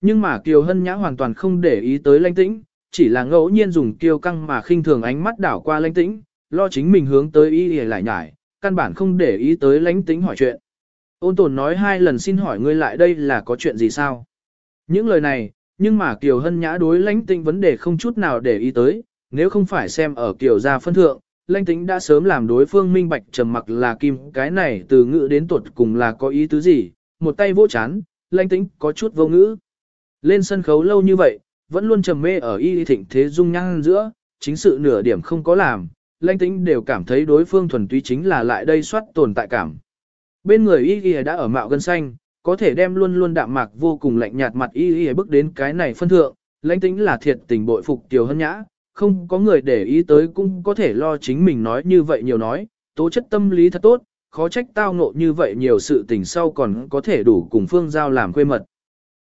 Nhưng mà Kiều Hân Nhã hoàn toàn không để ý tới lãnh tĩnh, chỉ là ngẫu nhiên dùng kiêu căng mà khinh thường ánh mắt đảo qua lãnh tĩnh, lo chính mình hướng tới y y lại nhải, căn bản không để ý tới lãnh tĩnh hỏi chuyện. Ôn tồn nói hai lần xin hỏi ngươi lại đây là có chuyện gì sao? Những lời này, nhưng mà Kiều Hân Nhã đối lãnh tĩnh vấn đề không chút nào để ý tới, nếu không phải xem ở Kiều gia phân thượng, lãnh tĩnh đã sớm làm đối phương minh bạch trầm mặc là kim, cái này từ ngữ đến tuột cùng là có ý tứ gì, một tay vỗ chán, lãnh tĩnh có chút vô ngữ. Lên sân khấu lâu như vậy, vẫn luôn trầm mê ở y thịnh thế dung nhang giữa, chính sự nửa điểm không có làm, lãnh tĩnh đều cảm thấy đối phương thuần túy chính là lại đây soát tồn tại cảm. Bên người y y đã ở mạo gân xanh, có thể đem luôn luôn đạm mạc vô cùng lạnh nhạt mặt y y bước đến cái này phân thượng, lãnh tĩnh là thiệt tình bội phục tiểu hân nhã, không có người để ý tới cũng có thể lo chính mình nói như vậy nhiều nói, tố chất tâm lý thật tốt, khó trách tao ngộ như vậy nhiều sự tình sau còn có thể đủ cùng phương giao làm quê mật.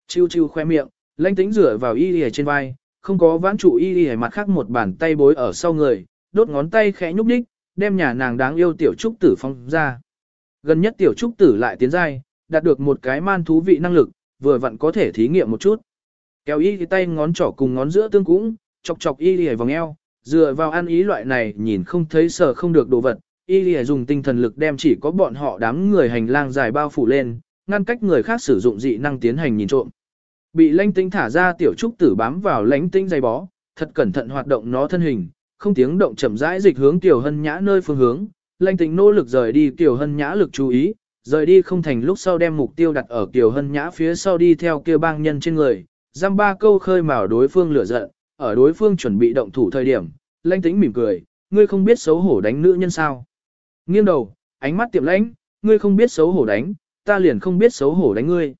Chiêu chiêu khoe miệng, lãnh tĩnh rửa vào y y trên vai, không có vãn trụ y y mặt khác một bàn tay bối ở sau người, đốt ngón tay khẽ nhúc đích, đem nhà nàng đáng yêu tiểu trúc tử phong ra. Gần nhất tiểu trúc tử lại tiến giai, đạt được một cái man thú vị năng lực, vừa vặn có thể thí nghiệm một chút. Kéo y tay ngón trỏ cùng ngón giữa tương cũng, chọc chọc y lìa vòng eo, dựa vào ăn ý loại này nhìn không thấy sợ không được đồ vật. Y lìa dùng tinh thần lực đem chỉ có bọn họ đám người hành lang dài bao phủ lên, ngăn cách người khác sử dụng dị năng tiến hành nhìn trộm. Bị lãnh tinh thả ra tiểu trúc tử bám vào lãnh tinh dây bó, thật cẩn thận hoạt động nó thân hình, không tiếng động chậm rãi dịch hướng tiểu hân nhã nơi phương hướng, lãnh tinh nỗ lực rời đi tiểu hân nhã lực chú ý, rời đi không thành lúc sau đem mục tiêu đặt ở tiểu hân nhã phía sau đi theo kia bang nhân trên người, giam ba câu khơi mào đối phương lửa giận, ở đối phương chuẩn bị động thủ thời điểm, lãnh tĩnh mỉm cười, ngươi không biết xấu hổ đánh nữ nhân sao. Nghiêng đầu, ánh mắt tiệm lãnh, ngươi không biết xấu hổ đánh, ta liền không biết xấu hổ đánh ngươi.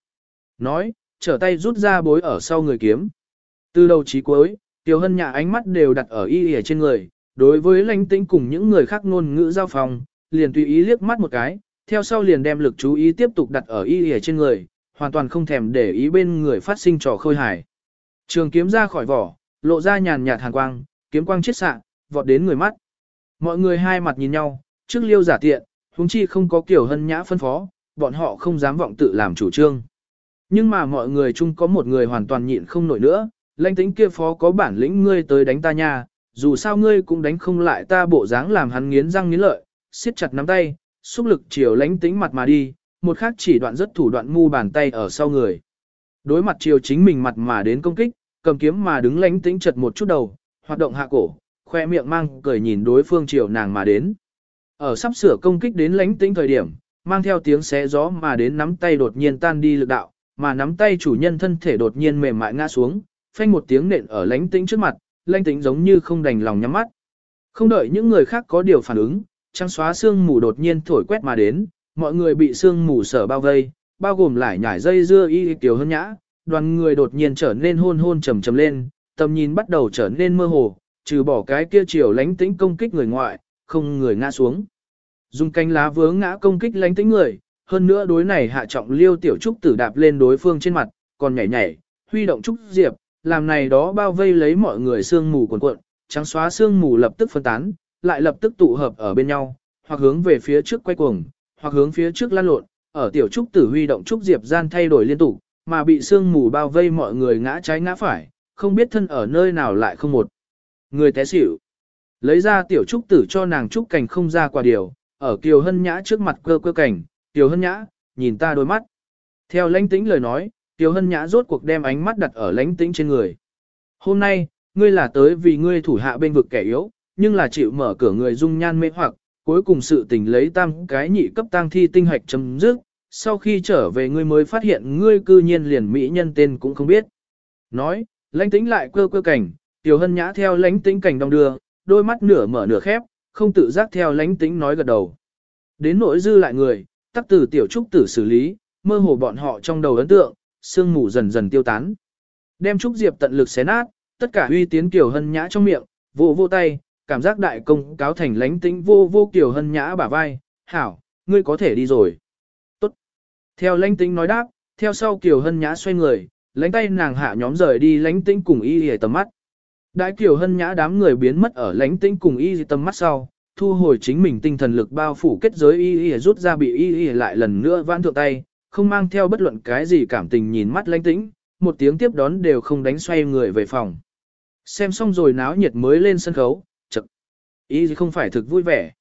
Nói, trở tay rút ra bối ở sau người kiếm. Từ đầu chí cuối, Tiểu Hân Nhã ánh mắt đều đặt ở y y trên người, đối với lãnh tĩnh cùng những người khác ngôn ngữ giao phòng, liền tùy ý liếc mắt một cái, theo sau liền đem lực chú ý tiếp tục đặt ở y y trên người, hoàn toàn không thèm để ý bên người phát sinh trò khôi hài. Trường kiếm ra khỏi vỏ, lộ ra nhàn nhạt hàn quang, kiếm quang chiết xạ, vọt đến người mắt. Mọi người hai mặt nhìn nhau, trước liêu giả tiện, huống chi không có kiểu hân nhã phân phó, bọn họ không dám vọng tự làm chủ trương. Nhưng mà mọi người chung có một người hoàn toàn nhịn không nổi nữa, lãnh tính kia phó có bản lĩnh ngươi tới đánh ta nha, dù sao ngươi cũng đánh không lại ta bộ dáng làm hắn nghiến răng nghiến lợi, siết chặt nắm tay, xúc lực chiều lãnh tính mặt mà đi, một khác chỉ đoạn rất thủ đoạn ngu bàn tay ở sau người. Đối mặt chiều chính mình mặt mà đến công kích, cầm kiếm mà đứng lãnh tính chật một chút đầu, hoạt động hạ cổ, khoe miệng mang cười nhìn đối phương chiều nàng mà đến. Ở sắp sửa công kích đến lãnh tính thời điểm, mang theo tiếng xé gió mà đến nắm tay đột nhiên tan đi lực đạo, mà nắm tay chủ nhân thân thể đột nhiên mềm mại ngã xuống, phanh một tiếng nện ở lãnh tĩnh trước mặt, lãnh tĩnh giống như không đành lòng nhắm mắt. Không đợi những người khác có điều phản ứng, trắng xóa xương mù đột nhiên thổi quét mà đến, mọi người bị xương mù sở bao vây, bao gồm lại nhảy dây dưa y tiểu hơn nhã, đoàn người đột nhiên trở nên hôn hôn trầm trầm lên, tầm nhìn bắt đầu trở nên mơ hồ, trừ bỏ cái kia chiều lánh tĩnh công kích người ngoại, không người ngã xuống. Dùng cánh lá vướng ngã công kích lánh tĩnh người, hơn nữa đối này hạ trọng liêu tiểu trúc tử đạp lên đối phương trên mặt, còn nhảy nhảy, huy động trúc diệp, làm này đó bao vây lấy mọi người sương mù cuộn cuộn, trắng xóa sương mù lập tức phân tán, lại lập tức tụ hợp ở bên nhau, hoặc hướng về phía trước quay cuồng, hoặc hướng phía trước lăn lộn, ở tiểu trúc tử huy động trúc diệp gian thay đổi liên tục, mà bị sương mù bao vây mọi người ngã trái ngã phải, không biết thân ở nơi nào lại không một. Người té xỉu. Lấy ra tiểu trúc tử cho nàng trúc cảnh không ra quả điều, ở Kiều Hân Nhã trước mặt cơ cơ cảnh, Tiểu Hân Nhã, nhìn ta đôi mắt. Theo lãnh tĩnh lời nói, Tiểu Hân Nhã rốt cuộc đem ánh mắt đặt ở lãnh tĩnh trên người. Hôm nay, ngươi là tới vì ngươi thủ hạ bên vực kẻ yếu, nhưng là chịu mở cửa người dung nhan mê hoặc, cuối cùng sự tình lấy tam cái nhị cấp tăng thi tinh hạch chấm dứt, sau khi trở về ngươi mới phát hiện ngươi cư nhiên liền mỹ nhân tên cũng không biết. Nói, lãnh tĩnh lại cơ cơ cảnh, tiểu hân nhã theo lãnh tĩnh cảnh đồng đưa, đôi mắt nửa mở nửa khép, không tự giác theo lãnh tĩnh nói gật đầu. Đến nỗi dư lại người, tắc từ tiểu trúc tử xử lý, mơ hồ bọn họ trong đầu ấn tượng, sương mù dần dần tiêu tán. Đem trúc diệp tận lực xé nát, tất cả uy tiến tiểu hân nhã trong miệng, vô vô tay, cảm giác đại công cáo thành lãnh tĩnh vô vô tiểu hân nhã bả vai, hảo, ngươi có thể đi rồi. tốt Theo lãnh tĩnh nói đáp, theo sau Kiều Hân Nhã xoay người, lãnh tay nàng hạ nhóm rời đi lãnh tĩnh cùng y hề tầm mắt. Đại Kiều Hân Nhã đám người biến mất ở lãnh tĩnh cùng y tầm mắt sau, thu hồi chính mình tinh thần lực bao phủ kết giới y y rút ra bị y y lại lần nữa vãn thượng tay, không mang theo bất luận cái gì cảm tình nhìn mắt lãnh tĩnh, một tiếng tiếp đón đều không đánh xoay người về phòng. Xem xong rồi náo nhiệt mới lên sân khấu, chật. Y không phải thực vui vẻ.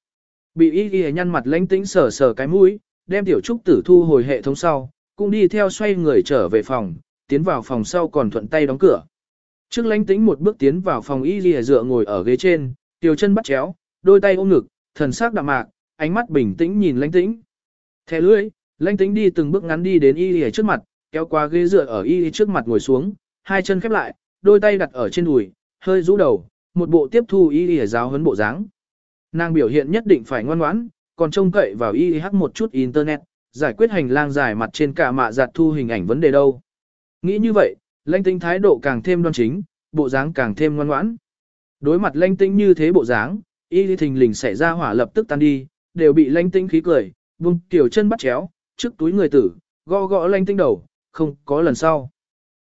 Bị y y nhăn mặt lãnh tĩnh sờ sờ cái mũi, đem tiểu trúc tử thu hồi hệ thống sau, cũng đi theo xoay người trở về phòng, tiến vào phòng sau còn thuận tay đóng cửa. Trước lãnh tĩnh một bước tiến vào phòng y y dựa ngồi ở ghế trên, tiểu chân bắt chéo, đôi tay ôm ngực, thần sắc đạm mạc, ánh mắt bình tĩnh nhìn lãnh tĩnh. Thẻ lưỡi, lãnh tĩnh đi từng bước ngắn đi đến y y trước mặt, kéo qua ghế dựa ở y y trước mặt ngồi xuống, hai chân khép lại, đôi tay đặt ở trên đùi, hơi rũ đầu, một bộ tiếp thu y y giáo huấn bộ dáng. Nàng biểu hiện nhất định phải ngoan ngoãn, còn trông cậy vào y hắc một chút internet, giải quyết hành lang dài mặt trên cả mạ giặt thu hình ảnh vấn đề đâu. Nghĩ như vậy, lãnh tĩnh thái độ càng thêm đoan chính, bộ dáng càng thêm ngoan ngoãn. Đối mặt lãnh tĩnh như thế bộ dáng, y thình lình xảy ra hỏa lập tức tan đi, đều bị Lanh tinh khí cười, buông tiểu chân bắt chéo, trước túi người tử, gõ gõ Lanh tinh đầu, không có lần sau.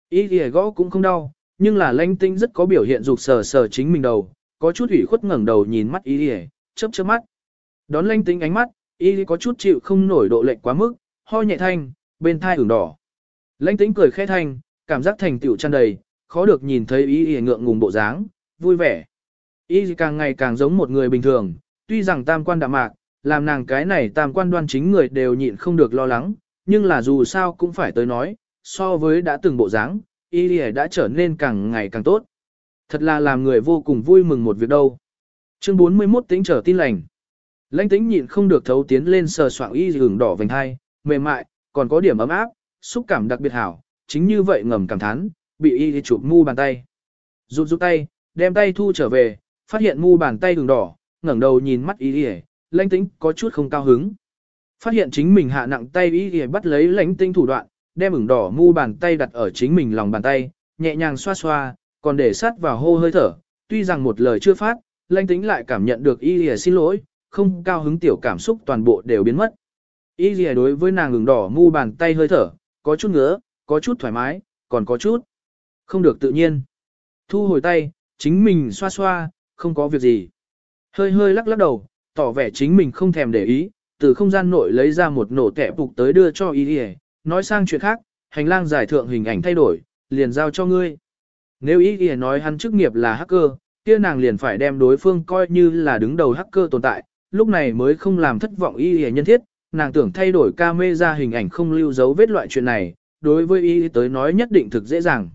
Y thì gõ cũng không đau, nhưng là Lanh tinh rất có biểu hiện dục sờ sờ chính mình đầu, có chút ủy khuất ngẩng đầu nhìn mắt y thì chớp chớp mắt. Đón Lanh tinh ánh mắt, y có chút chịu không nổi độ lệnh quá mức, ho nhẹ thanh, bên thai ửng đỏ. Lanh tinh cười khẽ thanh, cảm giác thành tựu tràn đầy, khó được nhìn thấy y y ngượng ngùng bộ dáng, vui vẻ. Y càng ngày càng giống một người bình thường, tuy rằng tam quan đạm mạc, làm nàng cái này tam quan đoan chính người đều nhịn không được lo lắng, nhưng là dù sao cũng phải tới nói, so với đã từng bộ dáng, y đã trở nên càng ngày càng tốt. Thật là làm người vô cùng vui mừng một việc đâu. Chương 41 tính trở tin lành. Lãnh tĩnh nhịn không được thấu tiến lên sờ soạng y hưởng đỏ vành hai, mềm mại, còn có điểm ấm áp, xúc cảm đặc biệt hảo, chính như vậy ngầm cảm thán, bị y chụp mu bàn tay. Rụt rụt tay, đem tay thu trở về, phát hiện mu bàn tay đường đỏ, ngẩng đầu nhìn mắt y y, lãnh tĩnh có chút không cao hứng. Phát hiện chính mình hạ nặng tay y y bắt lấy lãnh tĩnh thủ đoạn, đem ửng đỏ mu bàn tay đặt ở chính mình lòng bàn tay, nhẹ nhàng xoa xoa, còn để sát vào hô hơi thở, tuy rằng một lời chưa phát, lãnh tĩnh lại cảm nhận được y y xin lỗi, không cao hứng tiểu cảm xúc toàn bộ đều biến mất. Y y đối với nàng ửng đỏ mu bàn tay hơi thở, có chút ngứa, có chút thoải mái, còn có chút không được tự nhiên. Thu hồi tay, chính mình xoa xoa, không có việc gì. Hơi hơi lắc lắc đầu, tỏ vẻ chính mình không thèm để ý, từ không gian nội lấy ra một nổ tẻ phục tới đưa cho y y, nói sang chuyện khác, hành lang giải thượng hình ảnh thay đổi, liền giao cho ngươi. Nếu ý ý nói hắn chức nghiệp là hacker, kia nàng liền phải đem đối phương coi như là đứng đầu hacker tồn tại, lúc này mới không làm thất vọng ý ý nhân thiết, nàng tưởng thay đổi camera hình ảnh không lưu dấu vết loại chuyện này, đối với ý tới nói nhất định thực dễ dàng.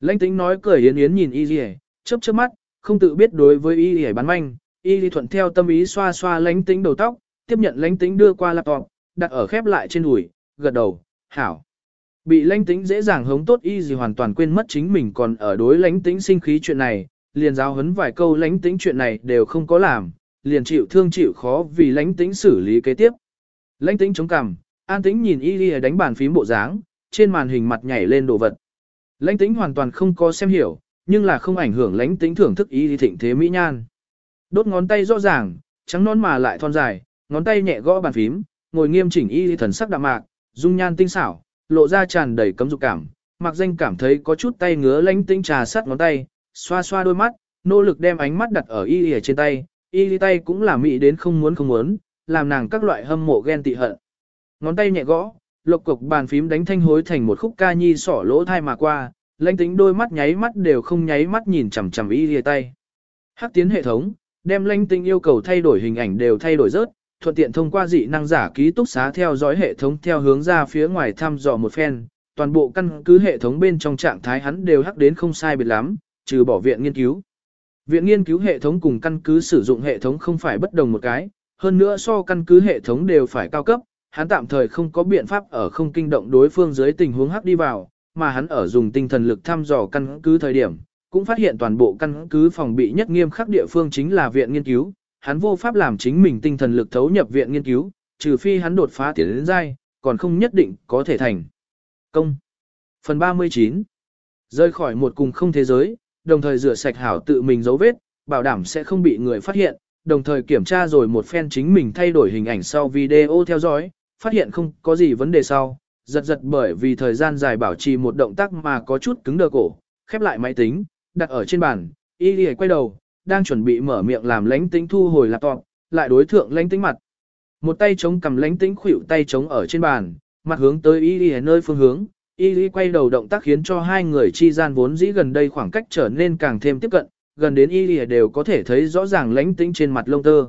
Lãnh tính nói cười yến yến nhìn y y, chớp chớp mắt, không tự biết đối với y y bán manh, y y thuận theo tâm ý xoa xoa lãnh tính đầu tóc, tiếp nhận lãnh tính đưa qua laptop, đặt ở khép lại trên đùi, gật đầu, hảo. Bị lãnh tính dễ dàng hống tốt y gì hoàn toàn quên mất chính mình còn ở đối lãnh tính sinh khí chuyện này, liền giáo hấn vài câu lãnh tính chuyện này đều không có làm, liền chịu thương chịu khó vì lãnh tính xử lý kế tiếp. Lãnh tính chống cằm, an tính nhìn y y đánh bàn phím bộ dáng, trên màn hình mặt nhảy lên đồ vật. Lãnh tính hoàn toàn không có xem hiểu, nhưng là không ảnh hưởng lãnh tính thưởng thức ý thì thịnh thế mỹ nhan. Đốt ngón tay rõ ràng, trắng non mà lại thon dài, ngón tay nhẹ gõ bàn phím, ngồi nghiêm chỉnh y thần sắc đạm mạc, dung nhan tinh xảo, lộ ra tràn đầy cấm dục cảm. Mặc danh cảm thấy có chút tay ngứa lãnh tính trà sát ngón tay, xoa xoa đôi mắt, nỗ lực đem ánh mắt đặt ở y y trên tay, y tay cũng là mỹ đến không muốn không muốn, làm nàng các loại hâm mộ ghen tị hận. Ngón tay nhẹ gõ, lộc cục bàn phím đánh thanh hối thành một khúc ca nhi sỏ lỗ thai mà qua, lãnh tính đôi mắt nháy mắt đều không nháy mắt nhìn chằm chằm y lìa tay. Hắc tiến hệ thống, đem lãnh tính yêu cầu thay đổi hình ảnh đều thay đổi rớt, thuận tiện thông qua dị năng giả ký túc xá theo dõi hệ thống theo hướng ra phía ngoài thăm dò một phen, toàn bộ căn cứ hệ thống bên trong trạng thái hắn đều hắc đến không sai biệt lắm, trừ bỏ viện nghiên cứu. Viện nghiên cứu hệ thống cùng căn cứ sử dụng hệ thống không phải bất đồng một cái, hơn nữa so căn cứ hệ thống đều phải cao cấp, hắn tạm thời không có biện pháp ở không kinh động đối phương dưới tình huống hắc đi vào, mà hắn ở dùng tinh thần lực thăm dò căn cứ thời điểm, cũng phát hiện toàn bộ căn cứ phòng bị nhất nghiêm khắc địa phương chính là viện nghiên cứu, hắn vô pháp làm chính mình tinh thần lực thấu nhập viện nghiên cứu, trừ phi hắn đột phá tiến đến giai, còn không nhất định có thể thành. Công. Phần 39. Rơi khỏi một cùng không thế giới, đồng thời rửa sạch hảo tự mình dấu vết, bảo đảm sẽ không bị người phát hiện, đồng thời kiểm tra rồi một phen chính mình thay đổi hình ảnh sau video theo dõi, phát hiện không có gì vấn đề sau, giật giật bởi vì thời gian dài bảo trì một động tác mà có chút cứng đờ cổ, khép lại máy tính, đặt ở trên bàn, y đi quay đầu, đang chuẩn bị mở miệng làm lánh tính thu hồi laptop, lại đối thượng lánh tính mặt. Một tay chống cầm lánh tính khuỷu tay chống ở trên bàn, mặt hướng tới y đi nơi phương hướng, Y Lý quay đầu động tác khiến cho hai người chi gian vốn dĩ gần đây khoảng cách trở nên càng thêm tiếp cận, gần đến Y Lý đều có thể thấy rõ ràng lãnh tính trên mặt lông tơ.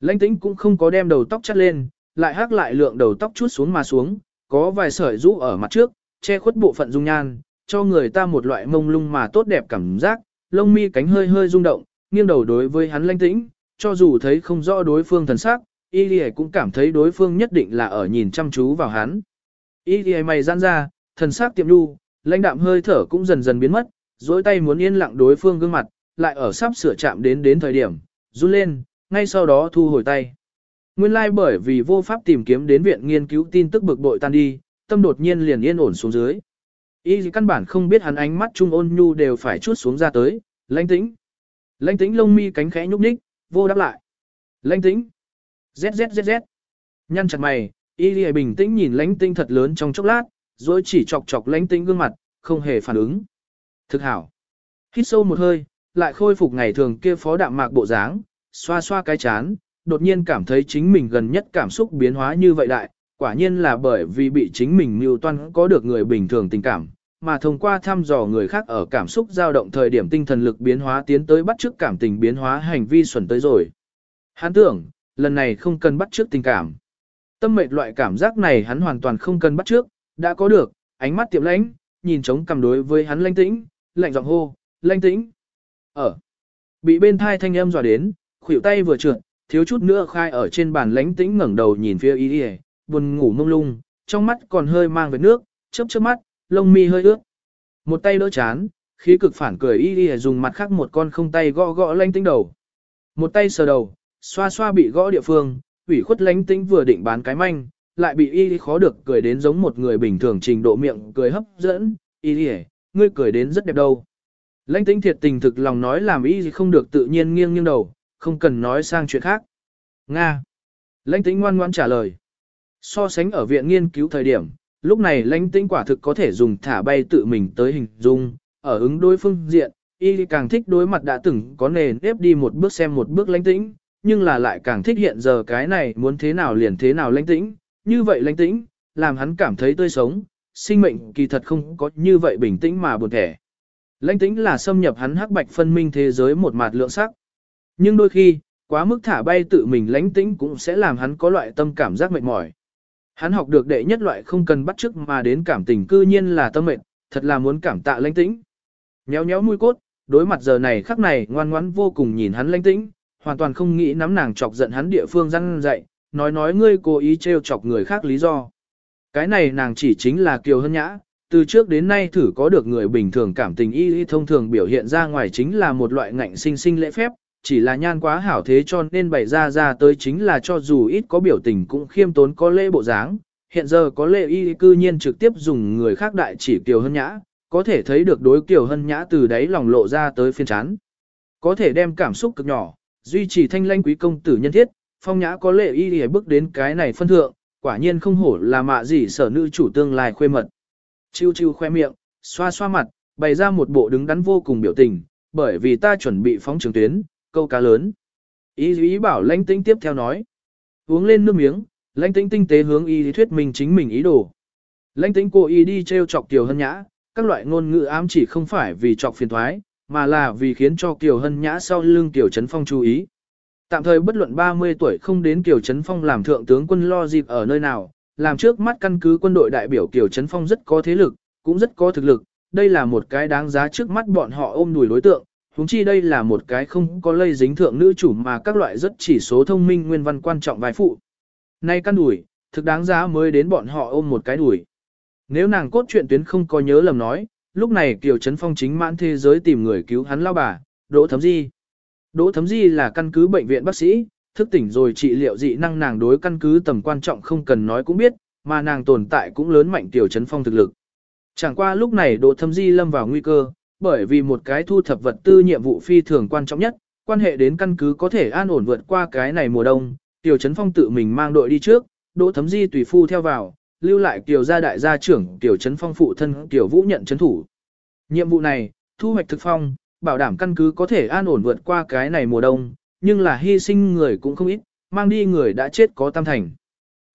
Lãnh tính cũng không có đem đầu tóc chắt lên, lại hắc lại lượng đầu tóc chút xuống mà xuống, có vài sợi rũ ở mặt trước, che khuất bộ phận dung nhan, cho người ta một loại mông lung mà tốt đẹp cảm giác, lông mi cánh hơi hơi rung động, nghiêng đầu đối với hắn lãnh tĩnh, cho dù thấy không rõ đối phương thần sắc, Y Lì cũng cảm thấy đối phương nhất định là ở nhìn chăm chú vào hắn. Y Lì mày gian ra, thần sắc tiệm đu, lãnh đạm hơi thở cũng dần dần biến mất, dối tay muốn yên lặng đối phương gương mặt, lại ở sắp sửa chạm đến đến thời điểm, run lên, ngay sau đó thu hồi tay. Nguyên lai like bởi vì vô pháp tìm kiếm đến viện nghiên cứu tin tức bực bội tan đi, tâm đột nhiên liền yên ổn xuống dưới. Y căn bản không biết hắn ánh mắt trung ôn nhu đều phải chút xuống ra tới, lãnh tĩnh. Lãnh tĩnh lông mi cánh khẽ nhúc nhích, vô đáp lại. Lãnh tĩnh. ZZZZ. Nhăn chặt mày, y lì bình tĩnh nhìn lãnh tĩnh thật lớn trong chốc lát, rồi chỉ chọc chọc lãnh tĩnh gương mặt, không hề phản ứng. Thực hảo. Hít sâu một hơi, lại khôi phục ngày thường kia phó đạm mạc bộ dáng, xoa xoa cái chán, đột nhiên cảm thấy chính mình gần nhất cảm xúc biến hóa như vậy đại, quả nhiên là bởi vì bị chính mình mưu toan có được người bình thường tình cảm, mà thông qua thăm dò người khác ở cảm xúc dao động thời điểm tinh thần lực biến hóa tiến tới bắt chước cảm tình biến hóa hành vi xuẩn tới rồi. Hắn tưởng, lần này không cần bắt chước tình cảm. Tâm mệt loại cảm giác này hắn hoàn toàn không cần bắt chước, đã có được, ánh mắt tiệm lãnh, nhìn trống cầm đối với hắn lãnh tĩnh, lạnh giọng hô, lãnh tĩnh. Ở, bị bên thai thanh âm dò đến, khuỷu tay vừa trượt, thiếu chút nữa khai ở trên bàn lánh tĩnh ngẩng đầu nhìn phía y đi buồn ngủ mông lung, trong mắt còn hơi mang về nước, chớp chớp mắt, lông mi hơi ướt. Một tay đỡ chán, khí cực phản cười y đi dùng mặt khác một con không tay gõ gõ lánh tĩnh đầu. Một tay sờ đầu, xoa xoa bị gõ địa phương, ủy khuất lánh tĩnh vừa định bán cái manh, lại bị y khó được cười đến giống một người bình thường trình độ miệng cười hấp dẫn, y đi ngươi cười đến rất đẹp đâu. Lãnh tĩnh thiệt tình thực lòng nói làm y không được tự nhiên nghiêng nghiêng đầu, không cần nói sang chuyện khác. Nga. Lãnh tĩnh ngoan ngoan trả lời. So sánh ở viện nghiên cứu thời điểm, lúc này lãnh tĩnh quả thực có thể dùng thả bay tự mình tới hình dung, ở ứng đối phương diện, y càng thích đối mặt đã từng có nền nếp đi một bước xem một bước lãnh tĩnh, nhưng là lại càng thích hiện giờ cái này muốn thế nào liền thế nào lãnh tĩnh, như vậy lãnh tĩnh, làm hắn cảm thấy tươi sống, sinh mệnh kỳ thật không có như vậy bình tĩnh mà buồn thẻ. Lãnh tĩnh là xâm nhập hắn hắc bạch phân minh thế giới một mặt lượng sắc. Nhưng đôi khi, quá mức thả bay tự mình lãnh tĩnh cũng sẽ làm hắn có loại tâm cảm giác mệt mỏi. Hắn học được đệ nhất loại không cần bắt chước mà đến cảm tình cư nhiên là tâm mệt, thật là muốn cảm tạ lãnh tĩnh. Nhéo nhéo mũi cốt, đối mặt giờ này khắc này ngoan ngoãn vô cùng nhìn hắn lãnh tĩnh, hoàn toàn không nghĩ nắm nàng chọc giận hắn địa phương răng dạy, nói nói ngươi cố ý trêu chọc người khác lý do. Cái này nàng chỉ chính là kiều hân nhã, từ trước đến nay thử có được người bình thường cảm tình y y thông thường biểu hiện ra ngoài chính là một loại ngạnh sinh sinh lễ phép, chỉ là nhan quá hảo thế cho nên bày ra ra tới chính là cho dù ít có biểu tình cũng khiêm tốn có lễ bộ dáng. Hiện giờ có lễ y cư nhiên trực tiếp dùng người khác đại chỉ Kiều Hân Nhã, có thể thấy được đối Kiều Hân Nhã từ đấy lòng lộ ra tới phiên chán. Có thể đem cảm xúc cực nhỏ, duy trì thanh lanh quý công tử nhân thiết, phong nhã có lễ y để bước đến cái này phân thượng, quả nhiên không hổ là mạ gì sở nữ chủ tương lai khuê mật. Chiêu chiêu khoe miệng, xoa xoa mặt, bày ra một bộ đứng đắn vô cùng biểu tình, bởi vì ta chuẩn bị phóng trường tuyến, câu cá lớn. Ý ý bảo lãnh tĩnh tiếp theo nói. Uống lên nước miếng, lãnh tĩnh tinh tế hướng y lý thuyết minh chính mình ý đồ. Lãnh tĩnh cô y đi treo chọc Kiều Hân Nhã, các loại ngôn ngữ ám chỉ không phải vì chọc phiền thoái, mà là vì khiến cho Kiều Hân Nhã sau lưng Kiều Trấn Phong chú ý. Tạm thời bất luận 30 tuổi không đến Kiều Trấn Phong làm thượng tướng quân lo dịp ở nơi nào, làm trước mắt căn cứ quân đội đại biểu Kiều Trấn Phong rất có thế lực, cũng rất có thực lực, đây là một cái đáng giá trước mắt bọn họ ôm đùi đối tượng, huống chi đây là một cái không có lây dính thượng nữ chủ mà các loại rất chỉ số thông minh nguyên văn quan trọng vài phụ. Nay căn đuổi, thực đáng giá mới đến bọn họ ôm một cái đuổi. Nếu nàng cốt truyện tuyến không có nhớ lầm nói, lúc này Kiều Trấn Phong chính mãn thế giới tìm người cứu hắn lao bà, Đỗ Thấm Di. Đỗ Thấm Di là căn cứ bệnh viện bác sĩ, thức tỉnh rồi trị liệu dị năng nàng đối căn cứ tầm quan trọng không cần nói cũng biết, mà nàng tồn tại cũng lớn mạnh Kiều Trấn Phong thực lực. Chẳng qua lúc này Đỗ Thấm Di lâm vào nguy cơ, bởi vì một cái thu thập vật tư nhiệm vụ phi thường quan trọng nhất, quan hệ đến căn cứ có thể an ổn vượt qua cái này mùa đông, Tiểu Trấn Phong tự mình mang đội đi trước, Đỗ Thấm Di tùy phu theo vào, lưu lại Tiểu gia đại gia trưởng Tiểu Trấn Phong phụ thân Tiểu Vũ nhận trấn thủ. Nhiệm vụ này, thu hoạch thực phong, bảo đảm căn cứ có thể an ổn vượt qua cái này mùa đông, nhưng là hy sinh người cũng không ít, mang đi người đã chết có tam thành.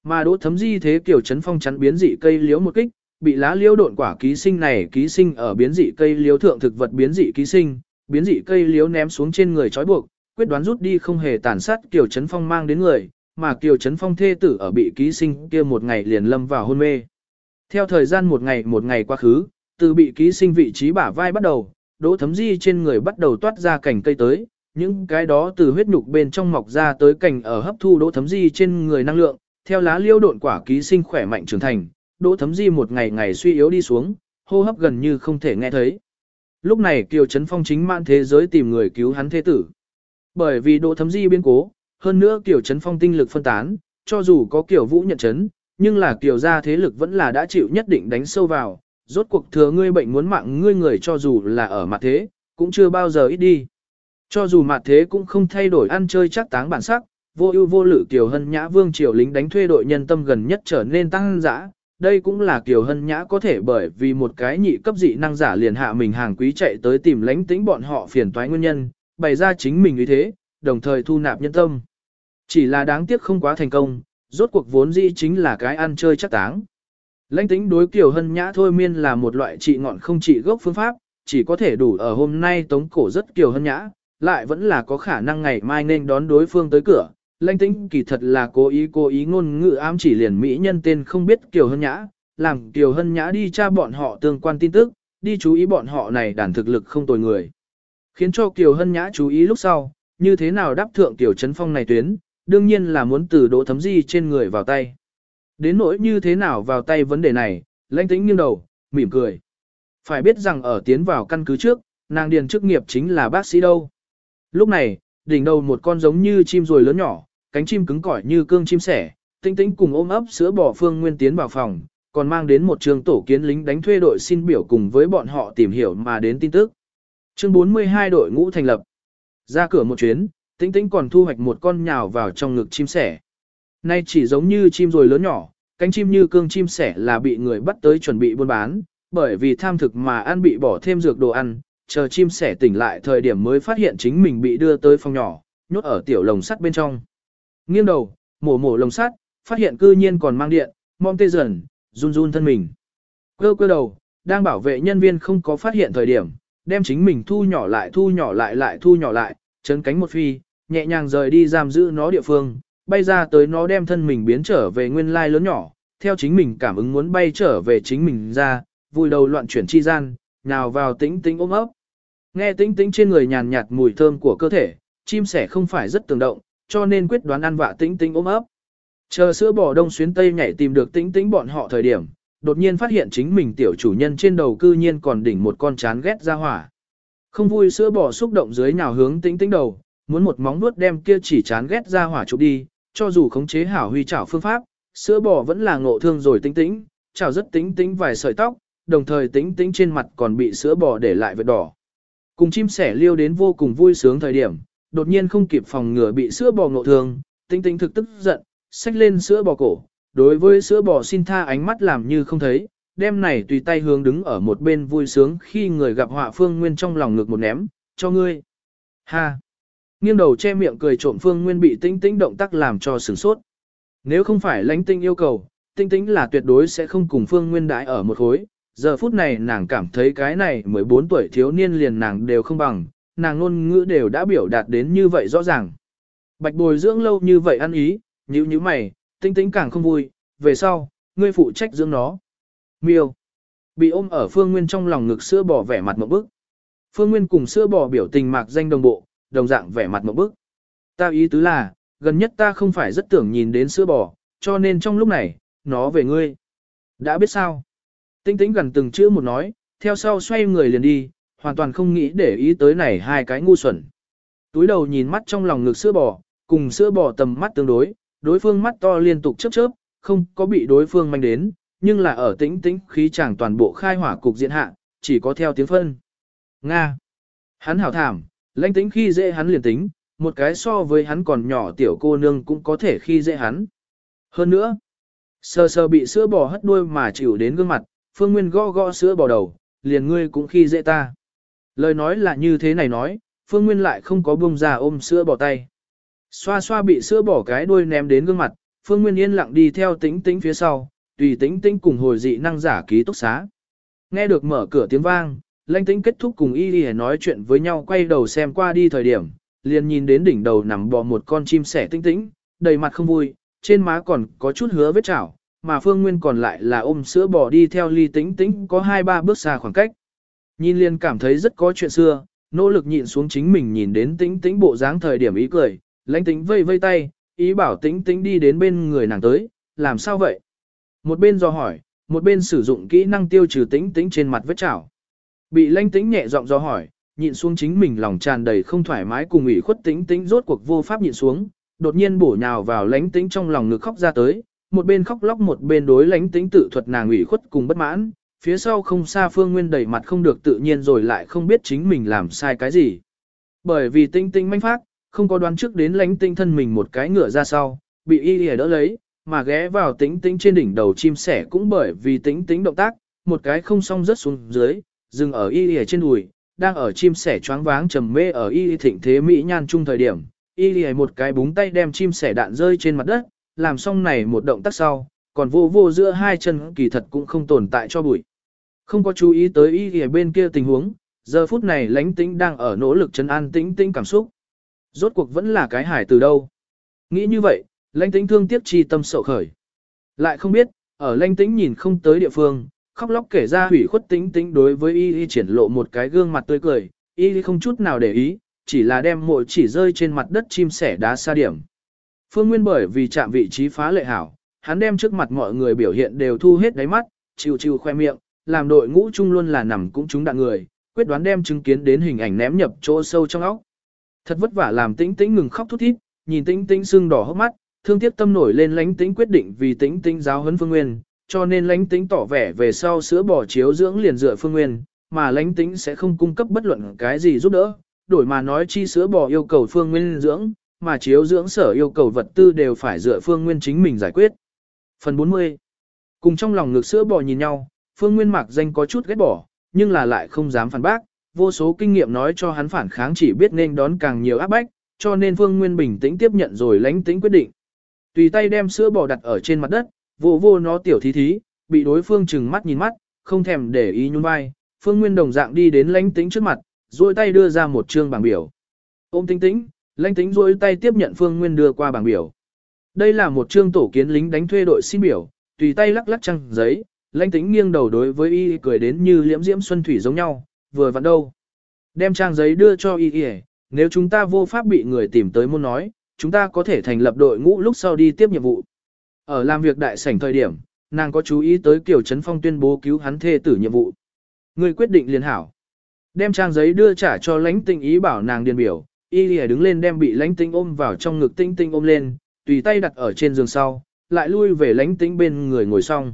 Mà Đỗ Thấm Di thế Tiểu Trấn Phong chắn biến dị cây liếu một kích, bị lá liễu độn quả ký sinh này ký sinh ở biến dị cây liễu thượng thực vật biến dị ký sinh, biến dị cây liễu ném xuống trên người trói buộc, quyết đoán rút đi không hề tàn sát Kiều Trấn Phong mang đến người, mà Kiều Trấn Phong thê tử ở bị ký sinh kia một ngày liền lâm vào hôn mê. Theo thời gian một ngày một ngày quá khứ, từ bị ký sinh vị trí bả vai bắt đầu, đỗ thấm di trên người bắt đầu toát ra cảnh cây tới, những cái đó từ huyết nhục bên trong mọc ra tới cảnh ở hấp thu đỗ thấm di trên người năng lượng, theo lá liêu độn quả ký sinh khỏe mạnh trưởng thành, đỗ thấm di một ngày ngày suy yếu đi xuống, hô hấp gần như không thể nghe thấy. Lúc này Kiều Trấn Phong chính mãn thế giới tìm người cứu hắn thế tử. Bởi vì đỗ thấm di biến cố, hơn nữa Kiều Trấn Phong tinh lực phân tán, cho dù có Kiều Vũ nhận chấn, nhưng là Kiều gia thế lực vẫn là đã chịu nhất định đánh sâu vào, rốt cuộc thừa ngươi bệnh muốn mạng ngươi người cho dù là ở mặt thế, cũng chưa bao giờ ít đi. Cho dù mặt thế cũng không thay đổi ăn chơi chắc táng bản sắc, vô ưu vô lự Kiều Hân Nhã vương triều lính đánh thuê đội nhân tâm gần nhất trở nên tăng dã. Đây cũng là Kiều Hân Nhã có thể bởi vì một cái nhị cấp dị năng giả liền hạ mình hàng quý chạy tới tìm lãnh tĩnh bọn họ phiền toái nguyên nhân, bày ra chính mình như thế, đồng thời thu nạp nhân tâm. Chỉ là đáng tiếc không quá thành công, rốt cuộc vốn dĩ chính là cái ăn chơi chắc táng. Lãnh tính đối Kiều Hân Nhã thôi miên là một loại trị ngọn không trị gốc phương pháp, chỉ có thể đủ ở hôm nay tống cổ rất Kiều Hân Nhã, lại vẫn là có khả năng ngày mai nên đón đối phương tới cửa. Lanh tĩnh kỳ thật là cố ý cố ý ngôn ngữ ám chỉ liền Mỹ nhân tên không biết Kiều Hân Nhã, làm Kiều Hân Nhã đi tra bọn họ tương quan tin tức, đi chú ý bọn họ này đàn thực lực không tồi người. Khiến cho Kiều Hân Nhã chú ý lúc sau, như thế nào đáp thượng Kiều Trấn Phong này tuyến, đương nhiên là muốn từ đỗ thấm di trên người vào tay. Đến nỗi như thế nào vào tay vấn đề này, lãnh tĩnh nghiêng đầu, mỉm cười. Phải biết rằng ở tiến vào căn cứ trước, nàng điền chức nghiệp chính là bác sĩ đâu. Lúc này, đỉnh đầu một con giống như chim ruồi lớn nhỏ, cánh chim cứng cỏi như cương chim sẻ, tinh tĩnh cùng ôm ấp sữa bò phương nguyên tiến vào phòng, còn mang đến một trường tổ kiến lính đánh thuê đội xin biểu cùng với bọn họ tìm hiểu mà đến tin tức. Chương 42 đội ngũ thành lập. Ra cửa một chuyến, Tĩnh tĩnh còn thu hoạch một con nhào vào trong ngực chim sẻ. Nay chỉ giống như chim rồi lớn nhỏ, cánh chim như cương chim sẻ là bị người bắt tới chuẩn bị buôn bán, bởi vì tham thực mà ăn bị bỏ thêm dược đồ ăn, chờ chim sẻ tỉnh lại thời điểm mới phát hiện chính mình bị đưa tới phòng nhỏ, nhốt ở tiểu lồng sắt bên trong. Nghiêng đầu, mổ mổ lồng sắt, phát hiện cư nhiên còn mang điện, mong tê dần, run run thân mình. Cơ cơ đầu, đang bảo vệ nhân viên không có phát hiện thời điểm, đem chính mình thu nhỏ lại thu nhỏ lại lại thu nhỏ lại, chấn cánh một phi, nhẹ nhàng rời đi giam giữ nó địa phương, bay ra tới nó đem thân mình biến trở về nguyên lai lớn nhỏ, theo chính mình cảm ứng muốn bay trở về chính mình ra, vui đầu loạn chuyển chi gian, nào vào tĩnh tĩnh ôm ấp. Nghe tĩnh tĩnh trên người nhàn nhạt mùi thơm của cơ thể, chim sẻ không phải rất tường động, cho nên quyết đoán ăn vạ tĩnh tĩnh ôm ấp. Chờ sữa bò đông xuyến tây nhảy tìm được tĩnh tĩnh bọn họ thời điểm, đột nhiên phát hiện chính mình tiểu chủ nhân trên đầu cư nhiên còn đỉnh một con chán ghét ra hỏa. Không vui sữa bò xúc động dưới nào hướng tĩnh tĩnh đầu, muốn một móng nuốt đem kia chỉ chán ghét ra hỏa chụp đi, cho dù khống chế hảo huy chảo phương pháp, sữa bò vẫn là ngộ thương rồi tĩnh tĩnh, chảo rất tĩnh tĩnh vài sợi tóc, đồng thời tĩnh tĩnh trên mặt còn bị sữa bò để lại vết đỏ. Cùng chim sẻ liêu đến vô cùng vui sướng thời điểm, đột nhiên không kịp phòng ngừa bị sữa bò ngộ thương, tinh tinh thực tức giận, xách lên sữa bò cổ, đối với sữa bò xin tha ánh mắt làm như không thấy, đem này tùy tay hướng đứng ở một bên vui sướng khi người gặp họa phương nguyên trong lòng ngược một ném, cho ngươi. Ha! Nghiêng đầu che miệng cười trộm Phương Nguyên bị tinh tinh động tác làm cho sửng sốt. Nếu không phải lãnh tinh yêu cầu, tinh tinh là tuyệt đối sẽ không cùng Phương Nguyên đãi ở một khối. Giờ phút này nàng cảm thấy cái này 14 tuổi thiếu niên liền nàng đều không bằng, nàng ngôn ngữ đều đã biểu đạt đến như vậy rõ ràng. Bạch bồi dưỡng lâu như vậy ăn ý, nhíu nhíu mày, tinh tinh càng không vui, về sau, ngươi phụ trách dưỡng nó. Miêu. Bị ôm ở Phương Nguyên trong lòng ngực sữa bò vẻ mặt một bức. Phương Nguyên cùng sữa bò biểu tình mạc danh đồng bộ, đồng dạng vẻ mặt một bức. Ta ý tứ là, gần nhất ta không phải rất tưởng nhìn đến sữa bò, cho nên trong lúc này, nó về ngươi. Đã biết sao? Tinh tĩnh gần từng chữ một nói, theo sau xoay người liền đi, hoàn toàn không nghĩ để ý tới này hai cái ngu xuẩn. Túi đầu nhìn mắt trong lòng ngực sữa bò, cùng sữa bò tầm mắt tương đối, đối phương mắt to liên tục chớp chớp, không có bị đối phương manh đến, nhưng là ở tĩnh tĩnh khí chàng toàn bộ khai hỏa cục diện hạ, chỉ có theo tiếng phân. Nga. Hắn hảo thảm, lãnh tính khi dễ hắn liền tính, một cái so với hắn còn nhỏ tiểu cô nương cũng có thể khi dễ hắn. Hơn nữa, sờ sờ bị sữa bò hất đuôi mà chịu đến gương mặt, Phương Nguyên gõ gõ sữa bò đầu, liền ngươi cũng khi dễ ta. Lời nói là như thế này nói, Phương Nguyên lại không có buông ra ôm sữa bò tay. Xoa xoa bị sữa bò cái đuôi ném đến gương mặt, Phương Nguyên yên lặng đi theo tính tính phía sau, tùy tĩnh tĩnh cùng hồi dị năng giả ký túc xá. Nghe được mở cửa tiếng vang, lãnh tĩnh kết thúc cùng y y nói chuyện với nhau quay đầu xem qua đi thời điểm, liền nhìn đến đỉnh đầu nằm bò một con chim sẻ tính tĩnh, đầy mặt không vui, trên má còn có chút hứa vết chảo, mà Phương Nguyên còn lại là ôm sữa bò đi theo ly tĩnh tĩnh có hai ba bước xa khoảng cách. Nhìn liền cảm thấy rất có chuyện xưa, nỗ lực nhịn xuống chính mình nhìn đến tĩnh tĩnh bộ dáng thời điểm ý cười, lãnh tĩnh vây vây tay, ý bảo tĩnh tĩnh đi đến bên người nàng tới, làm sao vậy? Một bên do hỏi, một bên sử dụng kỹ năng tiêu trừ tĩnh tĩnh trên mặt vết chảo. Bị lãnh tĩnh nhẹ giọng do hỏi, nhịn xuống chính mình lòng tràn đầy không thoải mái cùng ủy khuất tĩnh tĩnh rốt cuộc vô pháp nhịn xuống, đột nhiên bổ nhào vào lãnh tĩnh trong lòng ngực khóc ra tới, một bên khóc lóc một bên đối lãnh tĩnh tự thuật nàng ủy khuất cùng bất mãn, phía sau không xa phương nguyên đầy mặt không được tự nhiên rồi lại không biết chính mình làm sai cái gì. Bởi vì tinh tinh manh phát, không có đoán trước đến lãnh tinh thân mình một cái ngựa ra sau, bị y lìa đỡ lấy, mà ghé vào tính tính trên đỉnh đầu chim sẻ cũng bởi vì tính tính động tác, một cái không song rớt xuống dưới, dừng ở y lìa trên đùi, đang ở chim sẻ choáng váng trầm mê ở y thịnh thế mỹ nhan chung thời điểm. Y lìa một cái búng tay đem chim sẻ đạn rơi trên mặt đất, làm xong này một động tác sau, còn vô vô giữa hai chân kỳ thật cũng không tồn tại cho bụi. Không có chú ý tới y ở bên kia tình huống, giờ phút này lánh tĩnh đang ở nỗ lực chấn an tĩnh tĩnh cảm xúc. Rốt cuộc vẫn là cái hải từ đâu. Nghĩ như vậy, lãnh tĩnh thương tiếc chi tâm sậu khởi. Lại không biết, ở lãnh tĩnh nhìn không tới địa phương, khóc lóc kể ra hủy khuất tĩnh tĩnh đối với y y triển lộ một cái gương mặt tươi cười, y y không chút nào để ý, chỉ là đem mội chỉ rơi trên mặt đất chim sẻ đá xa điểm. Phương Nguyên bởi vì chạm vị trí phá lệ hảo, hắn đem trước mặt mọi người biểu hiện đều thu hết đáy mắt, chiều chiều khoe miệng, làm đội ngũ chung luôn là nằm cũng chúng đạn người, quyết đoán đem chứng kiến đến hình ảnh ném nhập chỗ sâu trong óc. Thật vất vả làm tĩnh tĩnh ngừng khóc thút thít, nhìn tĩnh tĩnh sưng đỏ hốc mắt, thương tiếc tâm nổi lên lánh tĩnh quyết định vì tĩnh tĩnh giáo huấn phương nguyên, cho nên lánh tĩnh tỏ vẻ về sau sữa bò chiếu dưỡng liền dựa phương nguyên, mà lánh tĩnh sẽ không cung cấp bất luận cái gì giúp đỡ, đổi mà nói chi sữa bò yêu cầu phương nguyên dưỡng, mà chiếu dưỡng sở yêu cầu vật tư đều phải dựa phương nguyên chính mình giải quyết. Phần 40 Cùng trong lòng ngực sữa bò nhìn nhau, phương nguyên mạc danh có chút ghét bỏ, nhưng là lại không dám phản bác, vô số kinh nghiệm nói cho hắn phản kháng chỉ biết nên đón càng nhiều áp bách, cho nên Phương Nguyên bình tĩnh tiếp nhận rồi lãnh tĩnh quyết định. Tùy tay đem sữa bò đặt ở trên mặt đất, vô vô nó tiểu thí thí, bị đối phương chừng mắt nhìn mắt, không thèm để ý nhún vai. Phương Nguyên đồng dạng đi đến lãnh tĩnh trước mặt, duỗi tay đưa ra một trương bảng biểu. Ôm tĩnh tĩnh, lãnh tĩnh duỗi tay tiếp nhận Phương Nguyên đưa qua bảng biểu. Đây là một trương tổ kiến lính đánh thuê đội xin biểu, tùy tay lắc lắc trăng giấy, lãnh tĩnh nghiêng đầu đối với y cười đến như liễm diễm xuân thủy giống nhau, vừa vặn đâu. Đem trang giấy đưa cho y y, nếu chúng ta vô pháp bị người tìm tới muốn nói, chúng ta có thể thành lập đội ngũ lúc sau đi tiếp nhiệm vụ. Ở làm việc đại sảnh thời điểm, nàng có chú ý tới Kiều Trấn Phong tuyên bố cứu hắn thê tử nhiệm vụ. Người quyết định liền hảo. Đem trang giấy đưa trả cho lãnh tinh ý bảo nàng điền biểu, y lìa đứng lên đem bị lãnh tinh ôm vào trong ngực tinh tinh ôm lên, tùy tay đặt ở trên giường sau, lại lui về lãnh tinh bên người ngồi xong.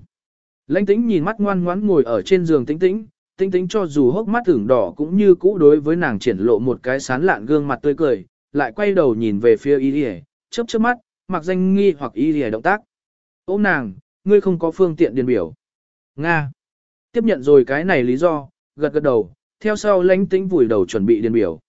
Lãnh tĩnh nhìn mắt ngoan ngoãn ngồi ở trên giường tĩnh tĩnh, tĩnh tĩnh cho dù hốc mắt tưởng đỏ cũng như cũ đối với nàng triển lộ một cái sán lạn gương mặt tươi cười, lại quay đầu nhìn về phía y lìa, chớp chớp mắt, mặc danh nghi hoặc y lìa động tác. Ôm nàng, ngươi không có phương tiện điền biểu. Nga. Tiếp nhận rồi cái này lý do, gật gật đầu, theo sau lãnh tĩnh vùi đầu chuẩn bị điền biểu.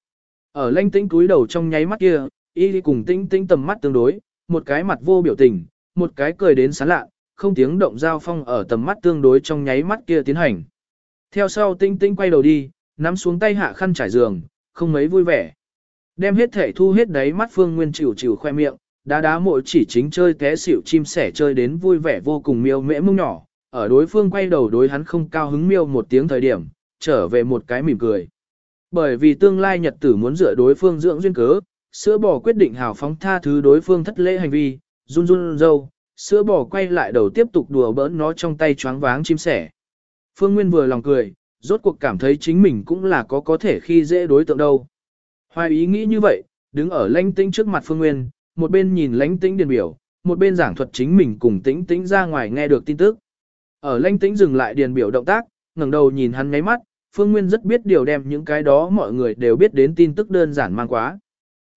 Ở lãnh tĩnh cúi đầu trong nháy mắt kia, y cùng tĩnh tĩnh tầm mắt tương đối, một cái mặt vô biểu tình, một cái cười đến sán lạ, không tiếng động giao phong ở tầm mắt tương đối trong nháy mắt kia tiến hành. Theo sau tinh tinh quay đầu đi, nắm xuống tay hạ khăn trải giường, không mấy vui vẻ. Đem hết thể thu hết đáy mắt phương nguyên chịu chịu khoe miệng, đá đá mội chỉ chính chơi té xỉu chim sẻ chơi đến vui vẻ vô cùng miêu mễ mông nhỏ, ở đối phương quay đầu đối hắn không cao hứng miêu một tiếng thời điểm, trở về một cái mỉm cười. Bởi vì tương lai nhật tử muốn dựa đối phương dưỡng duyên cớ, sữa bò quyết định hào phóng tha thứ đối phương thất lễ hành vi, run run dâu, sữa bò quay lại đầu tiếp tục đùa bỡn nó trong tay choáng váng chim sẻ. Phương Nguyên vừa lòng cười, rốt cuộc cảm thấy chính mình cũng là có có thể khi dễ đối tượng đâu. Hoài ý nghĩ như vậy, đứng ở lãnh tĩnh trước mặt Phương Nguyên, một bên nhìn lãnh tĩnh điền biểu, một bên giảng thuật chính mình cùng tĩnh tĩnh ra ngoài nghe được tin tức. Ở lãnh tĩnh dừng lại điền biểu động tác, ngẩng đầu nhìn hắn ngáy mắt, Phương Nguyên rất biết điều đem những cái đó mọi người đều biết đến tin tức đơn giản mang quá.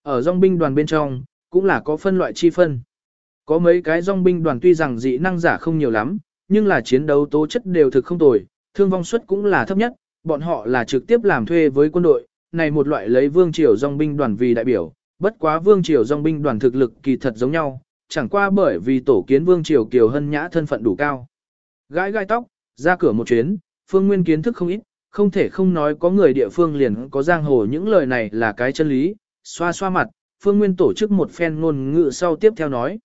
Ở dòng binh đoàn bên trong, cũng là có phân loại chi phân. Có mấy cái dòng binh đoàn tuy rằng dị năng giả không nhiều lắm, nhưng là chiến đấu tố chất đều thực không tồi, thương vong suất cũng là thấp nhất, bọn họ là trực tiếp làm thuê với quân đội, này một loại lấy vương triều dòng binh đoàn vì đại biểu, bất quá vương triều dòng binh đoàn thực lực kỳ thật giống nhau, chẳng qua bởi vì tổ kiến vương triều kiều hân nhã thân phận đủ cao. Gãi gai tóc, ra cửa một chuyến, Phương Nguyên kiến thức không ít, không thể không nói có người địa phương liền có giang hồ những lời này là cái chân lý, xoa xoa mặt, Phương Nguyên tổ chức một phen ngôn ngữ sau tiếp theo nói.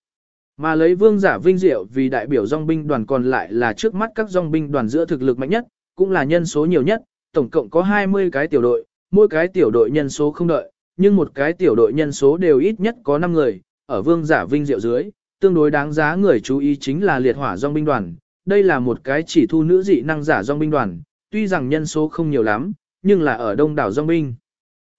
Mà lấy vương giả vinh diệu vì đại biểu dòng binh đoàn còn lại là trước mắt các dòng binh đoàn giữa thực lực mạnh nhất, cũng là nhân số nhiều nhất, tổng cộng có 20 cái tiểu đội, mỗi cái tiểu đội nhân số không đợi, nhưng một cái tiểu đội nhân số đều ít nhất có 5 người, ở vương giả vinh diệu dưới, tương đối đáng giá người chú ý chính là liệt hỏa dòng binh đoàn. Đây là một cái chỉ thu nữ dị năng giả dòng binh đoàn, tuy rằng nhân số không nhiều lắm, nhưng là ở đông đảo dòng binh.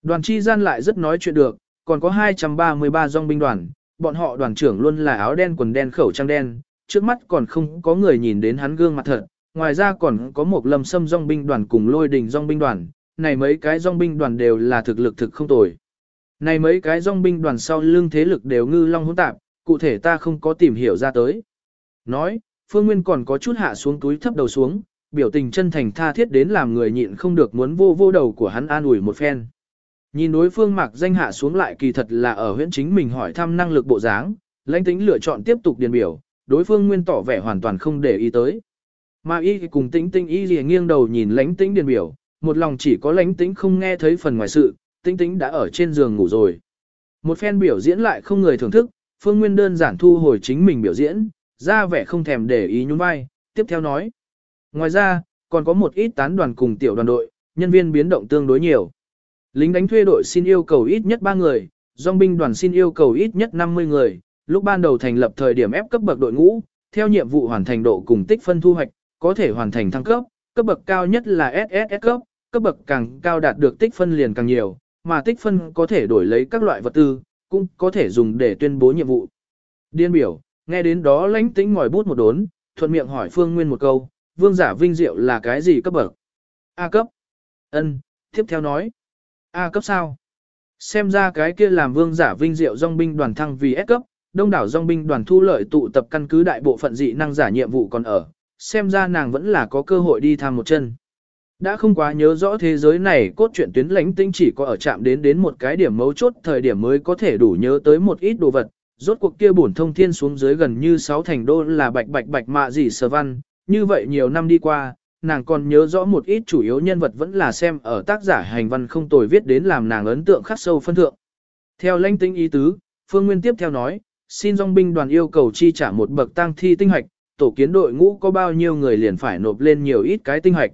Đoàn chi gian lại rất nói chuyện được, còn có 233 dòng binh đoàn, bọn họ đoàn trưởng luôn là áo đen quần đen khẩu trang đen, trước mắt còn không có người nhìn đến hắn gương mặt thật, ngoài ra còn có một lâm xâm dòng binh đoàn cùng lôi đình dòng binh đoàn, này mấy cái dòng binh đoàn đều là thực lực thực không tồi. Này mấy cái dòng binh đoàn sau lưng thế lực đều ngư long hỗn tạp, cụ thể ta không có tìm hiểu ra tới. Nói, Phương Nguyên còn có chút hạ xuống túi thấp đầu xuống, biểu tình chân thành tha thiết đến làm người nhịn không được muốn vô vô đầu của hắn an ủi một phen. Nhìn đối phương mặc danh hạ xuống lại kỳ thật là ở huyễn chính mình hỏi thăm năng lực bộ dáng, lãnh tính lựa chọn tiếp tục điền biểu, đối phương nguyên tỏ vẻ hoàn toàn không để ý tới. Mà y cùng tĩnh tĩnh y lìa nghiêng đầu nhìn lãnh tĩnh điền biểu, một lòng chỉ có lãnh tĩnh không nghe thấy phần ngoài sự, tĩnh tĩnh đã ở trên giường ngủ rồi. Một phen biểu diễn lại không người thưởng thức, phương nguyên đơn giản thu hồi chính mình biểu diễn, ra vẻ không thèm để ý nhún vai, tiếp theo nói. Ngoài ra, còn có một ít tán đoàn cùng tiểu đoàn đội, nhân viên biến động tương đối nhiều. Lính đánh thuê đội xin yêu cầu ít nhất 3 người, dòng binh đoàn xin yêu cầu ít nhất 50 người, lúc ban đầu thành lập thời điểm ép cấp bậc đội ngũ, theo nhiệm vụ hoàn thành độ cùng tích phân thu hoạch, có thể hoàn thành thăng cấp, cấp bậc cao nhất là SSS cấp, cấp bậc càng cao đạt được tích phân liền càng nhiều, mà tích phân có thể đổi lấy các loại vật tư, cũng có thể dùng để tuyên bố nhiệm vụ. Điên biểu, nghe đến đó lãnh tĩnh ngòi bút một đốn, thuận miệng hỏi Phương Nguyên một câu, vương giả vinh diệu là cái gì cấp bậc? A cấp. Ân, tiếp theo nói. A cấp sao? Xem ra cái kia làm vương giả vinh diệu dòng binh đoàn thăng vì S cấp, đông đảo dòng binh đoàn thu lợi tụ tập căn cứ đại bộ phận dị năng giả nhiệm vụ còn ở, xem ra nàng vẫn là có cơ hội đi tham một chân. Đã không quá nhớ rõ thế giới này cốt truyện tuyến lãnh tinh chỉ có ở chạm đến đến một cái điểm mấu chốt thời điểm mới có thể đủ nhớ tới một ít đồ vật. Rốt cuộc kia bổn thông thiên xuống dưới gần như sáu thành đô là bạch bạch bạch mạ gì sờ văn, như vậy nhiều năm đi qua, nàng còn nhớ rõ một ít chủ yếu nhân vật vẫn là xem ở tác giả hành văn không tồi viết đến làm nàng ấn tượng khắc sâu phân thượng. Theo lãnh tinh ý tứ, Phương Nguyên tiếp theo nói, xin dòng binh đoàn yêu cầu chi trả một bậc tăng thi tinh hoạch, tổ kiến đội ngũ có bao nhiêu người liền phải nộp lên nhiều ít cái tinh hoạch.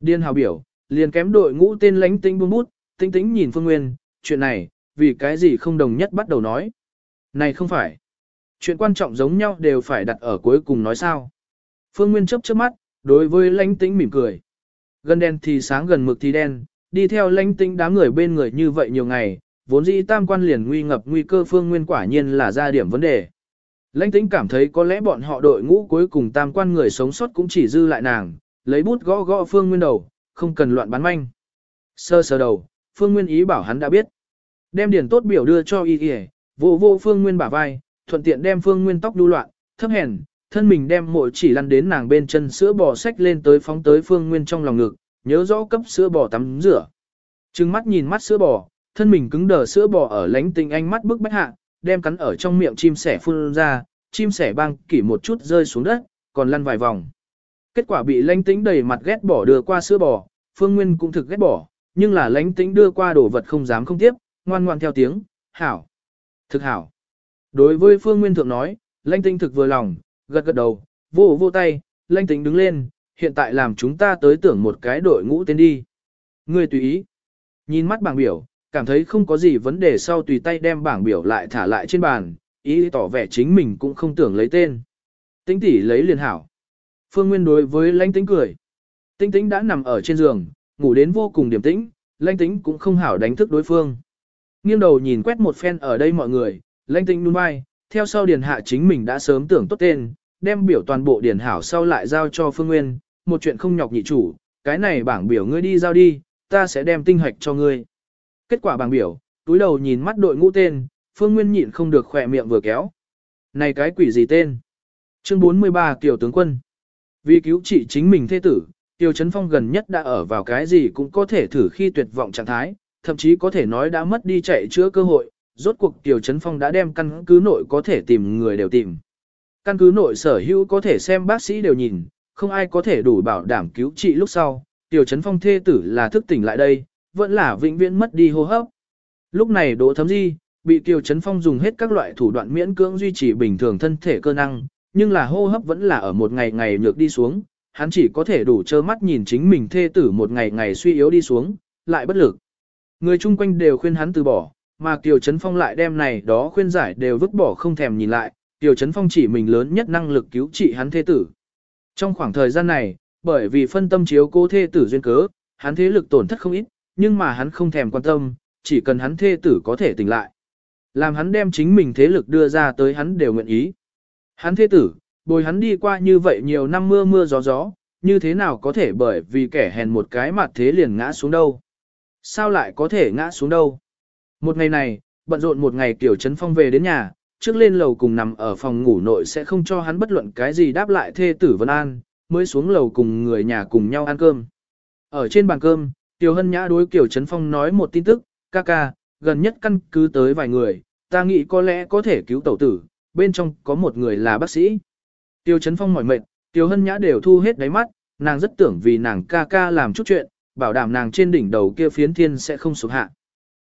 Điên hào biểu, liền kém đội ngũ tên lãnh tinh buông bút, tinh tinh nhìn Phương Nguyên, chuyện này, vì cái gì không đồng nhất bắt đầu nói. Này không phải. Chuyện quan trọng giống nhau đều phải đặt ở cuối cùng nói sao. Phương Nguyên chớp chớp mắt, đối với lãnh tĩnh mỉm cười. Gần đen thì sáng gần mực thì đen, đi theo lãnh tĩnh đám người bên người như vậy nhiều ngày, vốn dĩ tam quan liền nguy ngập nguy cơ Phương Nguyên quả nhiên là ra điểm vấn đề. Lãnh tĩnh cảm thấy có lẽ bọn họ đội ngũ cuối cùng tam quan người sống sót cũng chỉ dư lại nàng, lấy bút gõ gõ Phương Nguyên đầu, không cần loạn bán manh. Sơ sơ đầu, Phương Nguyên ý bảo hắn đã biết. Đem điển tốt biểu đưa cho y y, vô vô Phương Nguyên bả vai, thuận tiện đem Phương Nguyên tóc đu loạn, thấp hèn, thân mình đem mội chỉ lăn đến nàng bên chân sữa bò sách lên tới phóng tới Phương Nguyên trong lòng ngực, nhớ rõ cấp sữa bò tắm rửa. Trừng mắt nhìn mắt sữa bò, thân mình cứng đờ sữa bò ở lánh tinh ánh mắt bức bách hạ, đem cắn ở trong miệng chim sẻ phun ra, chim sẻ băng kỷ một chút rơi xuống đất, còn lăn vài vòng. Kết quả bị lánh tĩnh đầy mặt ghét bỏ đưa qua sữa bò, Phương Nguyên cũng thực ghét bỏ, nhưng là lánh tĩnh đưa qua đồ vật không dám không tiếp, ngoan ngoan theo tiếng, hảo, thực hảo. Đối với Phương Nguyên thượng nói, lánh tĩnh thực vừa lòng, gật gật đầu, vô vô tay, lanh tính đứng lên, hiện tại làm chúng ta tới tưởng một cái đội ngũ tên đi. Ngươi tùy ý. Nhìn mắt bảng biểu, cảm thấy không có gì vấn đề sau tùy tay đem bảng biểu lại thả lại trên bàn, ý tỏ vẻ chính mình cũng không tưởng lấy tên. Tính tỷ lấy liền hảo. Phương Nguyên đối với lãnh tính cười. Tinh tính đã nằm ở trên giường, ngủ đến vô cùng điểm tĩnh, lãnh tính cũng không hảo đánh thức đối phương. Nghiêng đầu nhìn quét một phen ở đây mọi người, lãnh tính nuôn vai, theo sau điền hạ chính mình đã sớm tưởng tốt tên, đem biểu toàn bộ điển hảo sau lại giao cho Phương Nguyên, một chuyện không nhọc nhị chủ, cái này bảng biểu ngươi đi giao đi, ta sẽ đem tinh hoạch cho ngươi. Kết quả bảng biểu, túi đầu nhìn mắt đội ngũ tên, Phương Nguyên nhịn không được khỏe miệng vừa kéo. Này cái quỷ gì tên? Chương 43 Kiều tướng quân. Vì cứu trị chính mình thế tử, Tiêu Trấn Phong gần nhất đã ở vào cái gì cũng có thể thử khi tuyệt vọng trạng thái, thậm chí có thể nói đã mất đi chạy chữa cơ hội, rốt cuộc Tiêu Trấn Phong đã đem căn cứ nội có thể tìm người đều tìm. Căn cứ nội sở hữu có thể xem bác sĩ đều nhìn, không ai có thể đủ bảo đảm cứu trị lúc sau, Tiểu Trấn Phong thê tử là thức tỉnh lại đây, vẫn là vĩnh viễn mất đi hô hấp. Lúc này Đỗ Thấm Di, bị Kiều Trấn Phong dùng hết các loại thủ đoạn miễn cưỡng duy trì bình thường thân thể cơ năng, nhưng là hô hấp vẫn là ở một ngày ngày nhược đi xuống, hắn chỉ có thể đủ trơ mắt nhìn chính mình thê tử một ngày ngày suy yếu đi xuống, lại bất lực. Người chung quanh đều khuyên hắn từ bỏ, mà Kiều Trấn Phong lại đem này đó khuyên giải đều vứt bỏ không thèm nhìn lại, Tiểu Trấn Phong chỉ mình lớn nhất năng lực cứu trị hắn thế tử. Trong khoảng thời gian này, bởi vì phân tâm chiếu cố thê tử duyên cớ, hắn thế lực tổn thất không ít, nhưng mà hắn không thèm quan tâm, chỉ cần hắn thê tử có thể tỉnh lại. Làm hắn đem chính mình thế lực đưa ra tới hắn đều nguyện ý. Hắn thế tử, bồi hắn đi qua như vậy nhiều năm mưa mưa gió gió, như thế nào có thể bởi vì kẻ hèn một cái mặt thế liền ngã xuống đâu. Sao lại có thể ngã xuống đâu? Một ngày này, bận rộn một ngày Tiểu Trấn Phong về đến nhà, trước lên lầu cùng nằm ở phòng ngủ nội sẽ không cho hắn bất luận cái gì đáp lại thê tử Vân An, mới xuống lầu cùng người nhà cùng nhau ăn cơm. Ở trên bàn cơm, Tiểu Hân Nhã đối Kiều Trấn Phong nói một tin tức, ca ca, gần nhất căn cứ tới vài người, ta nghĩ có lẽ có thể cứu tẩu tử, bên trong có một người là bác sĩ. Tiêu Trấn Phong mỏi mệt, Tiêu Hân Nhã đều thu hết đáy mắt, nàng rất tưởng vì nàng ca ca làm chút chuyện, bảo đảm nàng trên đỉnh đầu kia phiến thiên sẽ không sụp hạ.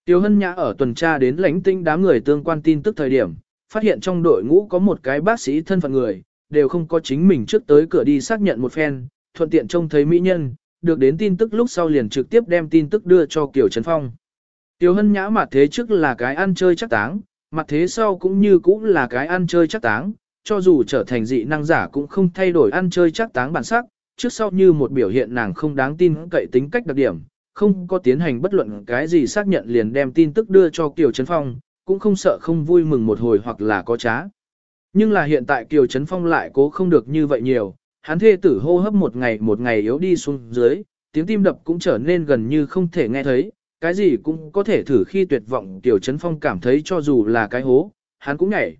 Tiêu Hân Nhã ở tuần tra đến lãnh tinh đám người tương quan tin tức thời điểm, phát hiện trong đội ngũ có một cái bác sĩ thân phận người, đều không có chính mình trước tới cửa đi xác nhận một phen, thuận tiện trông thấy mỹ nhân, được đến tin tức lúc sau liền trực tiếp đem tin tức đưa cho Kiều Trấn Phong. Tiêu Hân Nhã mặt thế trước là cái ăn chơi chắc táng, mặt thế sau cũng như cũng là cái ăn chơi chắc táng, cho dù trở thành dị năng giả cũng không thay đổi ăn chơi chắc táng bản sắc, trước sau như một biểu hiện nàng không đáng tin cậy tính cách đặc điểm, không có tiến hành bất luận cái gì xác nhận liền đem tin tức đưa cho Kiều Trấn Phong, cũng không sợ không vui mừng một hồi hoặc là có trá. Nhưng là hiện tại Kiều Trấn Phong lại cố không được như vậy nhiều, hắn thê tử hô hấp một ngày một ngày yếu đi xuống dưới, tiếng tim đập cũng trở nên gần như không thể nghe thấy, cái gì cũng có thể thử khi tuyệt vọng Kiều Trấn Phong cảm thấy cho dù là cái hố, hắn cũng nhảy.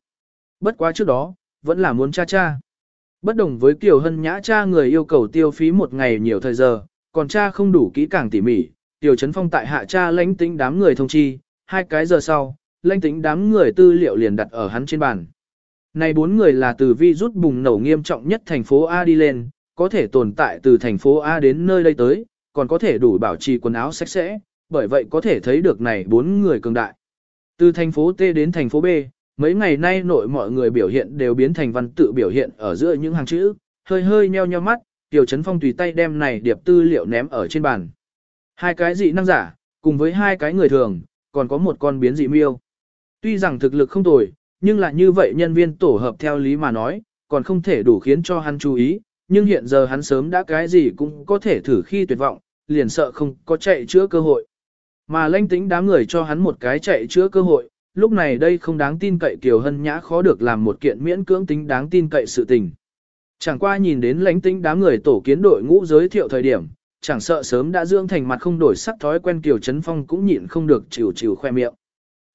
Bất quá trước đó, vẫn là muốn cha cha. Bất đồng với Kiều Hân Nhã cha người yêu cầu tiêu phí một ngày nhiều thời giờ, còn cha không đủ kỹ càng tỉ mỉ, Kiều Trấn Phong tại hạ cha lãnh tính đám người thông chi, hai cái giờ sau, lanh tính đám người tư liệu liền đặt ở hắn trên bàn. Này bốn người là từ vi rút bùng nổ nghiêm trọng nhất thành phố A đi lên, có thể tồn tại từ thành phố A đến nơi đây tới, còn có thể đủ bảo trì quần áo sạch sẽ, bởi vậy có thể thấy được này bốn người cường đại. Từ thành phố T đến thành phố B, mấy ngày nay nội mọi người biểu hiện đều biến thành văn tự biểu hiện ở giữa những hàng chữ, hơi hơi nheo nheo mắt, Tiểu Trấn Phong tùy tay đem này điệp tư liệu ném ở trên bàn. Hai cái dị năng giả, cùng với hai cái người thường, còn có một con biến dị miêu. Tuy rằng thực lực không tồi, nhưng là như vậy nhân viên tổ hợp theo lý mà nói, còn không thể đủ khiến cho hắn chú ý, nhưng hiện giờ hắn sớm đã cái gì cũng có thể thử khi tuyệt vọng, liền sợ không có chạy chữa cơ hội. Mà lãnh tính đám người cho hắn một cái chạy chữa cơ hội, lúc này đây không đáng tin cậy Kiều Hân Nhã khó được làm một kiện miễn cưỡng tính đáng tin cậy sự tình. Chẳng qua nhìn đến lãnh tính đám người tổ kiến đội ngũ giới thiệu thời điểm, chẳng sợ sớm đã dưỡng thành mặt không đổi sắc thói quen Kiều Trấn Phong cũng nhịn không được chịu chịu khoe miệng.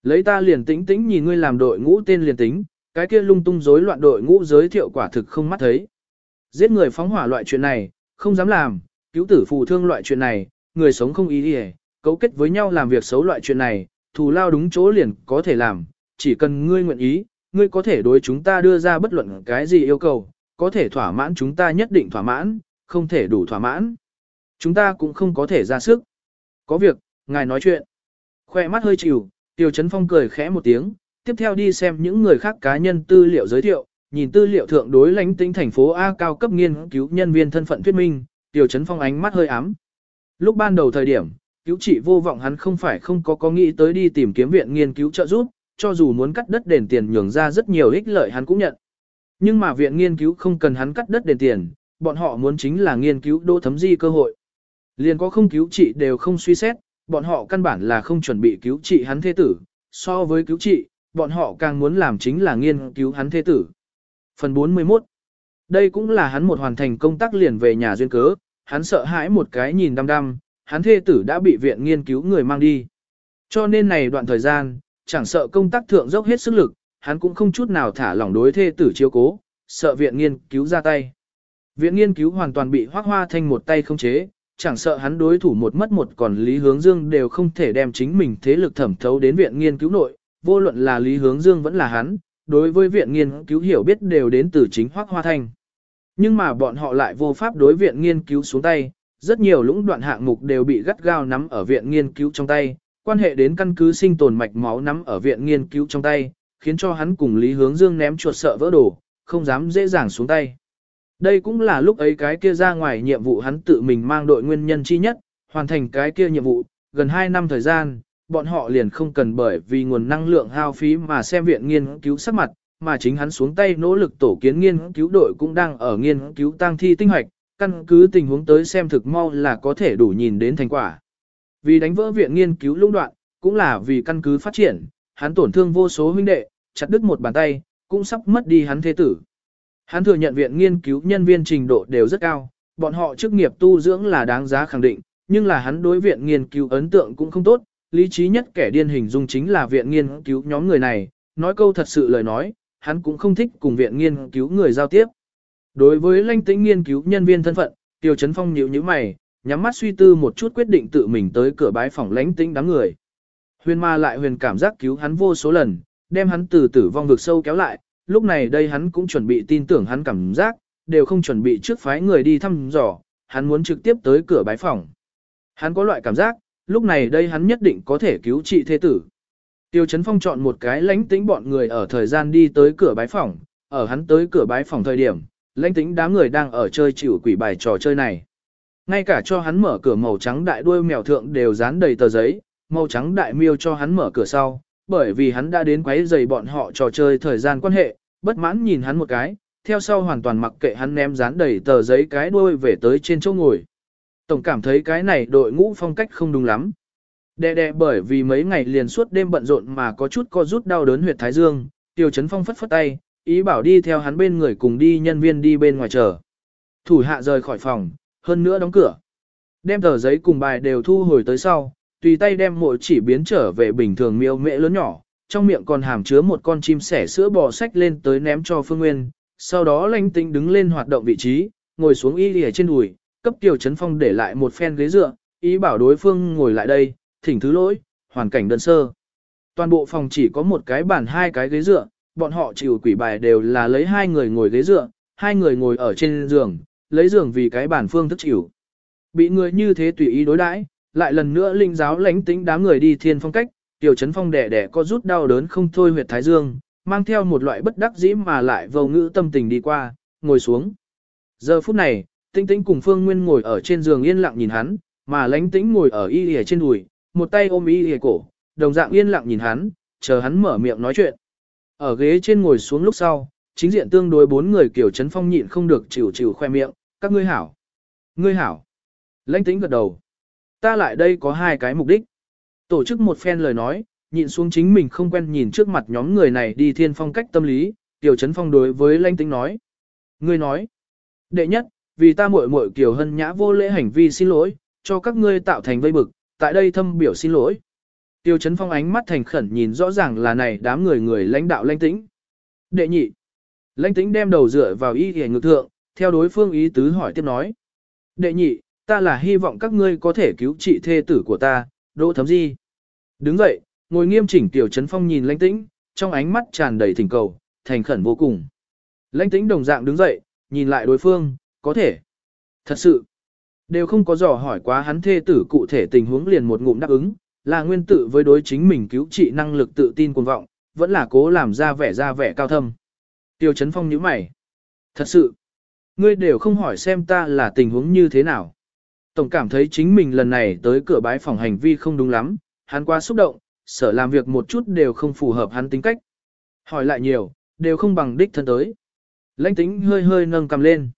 Lấy ta liền tĩnh tĩnh nhìn ngươi làm đội ngũ tên liền tính, cái kia lung tung rối loạn đội ngũ giới thiệu quả thực không mắt thấy. Giết người phóng hỏa loại chuyện này, không dám làm, cứu tử phù thương loại chuyện này, người sống không ý đi cấu kết với nhau làm việc xấu loại chuyện này, thù lao đúng chỗ liền có thể làm, chỉ cần ngươi nguyện ý, ngươi có thể đối chúng ta đưa ra bất luận cái gì yêu cầu, có thể thỏa mãn chúng ta nhất định thỏa mãn, không thể đủ thỏa mãn. Chúng ta cũng không có thể ra sức. Có việc, ngài nói chuyện. Khoe mắt hơi chịu, Tiêu Trấn Phong cười khẽ một tiếng, tiếp theo đi xem những người khác cá nhân tư liệu giới thiệu, nhìn tư liệu thượng đối lãnh tính thành phố A cao cấp nghiên cứu nhân viên thân phận thuyết minh, Tiêu Trấn Phong ánh mắt hơi ám. Lúc ban đầu thời điểm, cứu trị vô vọng hắn không phải không có có nghĩ tới đi tìm kiếm viện nghiên cứu trợ giúp, cho dù muốn cắt đất đền tiền nhường ra rất nhiều ích lợi hắn cũng nhận. Nhưng mà viện nghiên cứu không cần hắn cắt đất đền tiền, bọn họ muốn chính là nghiên cứu đô thấm di cơ hội. Liền có không cứu trị đều không suy xét, bọn họ căn bản là không chuẩn bị cứu trị hắn thế tử, so với cứu trị, bọn họ càng muốn làm chính là nghiên cứu hắn thế tử. Phần 41 Đây cũng là hắn một hoàn thành công tác liền về nhà duyên cớ, hắn sợ hãi một cái nhìn đăm đăm, hắn thê tử đã bị viện nghiên cứu người mang đi. Cho nên này đoạn thời gian, chẳng sợ công tác thượng dốc hết sức lực, hắn cũng không chút nào thả lỏng đối thê tử chiếu cố, sợ viện nghiên cứu ra tay. Viện nghiên cứu hoàn toàn bị hoác hoa thanh một tay không chế, chẳng sợ hắn đối thủ một mất một còn Lý Hướng Dương đều không thể đem chính mình thế lực thẩm thấu đến viện nghiên cứu nội, vô luận là Lý Hướng Dương vẫn là hắn, đối với viện nghiên cứu hiểu biết đều đến từ chính hoác hoa thanh. Nhưng mà bọn họ lại vô pháp đối viện nghiên cứu xuống tay, rất nhiều lũng đoạn hạng mục đều bị gắt gao nắm ở viện nghiên cứu trong tay, quan hệ đến căn cứ sinh tồn mạch máu nắm ở viện nghiên cứu trong tay, khiến cho hắn cùng Lý Hướng Dương ném chuột sợ vỡ đồ, không dám dễ dàng xuống tay. Đây cũng là lúc ấy cái kia ra ngoài nhiệm vụ hắn tự mình mang đội nguyên nhân chi nhất, hoàn thành cái kia nhiệm vụ, gần 2 năm thời gian, bọn họ liền không cần bởi vì nguồn năng lượng hao phí mà xem viện nghiên cứu sắc mặt, mà chính hắn xuống tay nỗ lực tổ kiến nghiên cứu đội cũng đang ở nghiên cứu tăng thi tinh hoạch, căn cứ tình huống tới xem thực mau là có thể đủ nhìn đến thành quả. Vì đánh vỡ viện nghiên cứu lũng đoạn, cũng là vì căn cứ phát triển, hắn tổn thương vô số huynh đệ, chặt đứt một bàn tay, cũng sắp mất đi hắn thế tử. Hắn thừa nhận viện nghiên cứu nhân viên trình độ đều rất cao, bọn họ chức nghiệp tu dưỡng là đáng giá khẳng định, nhưng là hắn đối viện nghiên cứu ấn tượng cũng không tốt, lý trí nhất kẻ điên hình dung chính là viện nghiên cứu nhóm người này, nói câu thật sự lời nói, hắn cũng không thích cùng viện nghiên cứu người giao tiếp. Đối với lãnh tĩnh nghiên cứu nhân viên thân phận, Tiêu Chấn Phong nhíu nhíu mày, nhắm mắt suy tư một chút quyết định tự mình tới cửa bái phòng lãnh tĩnh đám người. Huyền ma lại huyền cảm giác cứu hắn vô số lần, đem hắn từ tử vong vực sâu kéo lại, lúc này đây hắn cũng chuẩn bị tin tưởng hắn cảm giác, đều không chuẩn bị trước phái người đi thăm dò, hắn muốn trực tiếp tới cửa bái phòng. Hắn có loại cảm giác, lúc này đây hắn nhất định có thể cứu trị thế tử. Tiêu Chấn Phong chọn một cái lãnh tĩnh bọn người ở thời gian đi tới cửa bái phòng, ở hắn tới cửa bái phòng thời điểm, lãnh tĩnh đám người đang ở chơi chịu quỷ bài trò chơi này. Ngay cả cho hắn mở cửa màu trắng đại đuôi mèo thượng đều dán đầy tờ giấy, màu trắng đại miêu cho hắn mở cửa sau, bởi vì hắn đã đến quấy giày bọn họ trò chơi thời gian quan hệ, bất mãn nhìn hắn một cái, theo sau hoàn toàn mặc kệ hắn ném dán đầy tờ giấy cái đuôi về tới trên chỗ ngồi. Tổng cảm thấy cái này đội ngũ phong cách không đúng lắm. Đè đè bởi vì mấy ngày liền suốt đêm bận rộn mà có chút co rút đau đớn huyệt thái dương, Tiêu Chấn Phong phất phất tay, ý bảo đi theo hắn bên người cùng đi nhân viên đi bên ngoài chờ. Thủ hạ rời khỏi phòng, hơn nữa đóng cửa. Đem tờ giấy cùng bài đều thu hồi tới sau, tùy tay đem mỗi chỉ biến trở về bình thường miêu mễ lớn nhỏ, trong miệng còn hàm chứa một con chim sẻ sữa bò sách lên tới ném cho Phương Nguyên, sau đó lanh tinh đứng lên hoạt động vị trí, ngồi xuống y lìa trên đùi, cấp tiểu Chấn Phong để lại một phen ghế dựa, ý bảo đối phương ngồi lại đây, thỉnh thứ lỗi, hoàn cảnh đơn sơ. Toàn bộ phòng chỉ có một cái bàn hai cái ghế dựa, bọn họ chịu quỷ bài đều là lấy hai người ngồi ghế dựa, hai người ngồi ở trên giường, lấy giường vì cái bàn phương thức chịu. Bị người như thế tùy ý đối đãi, lại lần nữa linh giáo lãnh tĩnh đám người đi thiên phong cách, tiểu chấn phong đẻ đẻ có rút đau đớn không thôi huyệt thái dương, mang theo một loại bất đắc dĩ mà lại vô ngữ tâm tình đi qua, ngồi xuống. Giờ phút này, tinh tĩnh cùng phương nguyên ngồi ở trên giường yên lặng nhìn hắn, mà lãnh tĩnh ngồi ở y hề trên đùi, một tay ôm y hề cổ, đồng dạng yên lặng nhìn hắn, chờ hắn mở miệng nói chuyện. Ở ghế trên ngồi xuống lúc sau, chính diện tương đối bốn người kiểu chấn phong nhịn không được chịu chịu khoe miệng, các ngươi hảo. Ngươi hảo. Lãnh tĩnh gật đầu. Ta lại đây có hai cái mục đích. Tổ chức một phen lời nói, nhịn xuống chính mình không quen nhìn trước mặt nhóm người này đi thiên phong cách tâm lý, tiểu chấn phong đối với Lanh tĩnh nói. Ngươi nói. Đệ nhất, vì ta muội muội kiểu hân nhã vô lễ hành vi xin lỗi, cho các ngươi tạo thành vây bực, tại đây thâm biểu xin lỗi. Tiêu Chấn Phong ánh mắt thành khẩn nhìn rõ ràng là này đám người người lãnh đạo lãnh tĩnh. Đệ nhị. Lãnh tĩnh đem đầu dựa vào y hề ngực thượng, theo đối phương ý tứ hỏi tiếp nói. Đệ nhị, ta là hy vọng các ngươi có thể cứu trị thê tử của ta, đỗ thấm di. Đứng dậy, ngồi nghiêm chỉnh Tiêu Chấn Phong nhìn lãnh tĩnh, trong ánh mắt tràn đầy thỉnh cầu, thành khẩn vô cùng. Lãnh tĩnh đồng dạng đứng dậy, nhìn lại đối phương, có thể. Thật sự, đều không có dò hỏi quá hắn thê tử cụ thể tình huống liền một ngụm đáp ứng, là nguyên tự với đối chính mình cứu trị năng lực tự tin cuồng vọng, vẫn là cố làm ra vẻ ra vẻ cao thâm. Tiêu Chấn Phong nhíu mày. Thật sự, ngươi đều không hỏi xem ta là tình huống như thế nào. Tổng cảm thấy chính mình lần này tới cửa bái phòng hành vi không đúng lắm, hắn quá xúc động, sợ làm việc một chút đều không phù hợp hắn tính cách. Hỏi lại nhiều, đều không bằng đích thân tới. Lãnh tĩnh hơi hơi nâng cầm lên.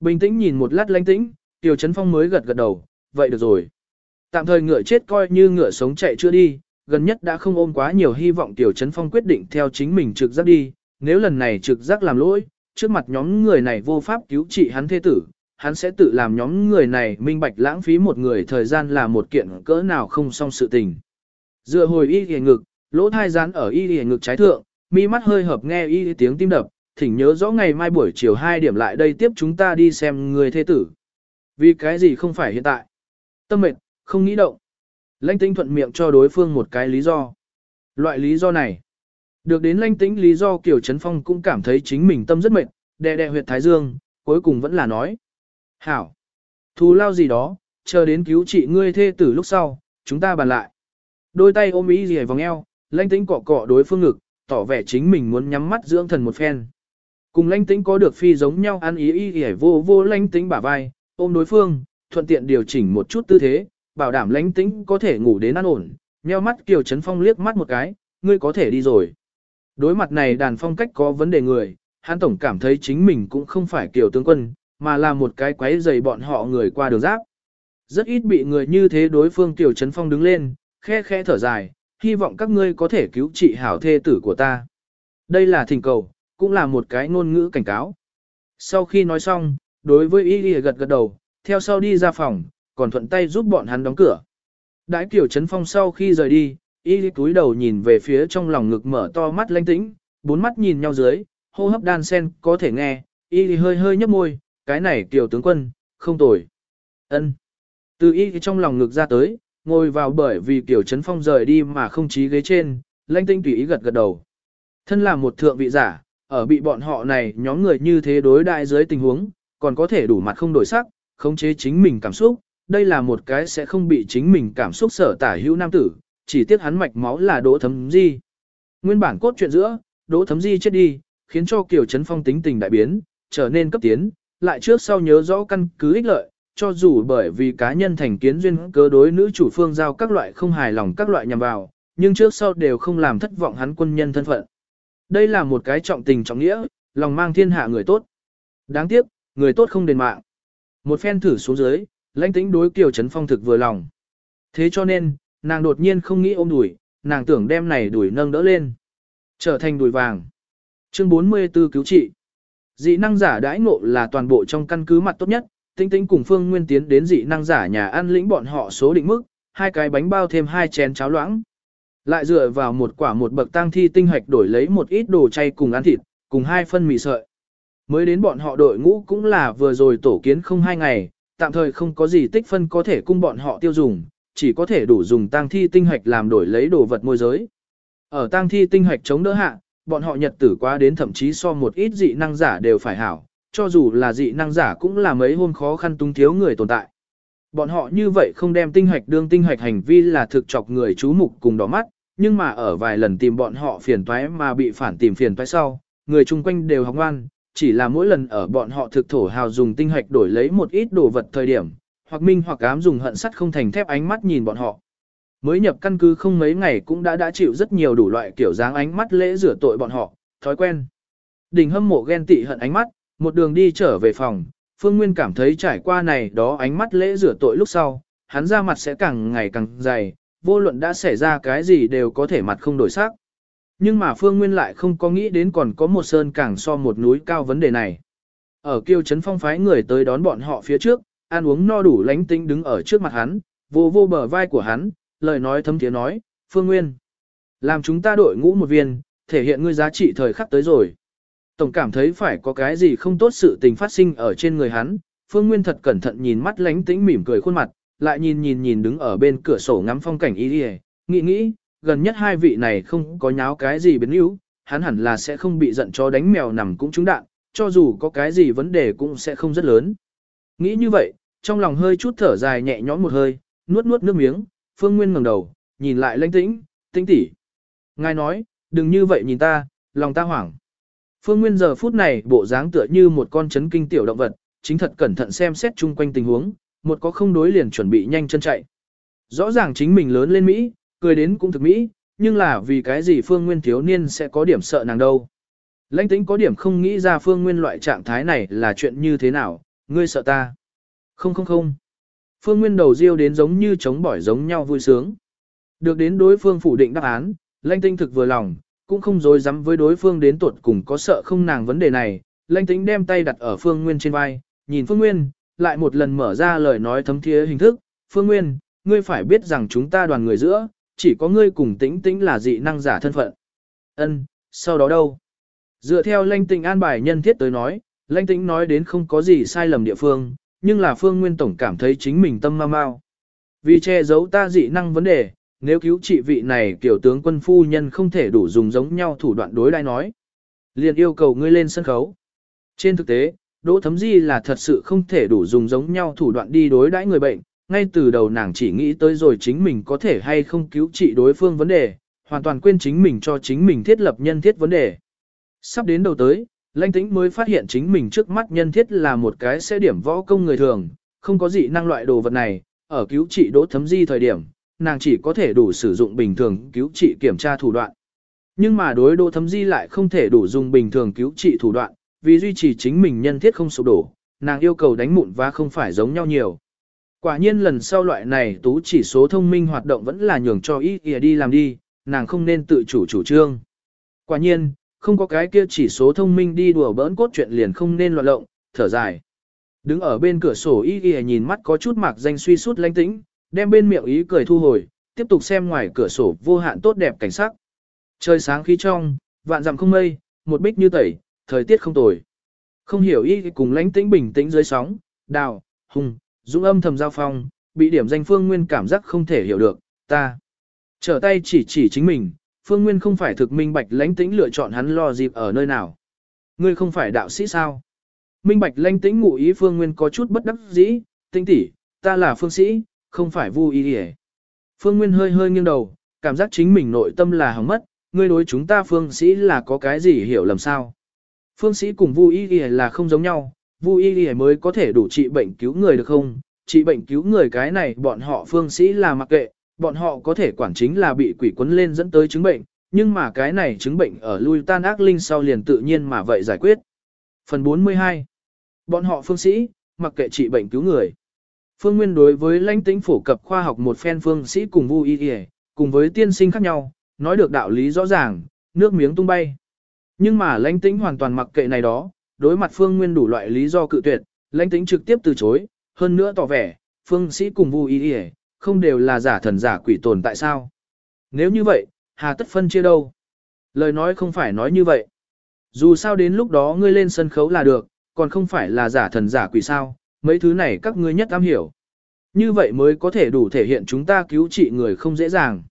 Bình tĩnh nhìn một lát lãnh tĩnh, Tiêu Chấn Phong mới gật gật đầu, vậy được rồi. Tạm thời ngựa chết coi như ngựa sống chạy chưa đi, gần nhất đã không ôm quá nhiều hy vọng Tiểu Trấn Phong quyết định theo chính mình trực giác đi, nếu lần này trực giác làm lỗi, trước mặt nhóm người này vô pháp cứu trị hắn thế tử, hắn sẽ tự làm nhóm người này minh bạch lãng phí một người thời gian là một kiện cỡ nào không xong sự tình. Dựa hồi y hề ngực, lỗ thai rán ở y hề ngực trái thượng, mi mắt hơi hợp nghe y tiếng tim đập, thỉnh nhớ rõ ngày mai buổi chiều 2 điểm lại đây tiếp chúng ta đi xem người thế tử. Vì cái gì không phải hiện tại? Tâm mệt, không nghĩ động. Lãnh tĩnh thuận miệng cho đối phương một cái lý do. Loại lý do này. Được đến lãnh tĩnh lý do Kiều Trấn Phong cũng cảm thấy chính mình tâm rất mệt, đè đè huyệt thái dương, cuối cùng vẫn là nói. Hảo, thù lao gì đó, chờ đến cứu trị ngươi thê tử lúc sau, chúng ta bàn lại. Đôi tay ôm ý gì vòng eo, lãnh tĩnh cọ cọ đối phương ngực, tỏ vẻ chính mình muốn nhắm mắt dưỡng thần một phen. Cùng lãnh tĩnh có được phi giống nhau ăn ý ý gì vô vô lãnh tĩnh bả vai, ôm đối phương, thuận tiện điều chỉnh một chút tư thế, bảo đảm lãnh tĩnh có thể ngủ đến ăn ổn, nheo mắt Kiều Trấn Phong liếc mắt một cái, ngươi có thể đi rồi. Đối mặt này đàn phong cách có vấn đề người, hắn tổng cảm thấy chính mình cũng không phải Kiều tướng quân, mà là một cái quái dày bọn họ người qua đường giáp. Rất ít bị người như thế đối phương tiểu Trấn Phong đứng lên, khe khe thở dài, hy vọng các ngươi có thể cứu trị hảo thê tử của ta. Đây là thỉnh cầu, cũng là một cái ngôn ngữ cảnh cáo. Sau khi nói xong, đối với y ghi gật gật đầu, theo sau đi ra phòng, còn thuận tay giúp bọn hắn đóng cửa. Đãi Kiều Trấn Phong sau khi rời đi, y túi đầu nhìn về phía trong lòng ngực mở to mắt lanh tĩnh, bốn mắt nhìn nhau dưới, hô hấp đan sen có thể nghe, y hơi hơi nhấp môi, cái này tiểu tướng quân, không tồi. ân Từ y trong lòng ngực ra tới, ngồi vào bởi vì tiểu Trấn Phong rời đi mà không chí ghế trên, lanh tinh tùy ý gật gật đầu. Thân là một thượng vị giả, ở bị bọn họ này nhóm người như thế đối đại dưới tình huống, còn có thể đủ mặt không đổi sắc, khống chế chính mình cảm xúc, đây là một cái sẽ không bị chính mình cảm xúc sở tả hữu nam tử, chỉ tiếc hắn mạch máu là đỗ thấm di. Nguyên bản cốt truyện giữa, đỗ thấm di chết đi, khiến cho Kiều Trấn Phong tính tình đại biến, trở nên cấp tiến, lại trước sau nhớ rõ căn cứ ích lợi, cho dù bởi vì cá nhân thành kiến duyên cớ đối nữ chủ phương giao các loại không hài lòng các loại nhằm vào, nhưng trước sau đều không làm thất vọng hắn quân nhân thân phận. Đây là một cái trọng tình trọng nghĩa, lòng mang thiên hạ người tốt. Đáng tiếc, người tốt không đền mạng. Một phen thử xuống dưới, lãnh tĩnh đối Kiều Trấn Phong thực vừa lòng. Thế cho nên, nàng đột nhiên không nghĩ ôm đùi, nàng tưởng đem này đùi nâng đỡ lên. Trở thành đùi vàng. Chương 44 cứu trị. Dị năng giả đãi ngộ là toàn bộ trong căn cứ mặt tốt nhất, tinh tinh cùng Phương Nguyên tiến đến dị năng giả nhà ăn lĩnh bọn họ số định mức, hai cái bánh bao thêm hai chén cháo loãng. Lại dựa vào một quả một bậc tang thi tinh hạch đổi lấy một ít đồ chay cùng ăn thịt, cùng hai phân mì sợi. Mới đến bọn họ đội ngũ cũng là vừa rồi tổ kiến không hai ngày, tạm thời không có gì tích phân có thể cung bọn họ tiêu dùng, chỉ có thể đủ dùng tang thi tinh hạch làm đổi lấy đồ vật môi giới. Ở tang thi tinh hạch chống đỡ hạ, bọn họ nhật tử quá đến thậm chí so một ít dị năng giả đều phải hảo, cho dù là dị năng giả cũng là mấy hôm khó khăn tung thiếu người tồn tại. Bọn họ như vậy không đem tinh hạch đương tinh hạch hành vi là thực chọc người chú mục cùng đỏ mắt, nhưng mà ở vài lần tìm bọn họ phiền toái mà bị phản tìm phiền toái sau, người chung quanh đều học ngoan, chỉ là mỗi lần ở bọn họ thực thổ hào dùng tinh hạch đổi lấy một ít đồ vật thời điểm, hoặc minh hoặc ám dùng hận sắt không thành thép ánh mắt nhìn bọn họ. Mới nhập căn cứ không mấy ngày cũng đã đã chịu rất nhiều đủ loại kiểu dáng ánh mắt lễ rửa tội bọn họ, thói quen. Đình hâm mộ ghen tị hận ánh mắt, một đường đi trở về phòng, Phương Nguyên cảm thấy trải qua này đó ánh mắt lễ rửa tội lúc sau, hắn ra mặt sẽ càng ngày càng dày, vô luận đã xảy ra cái gì đều có thể mặt không đổi sắc. Nhưng mà Phương Nguyên lại không có nghĩ đến còn có một sơn càng so một núi cao vấn đề này. Ở kiêu trấn phong phái người tới đón bọn họ phía trước, ăn uống no đủ lánh tinh đứng ở trước mặt hắn, vô vô bờ vai của hắn, lời nói thấm tiếng nói, Phương Nguyên. Làm chúng ta đội ngũ một viên, thể hiện ngươi giá trị thời khắc tới rồi. Tổng cảm thấy phải có cái gì không tốt sự tình phát sinh ở trên người hắn, Phương Nguyên thật cẩn thận nhìn mắt lánh tĩnh mỉm cười khuôn mặt, lại nhìn nhìn nhìn đứng ở bên cửa sổ ngắm phong cảnh y đi nghĩ nghĩ, gần nhất hai vị này không có nháo cái gì biến yếu, hắn hẳn là sẽ không bị giận cho đánh mèo nằm cũng trúng đạn, cho dù có cái gì vấn đề cũng sẽ không rất lớn. Nghĩ như vậy, trong lòng hơi chút thở dài nhẹ nhõm một hơi, nuốt nuốt nước miếng, Phương Nguyên ngẩng đầu, nhìn lại lãnh tĩnh, tĩnh tỉ. Ngài nói, đừng như vậy nhìn ta, lòng ta hoảng. Phương Nguyên giờ phút này bộ dáng tựa như một con chấn kinh tiểu động vật, chính thật cẩn thận xem xét chung quanh tình huống, một có không đối liền chuẩn bị nhanh chân chạy. Rõ ràng chính mình lớn lên Mỹ, cười đến cũng thực Mỹ, nhưng là vì cái gì Phương Nguyên thiếu niên sẽ có điểm sợ nàng đâu. Lãnh tĩnh có điểm không nghĩ ra Phương Nguyên loại trạng thái này là chuyện như thế nào, ngươi sợ ta. Không không không. Phương Nguyên đầu riêu đến giống như chống bỏi giống nhau vui sướng. Được đến đối phương phủ định đáp án, lãnh tinh thực vừa lòng, cũng không dối dám với đối phương đến tuột cùng có sợ không nàng vấn đề này. Lãnh tĩnh đem tay đặt ở Phương Nguyên trên vai, nhìn Phương Nguyên, lại một lần mở ra lời nói thấm thiế hình thức. Phương Nguyên, ngươi phải biết rằng chúng ta đoàn người giữa, chỉ có ngươi cùng tĩnh tĩnh là dị năng giả thân phận. Ân, sau đó đâu? Dựa theo lãnh tĩnh an bài nhân thiết tới nói, lãnh tĩnh nói đến không có gì sai lầm địa phương, nhưng là Phương Nguyên Tổng cảm thấy chính mình tâm ma mau. Vì che giấu ta dị năng vấn đề, nếu cứu trị vị này kiểu tướng quân phu nhân không thể đủ dùng giống nhau thủ đoạn đối đai nói. liền yêu cầu ngươi lên sân khấu. Trên thực tế, Đỗ Thấm Di là thật sự không thể đủ dùng giống nhau thủ đoạn đi đối đãi người bệnh, ngay từ đầu nàng chỉ nghĩ tới rồi chính mình có thể hay không cứu trị đối phương vấn đề, hoàn toàn quên chính mình cho chính mình thiết lập nhân thiết vấn đề. Sắp đến đầu tới, lãnh tĩnh mới phát hiện chính mình trước mắt nhân thiết là một cái sẽ điểm võ công người thường, không có gì năng loại đồ vật này, ở cứu trị đỗ thấm di thời điểm, nàng chỉ có thể đủ sử dụng bình thường cứu trị kiểm tra thủ đoạn. Nhưng mà đối đỗ thấm di lại không thể đủ dùng bình thường cứu trị thủ đoạn, vì duy trì chính mình nhân thiết không sụp đổ, nàng yêu cầu đánh mụn và không phải giống nhau nhiều. Quả nhiên lần sau loại này tú chỉ số thông minh hoạt động vẫn là nhường cho ý kìa đi làm đi, nàng không nên tự chủ chủ trương. Quả nhiên, không có cái kia chỉ số thông minh đi đùa bỡn cốt chuyện liền không nên loạn lộng, thở dài. Đứng ở bên cửa sổ y y nhìn mắt có chút mạc danh suy sút lánh tĩnh, đem bên miệng ý cười thu hồi, tiếp tục xem ngoài cửa sổ vô hạn tốt đẹp cảnh sắc. Trời sáng khí trong, vạn dặm không mây, một bích như tẩy, thời tiết không tồi. Không hiểu y cùng lánh tĩnh bình tĩnh dưới sóng, đào, hùng, dũng âm thầm giao phong, bị điểm danh phương nguyên cảm giác không thể hiểu được, ta. Trở tay chỉ chỉ chính mình, phương nguyên không phải thực minh bạch Lãnh tĩnh lựa chọn hắn lo dịp ở nơi nào. Ngươi không phải đạo sĩ sao? Minh bạch Lãnh tĩnh ngụ ý phương nguyên có chút bất đắc dĩ, tinh tỷ, ta là phương sĩ, không phải vu ý đi Phương Nguyên hơi hơi nghiêng đầu, cảm giác chính mình nội tâm là hỏng mất, ngươi đối chúng ta phương sĩ là có cái gì hiểu lầm sao. Phương sĩ cùng vu y là không giống nhau, vu y mới có thể đủ trị bệnh cứu người được không? Trị bệnh cứu người cái này bọn họ phương sĩ là mặc kệ, bọn họ có thể quản chính là bị quỷ quấn lên dẫn tới chứng bệnh, nhưng mà cái này chứng bệnh ở lui tan ác linh sau liền tự nhiên mà vậy giải quyết. Phần 42 Bọn họ phương sĩ, mặc kệ trị bệnh cứu người. Phương Nguyên đối với lãnh tĩnh phổ cập khoa học một phen phương sĩ cùng vu y y, cùng với tiên sinh khác nhau, nói được đạo lý rõ ràng, nước miếng tung bay. Nhưng mà lãnh tĩnh hoàn toàn mặc kệ này đó, đối mặt Phương Nguyên đủ loại lý do cự tuyệt, lãnh tĩnh trực tiếp từ chối, hơn nữa tỏ vẻ, phương sĩ cùng vu y y, không đều là giả thần giả quỷ tồn tại sao. Nếu như vậy, hà tất phân chia đâu? Lời nói không phải nói như vậy. Dù sao đến lúc đó ngươi lên sân khấu là được, còn không phải là giả thần giả quỷ sao, mấy thứ này các ngươi nhất am hiểu. Như vậy mới có thể đủ thể hiện chúng ta cứu trị người không dễ dàng.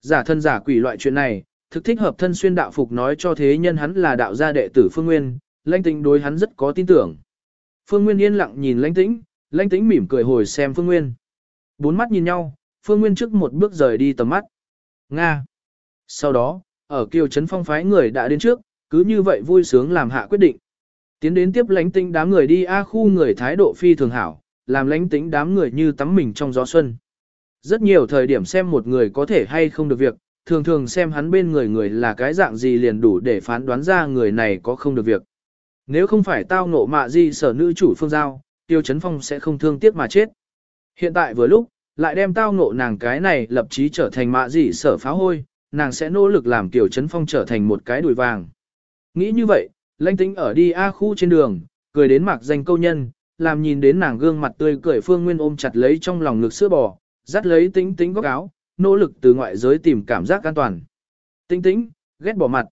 Giả thân giả quỷ loại chuyện này, thực thích hợp thân xuyên đạo phục nói cho thế nhân hắn là đạo gia đệ tử Phương Nguyên, lãnh tĩnh đối hắn rất có tin tưởng. Phương Nguyên yên lặng nhìn lãnh tĩnh, lãnh tĩnh mỉm cười hồi xem Phương Nguyên. Bốn mắt nhìn nhau, Phương Nguyên trước một bước rời đi tầm mắt. Nga. Sau đó, ở kiều trấn phong phái người đã đến trước, cứ như vậy vui sướng làm hạ quyết định. Tiến đến tiếp lánh tĩnh đám người đi A khu người thái độ phi thường hảo, làm lánh tĩnh đám người như tắm mình trong gió xuân. Rất nhiều thời điểm xem một người có thể hay không được việc, thường thường xem hắn bên người người là cái dạng gì liền đủ để phán đoán ra người này có không được việc. Nếu không phải tao ngộ mạ gì sở nữ chủ phương giao, tiêu chấn phong sẽ không thương tiếc mà chết. Hiện tại vừa lúc, lại đem tao ngộ nàng cái này lập chí trở thành mạ dị sở phá hôi, nàng sẽ nỗ lực làm tiểu chấn phong trở thành một cái đùi vàng. Nghĩ như vậy, Lãnh tính ở đi A khu trên đường, cười đến mạc danh câu nhân, làm nhìn đến nàng gương mặt tươi cười Phương Nguyên ôm chặt lấy trong lòng ngực sữa bò, dắt lấy tính tính góc áo, nỗ lực từ ngoại giới tìm cảm giác an toàn. Tính tính, ghét bỏ mặt.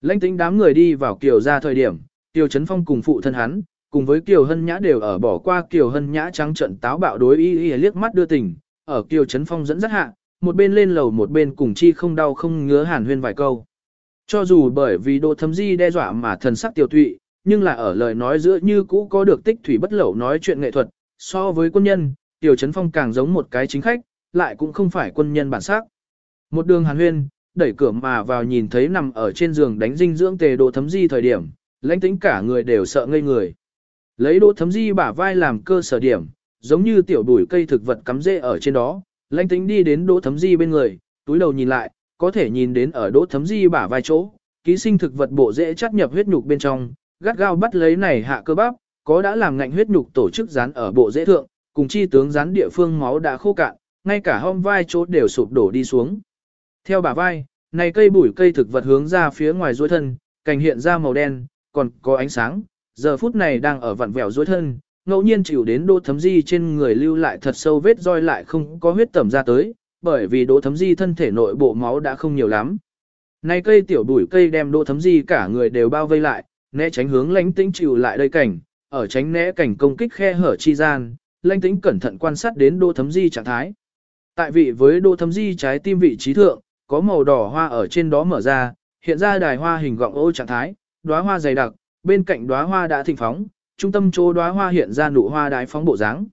Lãnh tính đám người đi vào kiều ra thời điểm, Kiều Trấn Phong cùng phụ thân hắn, cùng với Kiều Hân Nhã đều ở bỏ qua Kiều Hân Nhã trắng trận táo bạo đối y y liếc mắt đưa tình, ở Kiều Trấn Phong dẫn dắt hạ, một bên lên lầu một bên cùng chi không đau không ngứa hàn huyên vài câu. Cho dù bởi vì Đỗ Thấm Di đe dọa mà thần sắc tiêu tụy, nhưng là ở lời nói giữa như cũ có được tích thủy bất lẩu nói chuyện nghệ thuật, so với quân nhân, kiều Trấn Phong càng giống một cái chính khách, lại cũng không phải quân nhân bản sắc. Một đường hàn huyên, đẩy cửa mà vào nhìn thấy nằm ở trên giường đánh dinh dưỡng tề Đỗ Thấm Di thời điểm, lãnh tính cả người đều sợ ngây người. Lấy Đỗ Thấm Di bả vai làm cơ sở điểm, giống như tiểu đùi cây thực vật cắm rễ ở trên đó, lãnh tính đi đến Đỗ Thấm Di bên người, túi đầu nhìn lại, có thể nhìn đến ở đỗ thấm di bả vai chỗ, ký sinh thực vật bộ rễ chắt nhập huyết nhục bên trong, gắt gao bắt lấy này hạ cơ bắp, có đã làm ngạnh huyết nhục tổ chức dán ở bộ rễ thượng, cùng chi tướng dán địa phương máu đã khô cạn, ngay cả hông vai chỗ đều sụp đổ đi xuống. Theo bả vai, này cây bụi cây thực vật hướng ra phía ngoài duỗi thân, cành hiện ra màu đen, còn có ánh sáng, giờ phút này đang ở vặn vẹo dối thân, ngẫu nhiên chịu đến đỗ thấm di trên người lưu lại thật sâu vết roi lại không có huyết tẩm ra tới, bởi vì đỗ thấm di thân thể nội bộ máu đã không nhiều lắm. Này cây tiểu bụi cây đem đỗ thấm di cả người đều bao vây lại, né tránh hướng lánh tĩnh chịu lại đây cảnh, ở tránh né cảnh công kích khe hở chi gian, lánh tĩnh cẩn thận quan sát đến đỗ thấm di trạng thái. Tại vị với đỗ thấm di trái tim vị trí thượng, có màu đỏ hoa ở trên đó mở ra, hiện ra đài hoa hình gọng ô trạng thái, đóa hoa dày đặc, bên cạnh đóa hoa đã thịnh phóng, trung tâm chỗ đóa hoa hiện ra nụ hoa đái phóng bộ dáng.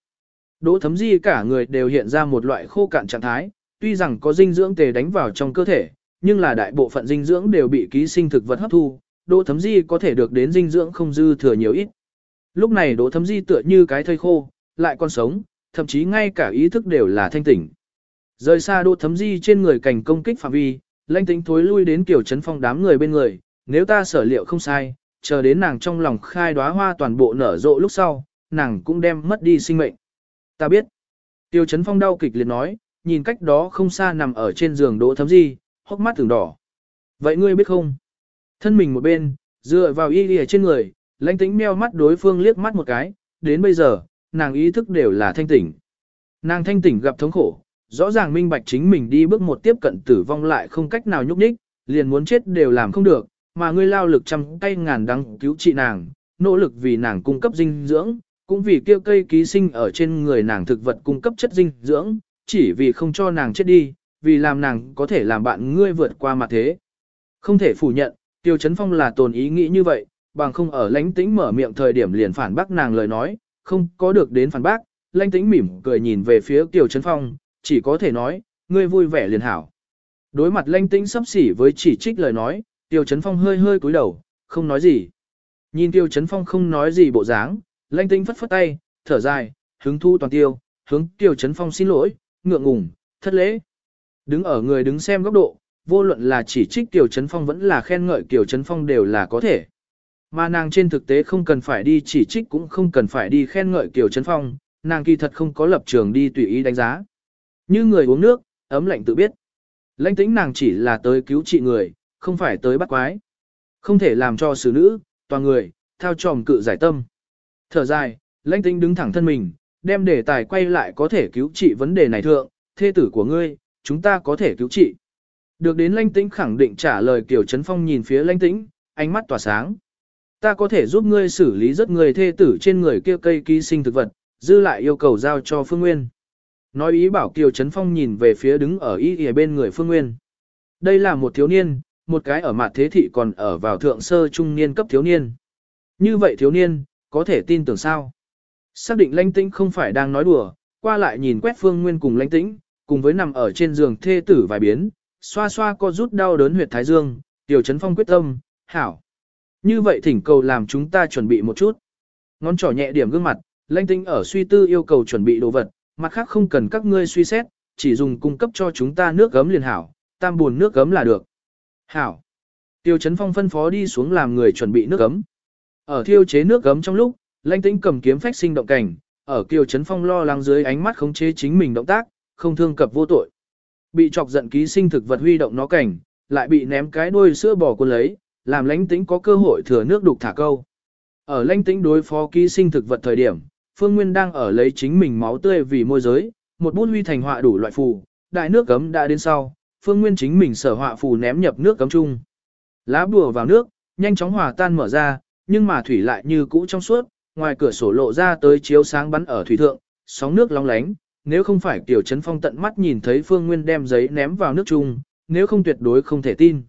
Đỗ thấm di cả người đều hiện ra một loại khô cạn trạng thái, tuy rằng có dinh dưỡng tề đánh vào trong cơ thể, nhưng là đại bộ phận dinh dưỡng đều bị ký sinh thực vật hấp thu, đỗ thấm di có thể được đến dinh dưỡng không dư thừa nhiều ít. Lúc này đỗ thấm di tựa như cái thây khô, lại còn sống, thậm chí ngay cả ý thức đều là thanh tỉnh. Rời xa đỗ thấm di trên người cảnh công kích phạm vi, lãnh tính thối lui đến kiểu chấn phong đám người bên người, nếu ta sở liệu không sai, chờ đến nàng trong lòng khai đóa hoa toàn bộ nở rộ lúc sau, nàng cũng đem mất đi sinh mệnh. Ta biết. Tiêu chấn phong đau kịch liệt nói, nhìn cách đó không xa nằm ở trên giường đỗ thấm di, hốc mắt thường đỏ. Vậy ngươi biết không? Thân mình một bên, dựa vào y lìa trên người, lãnh tĩnh meo mắt đối phương liếc mắt một cái, đến bây giờ, nàng ý thức đều là thanh tỉnh. Nàng thanh tỉnh gặp thống khổ, rõ ràng minh bạch chính mình đi bước một tiếp cận tử vong lại không cách nào nhúc nhích, liền muốn chết đều làm không được, mà ngươi lao lực trăm tay ngàn đắng cứu trị nàng, nỗ lực vì nàng cung cấp dinh dưỡng, cũng vì kêu cây ký sinh ở trên người nàng thực vật cung cấp chất dinh dưỡng, chỉ vì không cho nàng chết đi, vì làm nàng có thể làm bạn ngươi vượt qua mặt thế. Không thể phủ nhận, Tiêu Chấn Phong là tồn ý nghĩ như vậy, bằng không ở lãnh tĩnh mở miệng thời điểm liền phản bác nàng lời nói, không có được đến phản bác, lãnh tĩnh mỉm cười nhìn về phía Tiêu Chấn Phong, chỉ có thể nói, ngươi vui vẻ liền hảo. Đối mặt lãnh tĩnh sắp xỉ với chỉ trích lời nói, Tiêu Chấn Phong hơi hơi cúi đầu, không nói gì. Nhìn Tiêu Chấn Phong không nói gì bộ dáng, lãnh tinh phất phất tay, thở dài, hứng thu toàn tiêu, hướng Tiêu Chấn Phong xin lỗi, ngượng ngùng, thất lễ. Đứng ở người đứng xem góc độ, vô luận là chỉ trích Tiêu Chấn Phong vẫn là khen ngợi Tiêu Chấn Phong đều là có thể. Mà nàng trên thực tế không cần phải đi chỉ trích cũng không cần phải đi khen ngợi Tiêu Chấn Phong, nàng kỳ thật không có lập trường đi tùy ý đánh giá. Như người uống nước, ấm lạnh tự biết. Lãnh tĩnh nàng chỉ là tới cứu trị người, không phải tới bắt quái. Không thể làm cho xử nữ, toàn người, thao tròm cự giải tâm. Thở dài, lãnh tĩnh đứng thẳng thân mình, đem đề tài quay lại có thể cứu trị vấn đề này thượng, thê tử của ngươi, chúng ta có thể cứu trị. Được đến lãnh tĩnh khẳng định trả lời Kiều Trấn Phong nhìn phía lãnh tĩnh, ánh mắt tỏa sáng. Ta có thể giúp ngươi xử lý rất người thê tử trên người kia cây ký sinh thực vật, dư lại yêu cầu giao cho Phương Nguyên. Nói ý bảo Kiều Trấn Phong nhìn về phía đứng ở ý ỉa bên người Phương Nguyên. Đây là một thiếu niên, một cái ở mặt thế thị còn ở vào thượng sơ trung niên cấp thiếu niên. Như vậy thiếu niên, có thể tin tưởng sao? Xác định lãnh tĩnh không phải đang nói đùa, qua lại nhìn quét Phương Nguyên cùng lãnh tĩnh, cùng với nằm ở trên giường thê tử vài biến, xoa xoa co rút đau đớn huyệt thái dương, Tiểu chấn Phong quyết tâm, hảo. Như vậy thỉnh cầu làm chúng ta chuẩn bị một chút. Ngón trỏ nhẹ điểm gương mặt, lãnh tĩnh ở suy tư yêu cầu chuẩn bị đồ vật, mặt khác không cần các ngươi suy xét, chỉ dùng cung cấp cho chúng ta nước gấm liền hảo, tam buồn nước gấm là được. Hảo. Tiêu Chấn Phong phân phó đi xuống làm người chuẩn bị nước gấm. Ở thiêu chế nước gấm trong lúc, Lãnh Tĩnh cầm kiếm phách sinh động cảnh, ở Kiều Chấn Phong lo lắng dưới ánh mắt khống chế chính mình động tác, không thương cập vô tội. Bị chọc giận ký sinh thực vật huy động nó cảnh, lại bị ném cái đuôi sữa bò cuốn lấy, làm Lãnh Tĩnh có cơ hội thừa nước đục thả câu. Ở Lãnh Tĩnh đối phó ký sinh thực vật thời điểm, Phương Nguyên đang ở lấy chính mình máu tươi vì môi giới, một bút huy thành họa đủ loại phù, đại nước cấm đã đến sau, Phương Nguyên chính mình sở họa phù ném nhập nước cấm chung. Lá bùa vào nước, nhanh chóng hòa tan mở ra, nhưng mà thủy lại như cũ trong suốt, ngoài cửa sổ lộ ra tới chiếu sáng bắn ở thủy thượng, sóng nước long lánh, nếu không phải Tiểu Trấn Phong tận mắt nhìn thấy Phương Nguyên đem giấy ném vào nước chung, nếu không tuyệt đối không thể tin.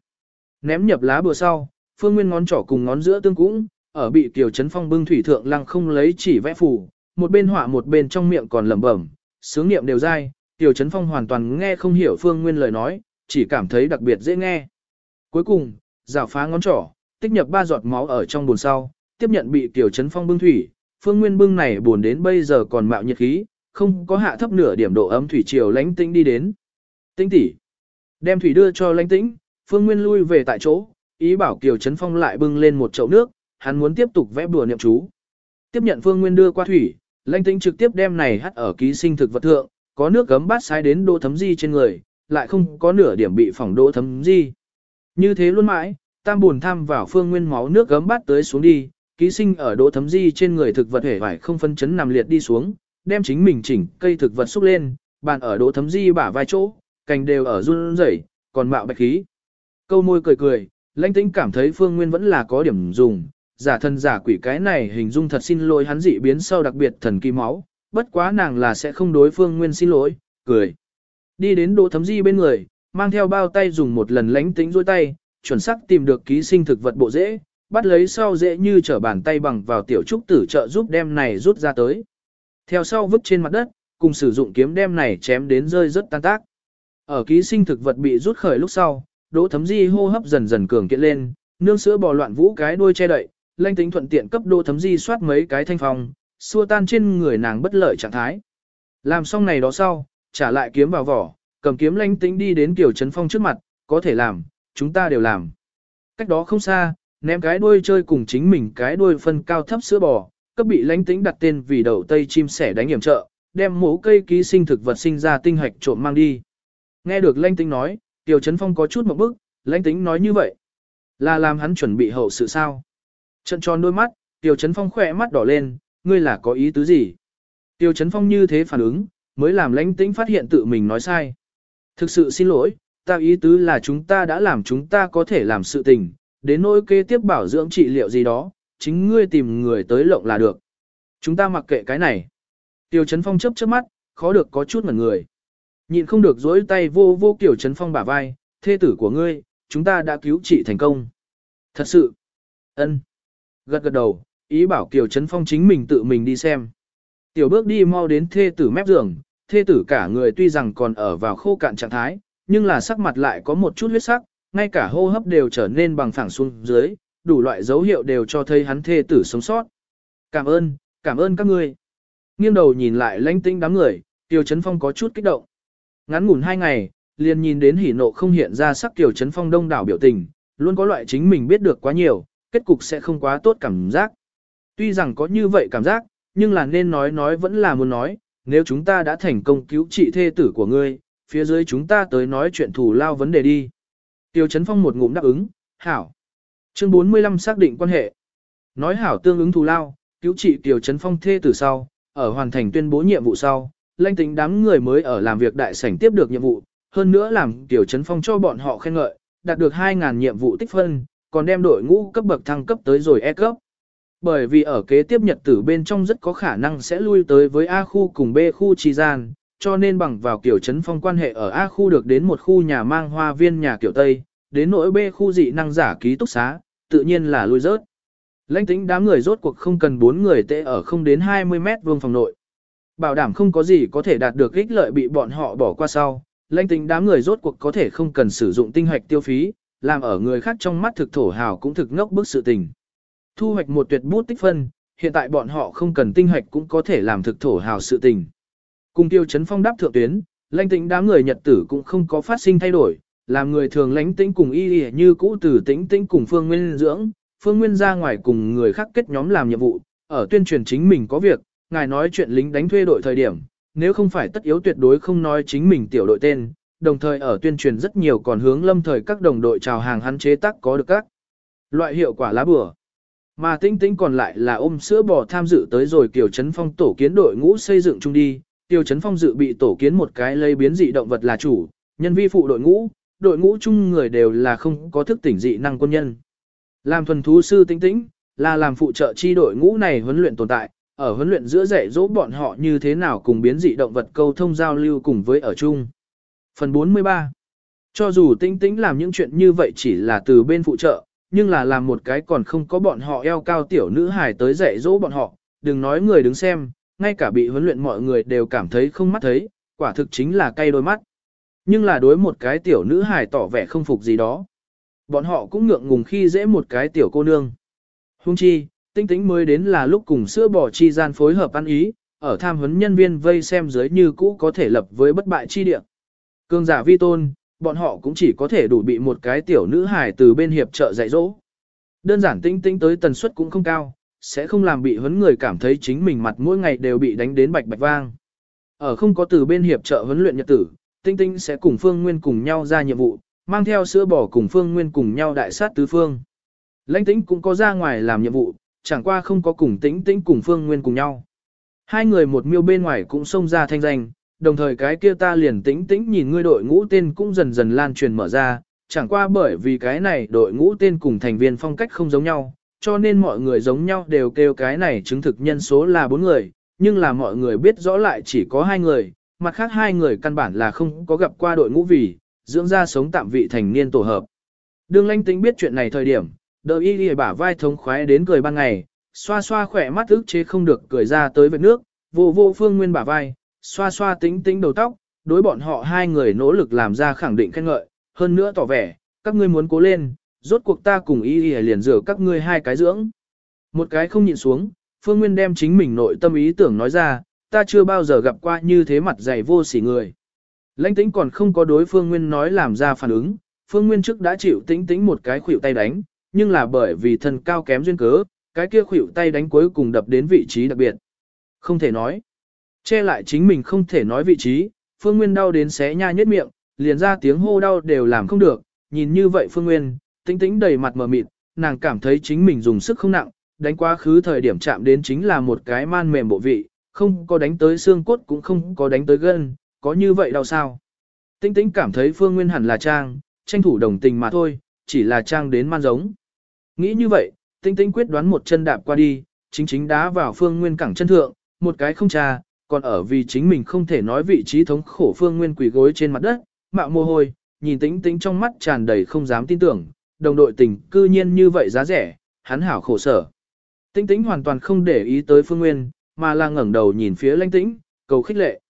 Ném nhập lá bùa sau, Phương Nguyên ngón trỏ cùng ngón giữa tương cũng, ở bị Tiểu Trấn Phong bưng thủy thượng lăng không lấy chỉ vẽ phù, một bên họa một bên trong miệng còn lẩm bẩm, sướng niệm đều dai, Tiểu Trấn Phong hoàn toàn nghe không hiểu Phương Nguyên lời nói, chỉ cảm thấy đặc biệt dễ nghe. Cuối cùng, rào phá ngón trỏ, tích nhập ba giọt máu ở trong bồn sau, tiếp nhận bị Tiểu Trấn Phong bưng thủy, Phương Nguyên bưng này buồn đến bây giờ còn mạo nhiệt khí, không có hạ thấp nửa điểm độ ấm thủy triều lánh tĩnh đi đến. Tĩnh tỷ, đem thủy đưa cho lánh tĩnh, Phương Nguyên lui về tại chỗ, ý bảo Kiều Trấn Phong lại bưng lên một chậu nước, hắn muốn tiếp tục vẽ bùa niệm chú. Tiếp nhận Phương Nguyên đưa qua thủy, Lãnh Tĩnh trực tiếp đem này hắt ở ký sinh thực vật thượng, có nước gấm bát sai đến đỗ thấm di trên người, lại không có nửa điểm bị phỏng đỗ thấm di. Như thế luôn mãi, tam buồn tham vào Phương Nguyên máu nước gấm bát tới xuống đi, ký sinh ở đỗ thấm di trên người thực vật hể vải không phân chấn nằm liệt đi xuống, đem chính mình chỉnh cây thực vật xúc lên, bàn ở đỗ thấm di bả vai chỗ, cành đều ở run rẩy, còn mạo bạch khí. Câu môi cười cười, Lãnh Tĩnh cảm thấy Phương Nguyên vẫn là có điểm dùng, giả thân giả quỷ cái này hình dung thật xin lỗi hắn dị biến sau đặc biệt thần kỳ máu, bất quá nàng là sẽ không đối phương nguyên xin lỗi, cười. Đi đến đỗ thấm di bên người, mang theo bao tay dùng một lần lánh tính dôi tay, chuẩn xác tìm được ký sinh thực vật bộ dễ, bắt lấy sau dễ như trở bàn tay bằng vào tiểu trúc tử trợ giúp đem này rút ra tới. Theo sau vứt trên mặt đất, cùng sử dụng kiếm đem này chém đến rơi rất tan tác. Ở ký sinh thực vật bị rút khởi lúc sau, đỗ thấm di hô hấp dần dần cường kiện lên, nương sữa bò loạn vũ cái đuôi che đậy, lanh tính thuận tiện cấp đỗ thấm di soát mấy cái thanh phong, xua tan trên người nàng bất lợi trạng thái. Làm xong này đó sau, trả lại kiếm vào vỏ, cầm kiếm lanh tĩnh đi đến Kiều Trấn Phong trước mặt, có thể làm, chúng ta đều làm. Cách đó không xa, ném cái đuôi chơi cùng chính mình cái đuôi phân cao thấp sữa bò, cấp bị lanh tĩnh đặt tên vì đầu tây chim sẻ đánh hiểm trợ, đem mố cây ký sinh thực vật sinh ra tinh hạch trộm mang đi. Nghe được lanh tĩnh nói, Kiều Trấn Phong có chút một bức, lanh tĩnh nói như vậy. Là làm hắn chuẩn bị hậu sự sao? Trận tròn đôi mắt, tiểu Trấn Phong khỏe mắt đỏ lên, ngươi là có ý tứ gì? Tiêu Chấn Phong như thế phản ứng, mới làm lãnh tĩnh phát hiện tự mình nói sai. Thực sự xin lỗi, ta ý tứ là chúng ta đã làm chúng ta có thể làm sự tình, đến nỗi kế tiếp bảo dưỡng trị liệu gì đó, chính ngươi tìm người tới lộng là được. Chúng ta mặc kệ cái này. Tiêu Chấn Phong chớp chớp mắt, khó được có chút ngẩn người. Nhịn không được dối tay vô vô Kiều Chấn Phong bả vai, thê tử của ngươi, chúng ta đã cứu trị thành công. Thật sự. ân, Gật gật đầu, ý bảo Kiều Trấn Phong chính mình tự mình đi xem. Tiểu bước đi mau đến thê tử mép giường, thê tử cả người tuy rằng còn ở vào khô cạn trạng thái, nhưng là sắc mặt lại có một chút huyết sắc, ngay cả hô hấp đều trở nên bằng phẳng xuống dưới, đủ loại dấu hiệu đều cho thấy hắn thê tử sống sót. Cảm ơn, cảm ơn các ngươi. Nghiêng đầu nhìn lại lãnh tĩnh đám người, Kiều Trấn Phong có chút kích động. Ngắn ngủn hai ngày, liền nhìn đến hỉ nộ không hiện ra sắc Kiều Trấn Phong đông đảo biểu tình, luôn có loại chính mình biết được quá nhiều, kết cục sẽ không quá tốt cảm giác. Tuy rằng có như vậy cảm giác, nhưng là nên nói nói vẫn là muốn nói, nếu chúng ta đã thành công cứu trị thê tử của ngươi, phía dưới chúng ta tới nói chuyện thủ lao vấn đề đi. Tiêu Chấn Phong một ngụm đáp ứng, hảo. Chương 45 xác định quan hệ. Nói hảo tương ứng thù lao, cứu trị Tiêu Chấn Phong thê tử sau, ở hoàn thành tuyên bố nhiệm vụ sau, lãnh tính đám người mới ở làm việc đại sảnh tiếp được nhiệm vụ, hơn nữa làm Tiêu Chấn Phong cho bọn họ khen ngợi, đạt được 2.000 nhiệm vụ tích phân, còn đem đội ngũ cấp bậc thăng cấp tới rồi E cấp. Bởi vì ở kế tiếp nhật tử bên trong rất có khả năng sẽ lui tới với A khu cùng B khu trì gian, cho nên bằng vào kiểu chấn phong quan hệ ở A khu được đến một khu nhà mang hoa viên nhà kiểu Tây, đến nỗi B khu dị năng giả ký túc xá, tự nhiên là lui rớt. Lãnh tính đám người rốt cuộc không cần 4 người tệ ở không đến 20 mét vuông phòng nội. Bảo đảm không có gì có thể đạt được ích lợi bị bọn họ bỏ qua sau, lãnh tính đám người rốt cuộc có thể không cần sử dụng tinh hoạch tiêu phí, làm ở người khác trong mắt thực thổ hào cũng thực ngốc bức sự tình. Thu hoạch một tuyệt bút tích phân, hiện tại bọn họ không cần tinh hoạch cũng có thể làm thực thổ hào sự tình. Cùng tiêu chấn phong đáp thượng tuyến, lãnh tĩnh đám người nhật tử cũng không có phát sinh thay đổi, làm người thường lãnh tĩnh cùng y y như cũ từ tĩnh tĩnh cùng phương nguyên dưỡng, phương nguyên ra ngoài cùng người khác kết nhóm làm nhiệm vụ, ở tuyên truyền chính mình có việc, ngài nói chuyện lính đánh thuê đội thời điểm, nếu không phải tất yếu tuyệt đối không nói chính mình tiểu đội tên, đồng thời ở tuyên truyền rất nhiều còn hướng lâm thời các đồng đội chào hàng hắn chế tác có được các loại hiệu quả lá bừa. Mà tinh tinh còn lại là ôm sữa bò tham dự tới rồi Kiều Trấn Phong tổ kiến đội ngũ xây dựng chung đi. Kiều Trấn Phong dự bị tổ kiến một cái lây biến dị động vật là chủ, nhân vi phụ đội ngũ, đội ngũ chung người đều là không có thức tỉnh dị năng quân nhân. Làm thuần thú sư tinh tĩnh, là làm phụ trợ chi đội ngũ này huấn luyện tồn tại, ở huấn luyện giữa dạy dỗ bọn họ như thế nào cùng biến dị động vật câu thông giao lưu cùng với ở chung. Phần 43 Cho dù tinh tĩnh làm những chuyện như vậy chỉ là từ bên phụ trợ, nhưng là làm một cái còn không có bọn họ eo cao tiểu nữ hài tới dạy dỗ bọn họ, đừng nói người đứng xem, ngay cả bị huấn luyện mọi người đều cảm thấy không mắt thấy, quả thực chính là cay đôi mắt. Nhưng là đối một cái tiểu nữ hài tỏ vẻ không phục gì đó. Bọn họ cũng ngượng ngùng khi dễ một cái tiểu cô nương. Hung chi, tinh tính mới đến là lúc cùng sữa bò chi gian phối hợp ăn ý, ở tham huấn nhân viên vây xem dưới như cũ có thể lập với bất bại chi địa. Cương giả vi tôn, bọn họ cũng chỉ có thể đủ bị một cái tiểu nữ hài từ bên hiệp trợ dạy dỗ. Đơn giản tinh tinh tới tần suất cũng không cao, sẽ không làm bị huấn người cảm thấy chính mình mặt mỗi ngày đều bị đánh đến bạch bạch vang. Ở không có từ bên hiệp trợ huấn luyện nhật tử, tinh tinh sẽ cùng Phương Nguyên cùng nhau ra nhiệm vụ, mang theo sữa bò cùng Phương Nguyên cùng nhau đại sát tứ phương. Lãnh tĩnh cũng có ra ngoài làm nhiệm vụ, chẳng qua không có cùng tĩnh tĩnh cùng Phương Nguyên cùng nhau. Hai người một miêu bên ngoài cũng xông ra thanh danh, đồng thời cái kia ta liền tĩnh tĩnh nhìn ngươi đội ngũ tên cũng dần dần lan truyền mở ra, chẳng qua bởi vì cái này đội ngũ tên cùng thành viên phong cách không giống nhau, cho nên mọi người giống nhau đều kêu cái này chứng thực nhân số là bốn người, nhưng là mọi người biết rõ lại chỉ có hai người, mặt khác hai người căn bản là không có gặp qua đội ngũ vì, dưỡng ra sống tạm vị thành niên tổ hợp. Đường lanh tính biết chuyện này thời điểm, đợi y y bả vai thống khoái đến cười ban ngày, xoa xoa khỏe mắt ức chế không được cười ra tới vệt nước, vô vô phương nguyên bả vai, xoa xoa tính tính đầu tóc, đối bọn họ hai người nỗ lực làm ra khẳng định khen ngợi, hơn nữa tỏ vẻ, các ngươi muốn cố lên, rốt cuộc ta cùng y y liền rửa các ngươi hai cái dưỡng. Một cái không nhịn xuống, phương nguyên đem chính mình nội tâm ý tưởng nói ra, ta chưa bao giờ gặp qua như thế mặt dày vô sỉ người. Lãnh tĩnh còn không có đối phương nguyên nói làm ra phản ứng, phương nguyên trước đã chịu tĩnh tĩnh một cái khuỷu tay đánh, nhưng là bởi vì thân cao kém duyên cớ, cái kia khuỷu tay đánh cuối cùng đập đến vị trí đặc biệt. Không thể nói. Che lại chính mình không thể nói vị trí, phương nguyên đau đến xé nha nhất miệng, liền ra tiếng hô đau đều làm không được, nhìn như vậy phương nguyên, tĩnh tĩnh đầy mặt mờ mịt, nàng cảm thấy chính mình dùng sức không nặng, đánh quá khứ thời điểm chạm đến chính là một cái man mềm bộ vị, không có đánh tới xương cốt cũng không có đánh tới gân, có như vậy đau sao. Tinh tĩnh cảm thấy Phương Nguyên hẳn là Trang, tranh thủ đồng tình mà thôi, chỉ là Trang đến man giống. Nghĩ như vậy, tinh tĩnh quyết đoán một chân đạp qua đi, chính chính đá vào Phương Nguyên cẳng chân thượng, một cái không trà, còn ở vì chính mình không thể nói vị trí thống khổ Phương Nguyên quỳ gối trên mặt đất, mạo mồ hôi, nhìn tĩnh tĩnh trong mắt tràn đầy không dám tin tưởng, đồng đội tình cư nhiên như vậy giá rẻ, hắn hảo khổ sở. Tĩnh tĩnh hoàn toàn không để ý tới Phương Nguyên, mà là ngẩng đầu nhìn phía lãnh tĩnh, cầu khích lệ.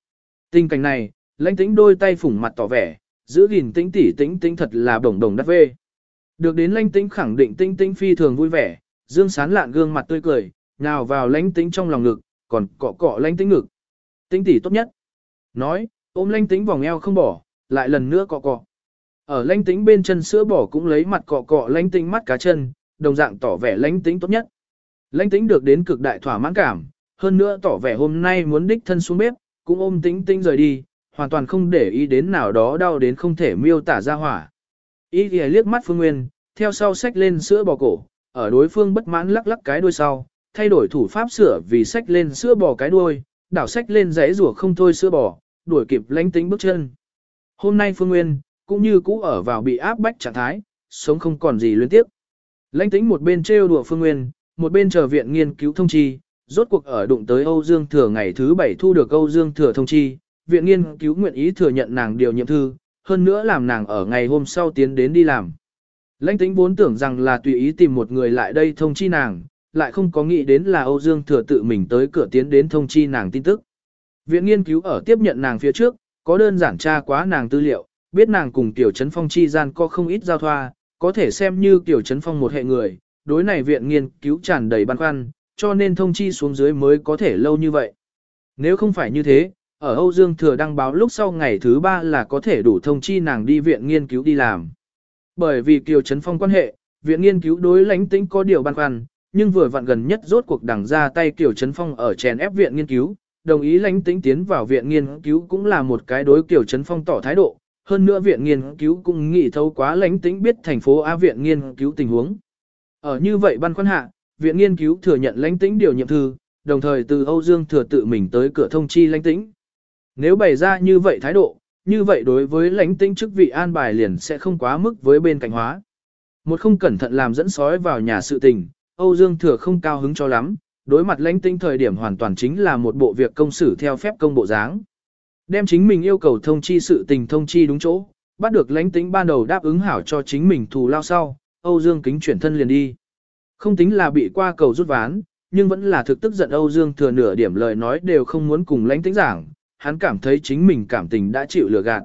Tình cảnh này, lãnh tĩnh đôi tay phủng mặt tỏ vẻ, giữ gìn tĩnh tỉ tĩnh tĩnh thật là đồng đồng đắt vê. Được đến lãnh tĩnh khẳng định tĩnh tĩnh phi thường vui vẻ, dương sán lạn gương mặt tươi cười, nhào vào lãnh tĩnh trong lòng ngực, còn cọ cọ lãnh tĩnh ngực tinh tỉ tốt nhất. Nói, ôm lãnh tính vòng eo không bỏ, lại lần nữa cọ cọ. Ở lãnh tính bên chân sữa bỏ cũng lấy mặt cọ cọ lãnh tính mắt cá chân, đồng dạng tỏ vẻ lãnh tính tốt nhất. Lãnh tính được đến cực đại thỏa mãn cảm, hơn nữa tỏ vẻ hôm nay muốn đích thân xuống bếp, cũng ôm tính tính rời đi, hoàn toàn không để ý đến nào đó đau đến không thể miêu tả ra hỏa. Ý thì liếc mắt Phương Nguyên, theo sau sách lên sữa bò cổ, ở đối phương bất mãn lắc lắc cái đuôi sau, thay đổi thủ pháp sửa vì sách lên sữa bò cái đuôi, đảo sách lên rẽ rùa không thôi sữa bò, đuổi kịp lánh tính bước chân. Hôm nay Phương Nguyên, cũng như cũ ở vào bị áp bách trạng thái, sống không còn gì luyến tiếp. Lãnh tính một bên trêu đùa Phương Nguyên, một bên chờ viện nghiên cứu thông chi, rốt cuộc ở đụng tới Âu Dương Thừa ngày thứ bảy thu được Âu Dương Thừa thông chi, viện nghiên cứu nguyện ý thừa nhận nàng điều nhiệm thư, hơn nữa làm nàng ở ngày hôm sau tiến đến đi làm. Lãnh tính vốn tưởng rằng là tùy ý tìm một người lại đây thông chi nàng, lại không có nghĩ đến là Âu Dương Thừa tự mình tới cửa tiến đến thông chi nàng tin tức. Viện nghiên cứu ở tiếp nhận nàng phía trước, có đơn giản tra quá nàng tư liệu, biết nàng cùng Tiểu Trấn Phong chi gian có không ít giao thoa, có thể xem như Tiểu Trấn Phong một hệ người, đối này viện nghiên cứu tràn đầy băn khoăn, cho nên thông chi xuống dưới mới có thể lâu như vậy. Nếu không phải như thế, ở Âu Dương Thừa đăng báo lúc sau ngày thứ ba là có thể đủ thông chi nàng đi viện nghiên cứu đi làm. Bởi vì Kiều Trấn Phong quan hệ, viện nghiên cứu đối lãnh tĩnh có điều băn khoăn, nhưng vừa vặn gần nhất rốt cuộc đằng ra tay Kiều Trấn Phong ở chèn ép viện nghiên cứu, đồng ý lãnh tĩnh tiến vào viện nghiên cứu cũng là một cái đối Kiều Trấn Phong tỏ thái độ, hơn nữa viện nghiên cứu cũng nghĩ thấu quá lãnh tĩnh biết thành phố A viện nghiên cứu tình huống. Ở như vậy băn khoăn hạ, viện nghiên cứu thừa nhận lãnh tĩnh điều nhiệm thư, đồng thời từ Âu Dương thừa tự mình tới cửa thông chi lãnh tĩnh. Nếu bày ra như vậy thái độ, như vậy đối với lãnh tĩnh chức vị an bài liền sẽ không quá mức với bên cạnh hóa. Một không cẩn thận làm dẫn sói vào nhà sự tình, Âu Dương thừa không cao hứng cho lắm, đối mặt lãnh tinh thời điểm hoàn toàn chính là một bộ việc công xử theo phép công bộ dáng. Đem chính mình yêu cầu thông chi sự tình thông chi đúng chỗ, bắt được lãnh tinh ban đầu đáp ứng hảo cho chính mình thù lao sau, Âu Dương kính chuyển thân liền đi. Không tính là bị qua cầu rút ván, nhưng vẫn là thực tức giận Âu Dương thừa nửa điểm lời nói đều không muốn cùng lãnh tinh giảng, hắn cảm thấy chính mình cảm tình đã chịu lừa gạt.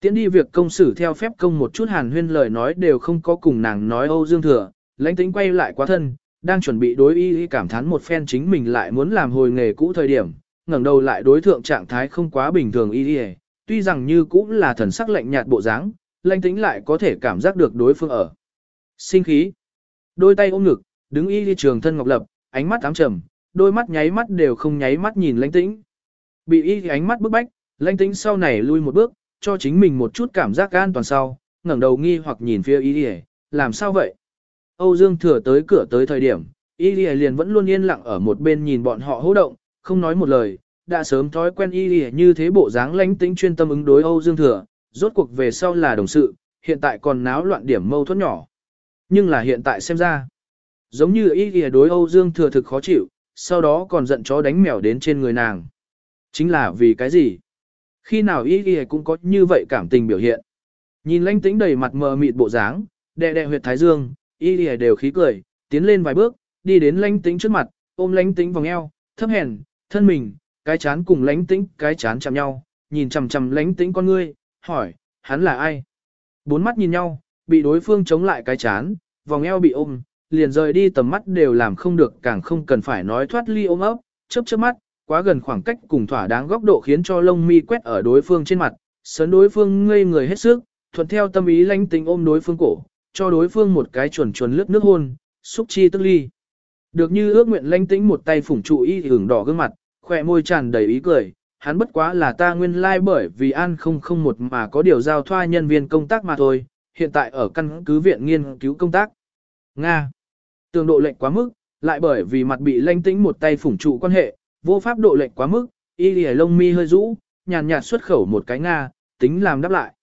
Tiến đi việc công xử theo phép công một chút hàn huyên lời nói đều không có cùng nàng nói Âu Dương thừa, lãnh tĩnh quay lại quá thân, đang chuẩn bị đối y cảm thán một phen chính mình lại muốn làm hồi nghề cũ thời điểm, ngẩng đầu lại đối thượng trạng thái không quá bình thường y tuy rằng như cũ là thần sắc lạnh nhạt bộ dáng, lãnh tĩnh lại có thể cảm giác được đối phương ở. Sinh khí. Đôi tay ôm ngực, đứng y y trường thân ngọc lập, ánh mắt ám trầm, đôi mắt nháy mắt đều không nháy mắt nhìn lãnh tĩnh. Bị y ánh mắt bức bách, lãnh tĩnh sau này lui một bước, cho chính mình một chút cảm giác an toàn sau, ngẩng đầu nghi hoặc nhìn phía y y, làm sao vậy? Âu Dương thừa tới cửa tới thời điểm, y đi liền vẫn luôn yên lặng ở một bên nhìn bọn họ hô động, không nói một lời, đã sớm thói quen y đi như thế bộ dáng lãnh tĩnh chuyên tâm ứng đối Âu Dương thừa, rốt cuộc về sau là đồng sự, hiện tại còn náo loạn điểm mâu thuẫn nhỏ. Nhưng là hiện tại xem ra, giống như Y kìa đối Âu Dương thừa thực khó chịu, sau đó còn giận chó đánh mèo đến trên người nàng. Chính là vì cái gì? Khi nào Y kìa cũng có như vậy cảm tình biểu hiện. Nhìn lãnh tĩnh đầy mặt mờ mịt bộ dáng, đè đè huyệt thái dương, Y lìa đều khí cười, tiến lên vài bước, đi đến lánh tĩnh trước mặt, ôm lánh tĩnh vòng eo, thấp hèn, thân mình, cái chán cùng lánh tĩnh, cái chán chạm nhau, nhìn chằm chằm lánh tĩnh con ngươi, hỏi, hắn là ai? Bốn mắt nhìn nhau, bị đối phương chống lại cái chán, vòng eo bị ôm, liền rời đi tầm mắt đều làm không được càng không cần phải nói thoát ly ôm ấp, chớp chớp mắt, quá gần khoảng cách cùng thỏa đáng góc độ khiến cho lông mi quét ở đối phương trên mặt, sớn đối phương ngây người hết sức, thuận theo tâm ý lãnh tĩnh ôm đối phương cổ, cho đối phương một cái chuẩn chuẩn lướt nước hôn, xúc chi tức ly. Được như ước nguyện lanh tĩnh một tay phủng trụ y hưởng đỏ gương mặt, khỏe môi tràn đầy ý cười, hắn bất quá là ta nguyên lai like bởi vì an không không một mà có điều giao thoa nhân viên công tác mà thôi, hiện tại ở căn cứ viện nghiên cứu công tác. Nga. Tường độ lệnh quá mức, lại bởi vì mặt bị lanh tĩnh một tay phủng trụ quan hệ, vô pháp độ lệnh quá mức, y lì lông mi hơi rũ, nhàn nhạt xuất khẩu một cái Nga, tính làm đáp lại.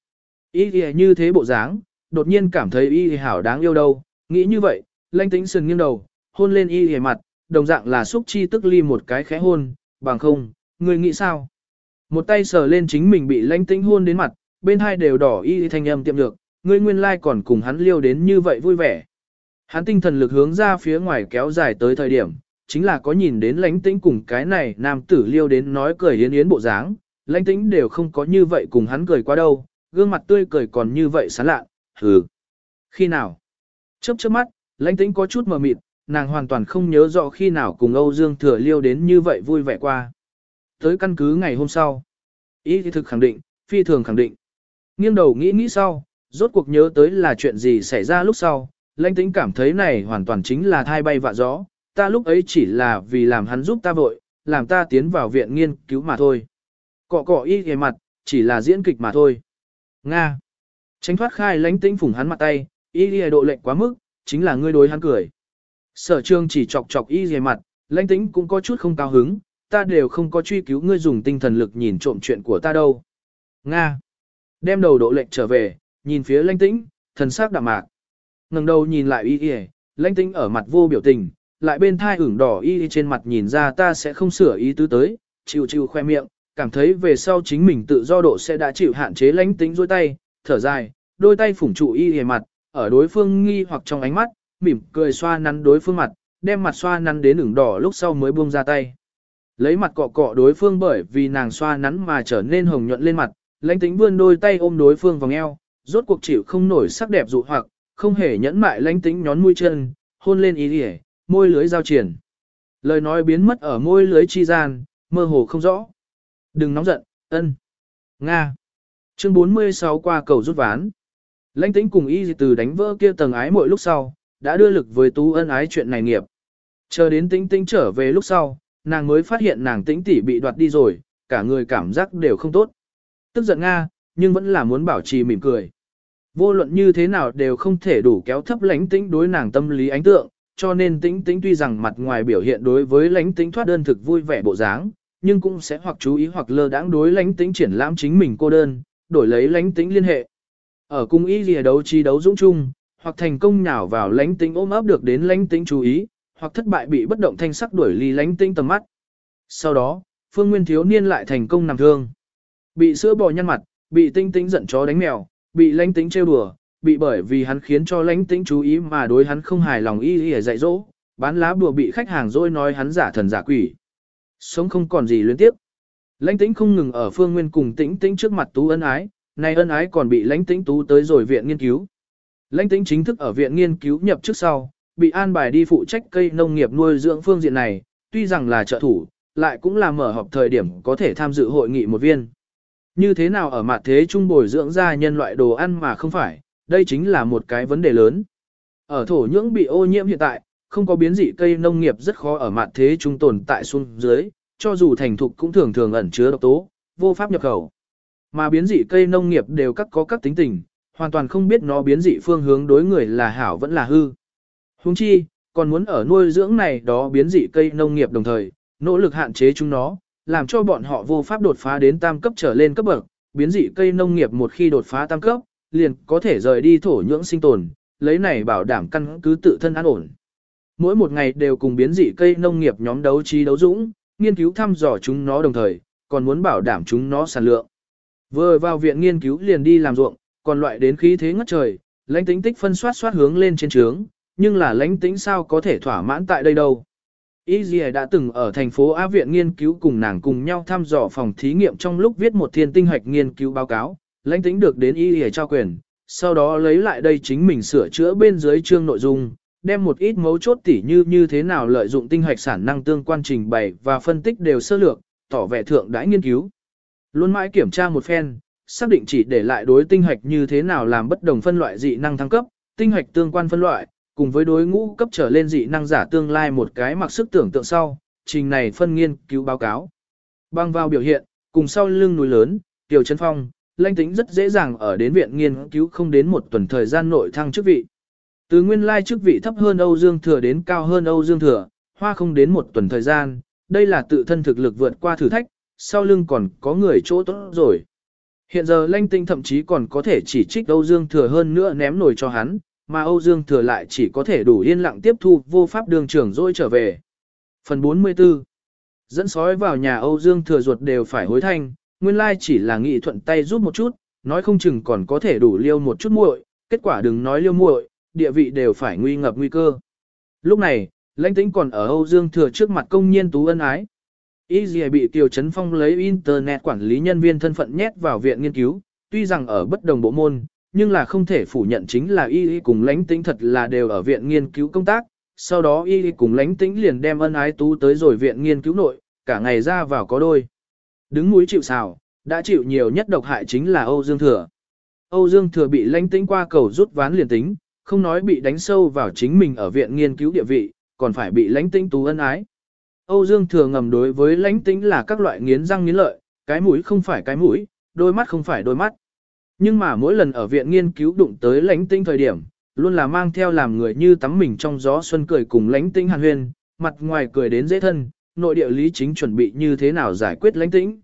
Y lìa như thế bộ dáng, đột nhiên cảm thấy y hảo đáng yêu đâu, nghĩ như vậy, lanh tĩnh sừng nghiêng đầu, hôn lên y hề mặt, đồng dạng là xúc chi tức ly một cái khẽ hôn, bằng không, người nghĩ sao? Một tay sờ lên chính mình bị lanh tĩnh hôn đến mặt, bên hai đều đỏ y thanh âm tiệm được, người nguyên lai like còn cùng hắn liêu đến như vậy vui vẻ. Hắn tinh thần lực hướng ra phía ngoài kéo dài tới thời điểm, chính là có nhìn đến lãnh tĩnh cùng cái này nam tử liêu đến nói cười yến yến bộ dáng, lãnh tĩnh đều không có như vậy cùng hắn cười qua đâu, gương mặt tươi cười còn như vậy sán lạ, hừ. Khi nào? Chớp chớp mắt, lãnh tĩnh có chút mờ mịt, nàng hoàn toàn không nhớ rõ khi nào cùng Âu Dương Thừa liêu đến như vậy vui vẻ qua. Tới căn cứ ngày hôm sau, ý thì thực khẳng định, phi thường khẳng định. Nghiêng đầu nghĩ nghĩ sau, rốt cuộc nhớ tới là chuyện gì xảy ra lúc sau, lãnh tĩnh cảm thấy này hoàn toàn chính là thai bay vạ gió, ta lúc ấy chỉ là vì làm hắn giúp ta vội, làm ta tiến vào viện nghiên cứu mà thôi. Cọ cọ y ghề mặt, chỉ là diễn kịch mà thôi. Nga. Tránh thoát khai lãnh tĩnh phủng hắn mặt tay, y ghề độ lệnh quá mức, chính là ngươi đối hắn cười. Sở trương chỉ chọc chọc y ghề mặt, lãnh tĩnh cũng có chút không cao hứng, ta đều không có truy cứu ngươi dùng tinh thần lực nhìn trộm chuyện của ta đâu. Nga. Đem đầu độ lệnh trở về, nhìn phía lãnh tĩnh, thần sắc đạm mạc. ngẩng đầu nhìn lại y Y, lãnh tĩnh ở mặt vô biểu tình, lại bên thai ửng đỏ y trên mặt nhìn ra ta sẽ không sửa ý tứ tới, chịu chịu khoe miệng, cảm thấy về sau chính mình tự do độ sẽ đã chịu hạn chế lánh tính dôi tay, thở dài, đôi tay phủng trụ y hề mặt, ở đối phương nghi hoặc trong ánh mắt, mỉm cười xoa nắn đối phương mặt, đem mặt xoa nắn đến ửng đỏ lúc sau mới buông ra tay. Lấy mặt cọ cọ đối phương bởi vì nàng xoa nắn mà trở nên hồng nhuận lên mặt, lãnh tính vươn đôi tay ôm đối phương vòng eo, rốt cuộc chịu không nổi sắc đẹp dụ hoặc, không hề nhẫn mại lãnh tính nhón mũi chân, hôn lên y hề, môi lưới giao triển. Lời nói biến mất ở môi lưới chi gian, mơ hồ không rõ. Đừng nóng giận, ân. Nga. Chương 46 qua cầu rút ván. Lãnh tĩnh cùng y từ đánh vỡ kia tầng ái mỗi lúc sau, đã đưa lực với tú ân ái chuyện này nghiệp. Chờ đến tĩnh tĩnh trở về lúc sau, nàng mới phát hiện nàng tĩnh tỷ bị đoạt đi rồi, cả người cảm giác đều không tốt. Tức giận Nga, nhưng vẫn là muốn bảo trì mỉm cười. Vô luận như thế nào đều không thể đủ kéo thấp lãnh tĩnh đối nàng tâm lý ánh tượng, cho nên tĩnh tĩnh tuy rằng mặt ngoài biểu hiện đối với lãnh tĩnh thoát đơn thực vui vẻ bộ dáng, nhưng cũng sẽ hoặc chú ý hoặc lơ đãng đối lãnh tĩnh triển lãm chính mình cô đơn, đổi lấy lãnh tĩnh liên hệ. Ở cung ý lìa đấu trí đấu dũng chung, hoặc thành công nhào vào lãnh tĩnh ôm ấp được đến lãnh tĩnh chú ý, hoặc thất bại bị bất động thanh sắc đuổi ly lãnh tĩnh tầm mắt. Sau đó, phương nguyên thiếu niên lại thành công nằm thương. Bị sữa bò nhăn mặt, bị tinh tĩnh giận chó đánh mèo, bị lãnh tĩnh trêu đùa, bị bởi vì hắn khiến cho lãnh tĩnh chú ý mà đối hắn không hài lòng y y dạy dỗ, bán lá bùa bị khách hàng dối nói hắn giả thần giả quỷ. Sống không còn gì luyến tiếp. Lãnh tĩnh không ngừng ở phương nguyên cùng tĩnh tĩnh trước mặt tú ân ái, nay ân ái còn bị lãnh tĩnh tú tới rồi viện nghiên cứu. Lãnh tĩnh chính thức ở viện nghiên cứu nhập trước sau, bị an bài đi phụ trách cây nông nghiệp nuôi dưỡng phương diện này, tuy rằng là trợ thủ, lại cũng là mở họp thời điểm có thể tham dự hội nghị một viên. Như thế nào ở mặt thế trung bồi dưỡng ra nhân loại đồ ăn mà không phải, đây chính là một cái vấn đề lớn. Ở thổ nhưỡng bị ô nhiễm hiện tại, không có biến dị cây nông nghiệp rất khó ở mặt thế trung tồn tại xuống dưới, cho dù thành thục cũng thường thường ẩn chứa độc tố, vô pháp nhập khẩu. Mà biến dị cây nông nghiệp đều các có các tính tình, hoàn toàn không biết nó biến dị phương hướng đối người là hảo vẫn là hư. Huống chi, còn muốn ở nuôi dưỡng này đó biến dị cây nông nghiệp đồng thời, nỗ lực hạn chế chúng nó, làm cho bọn họ vô pháp đột phá đến tam cấp trở lên cấp bậc, biến dị cây nông nghiệp một khi đột phá tam cấp, liền có thể rời đi thổ nhưỡng sinh tồn, lấy này bảo đảm căn cứ tự thân an ổn. Mỗi một ngày đều cùng biến dị cây nông nghiệp nhóm đấu trí đấu dũng, nghiên cứu thăm dò chúng nó đồng thời, còn muốn bảo đảm chúng nó sản lượng. Vừa vào viện nghiên cứu liền đi làm ruộng, còn loại đến khí thế ngất trời, lãnh tính tích phân soát soát hướng lên trên trướng, Nhưng là lãnh tĩnh sao có thể thỏa mãn tại đây đâu. Y đã từng ở thành phố Á Viện nghiên cứu cùng nàng cùng nhau thăm dò phòng thí nghiệm trong lúc viết một thiên tinh hoạch nghiên cứu báo cáo, lãnh tĩnh được đến Y trao quyền, sau đó lấy lại đây chính mình sửa chữa bên dưới chương nội dung, đem một ít mấu chốt tỉ như như thế nào lợi dụng tinh hoạch sản năng tương quan trình bày và phân tích đều sơ lược, tỏ vẻ thượng đãi nghiên cứu. Luôn mãi kiểm tra một phen, xác định chỉ để lại đối tinh hoạch như thế nào làm bất đồng phân loại dị năng thăng cấp, tinh hoạch tương quan phân loại, cùng với đối ngũ cấp trở lên dị năng giả tương lai một cái mặc sức tưởng tượng sau, trình này phân nghiên cứu báo cáo. Băng vào biểu hiện, cùng sau lưng núi lớn, Tiểu Trấn Phong, lãnh tính rất dễ dàng ở đến viện nghiên cứu không đến một tuần thời gian nội thăng chức vị. Từ nguyên lai chức vị thấp hơn Âu Dương Thừa đến cao hơn Âu Dương Thừa, hoa không đến một tuần thời gian, đây là tự thân thực lực vượt qua thử thách, sau lưng còn có người chỗ tốt rồi. Hiện giờ Lanh tinh thậm chí còn có thể chỉ trích Âu Dương Thừa hơn nữa ném nổi cho hắn, mà Âu Dương Thừa lại chỉ có thể đủ yên lặng tiếp thu vô pháp đường trưởng rồi trở về. Phần 44 Dẫn sói vào nhà Âu Dương Thừa ruột đều phải hối thanh, nguyên lai chỉ là nghị thuận tay giúp một chút, nói không chừng còn có thể đủ liêu một chút muội, kết quả đừng nói liêu muội, địa vị đều phải nguy ngập nguy cơ. Lúc này, lãnh tĩnh còn ở Âu Dương Thừa trước mặt công nhiên tú ân ái. Y gì bị Tiêu Trấn Phong lấy Internet quản lý nhân viên thân phận nhét vào viện nghiên cứu, tuy rằng ở bất đồng bộ môn, nhưng là không thể phủ nhận chính là Y cùng lãnh tĩnh thật là đều ở viện nghiên cứu công tác. Sau đó Y cùng lãnh tĩnh liền đem ân ái tú tới rồi viện nghiên cứu nội, cả ngày ra vào có đôi. Đứng núi chịu xào, đã chịu nhiều nhất độc hại chính là Âu Dương Thừa. Âu Dương Thừa bị lãnh tĩnh qua cầu rút ván liền tính, không nói bị đánh sâu vào chính mình ở viện nghiên cứu địa vị, còn phải bị lãnh tĩnh tú ân ái. Âu Dương Thừa ngầm đối với lãnh tĩnh là các loại nghiến răng nghiến lợi, cái mũi không phải cái mũi, đôi mắt không phải đôi mắt. Nhưng mà mỗi lần ở viện nghiên cứu đụng tới lãnh tĩnh thời điểm, luôn là mang theo làm người như tắm mình trong gió xuân cười cùng lãnh tĩnh hàn huyên, mặt ngoài cười đến dễ thân, nội địa lý chính chuẩn bị như thế nào giải quyết lãnh tĩnh.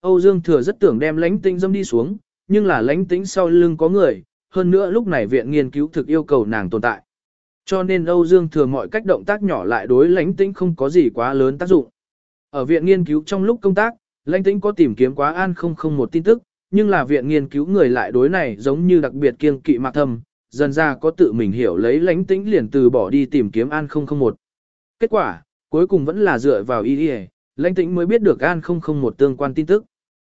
Âu Dương Thừa rất tưởng đem lãnh tĩnh dâm đi xuống, nhưng là lãnh tĩnh sau lưng có người, hơn nữa lúc này viện nghiên cứu thực yêu cầu nàng tồn tại. Cho nên Âu Dương Thừa mọi cách động tác nhỏ lại đối lãnh tĩnh không có gì quá lớn tác dụng. Ở viện nghiên cứu trong lúc công tác, lãnh tĩnh có tìm kiếm quá an không không một tin tức, nhưng là viện nghiên cứu người lại đối này giống như đặc biệt kiêng kỵ mạc thầm dần ra có tự mình hiểu lấy lãnh tĩnh liền từ bỏ đi tìm kiếm an không không một. Kết quả, cuối cùng vẫn là dựa vào ý đi lãnh tĩnh mới biết được an không không một tương quan tin tức.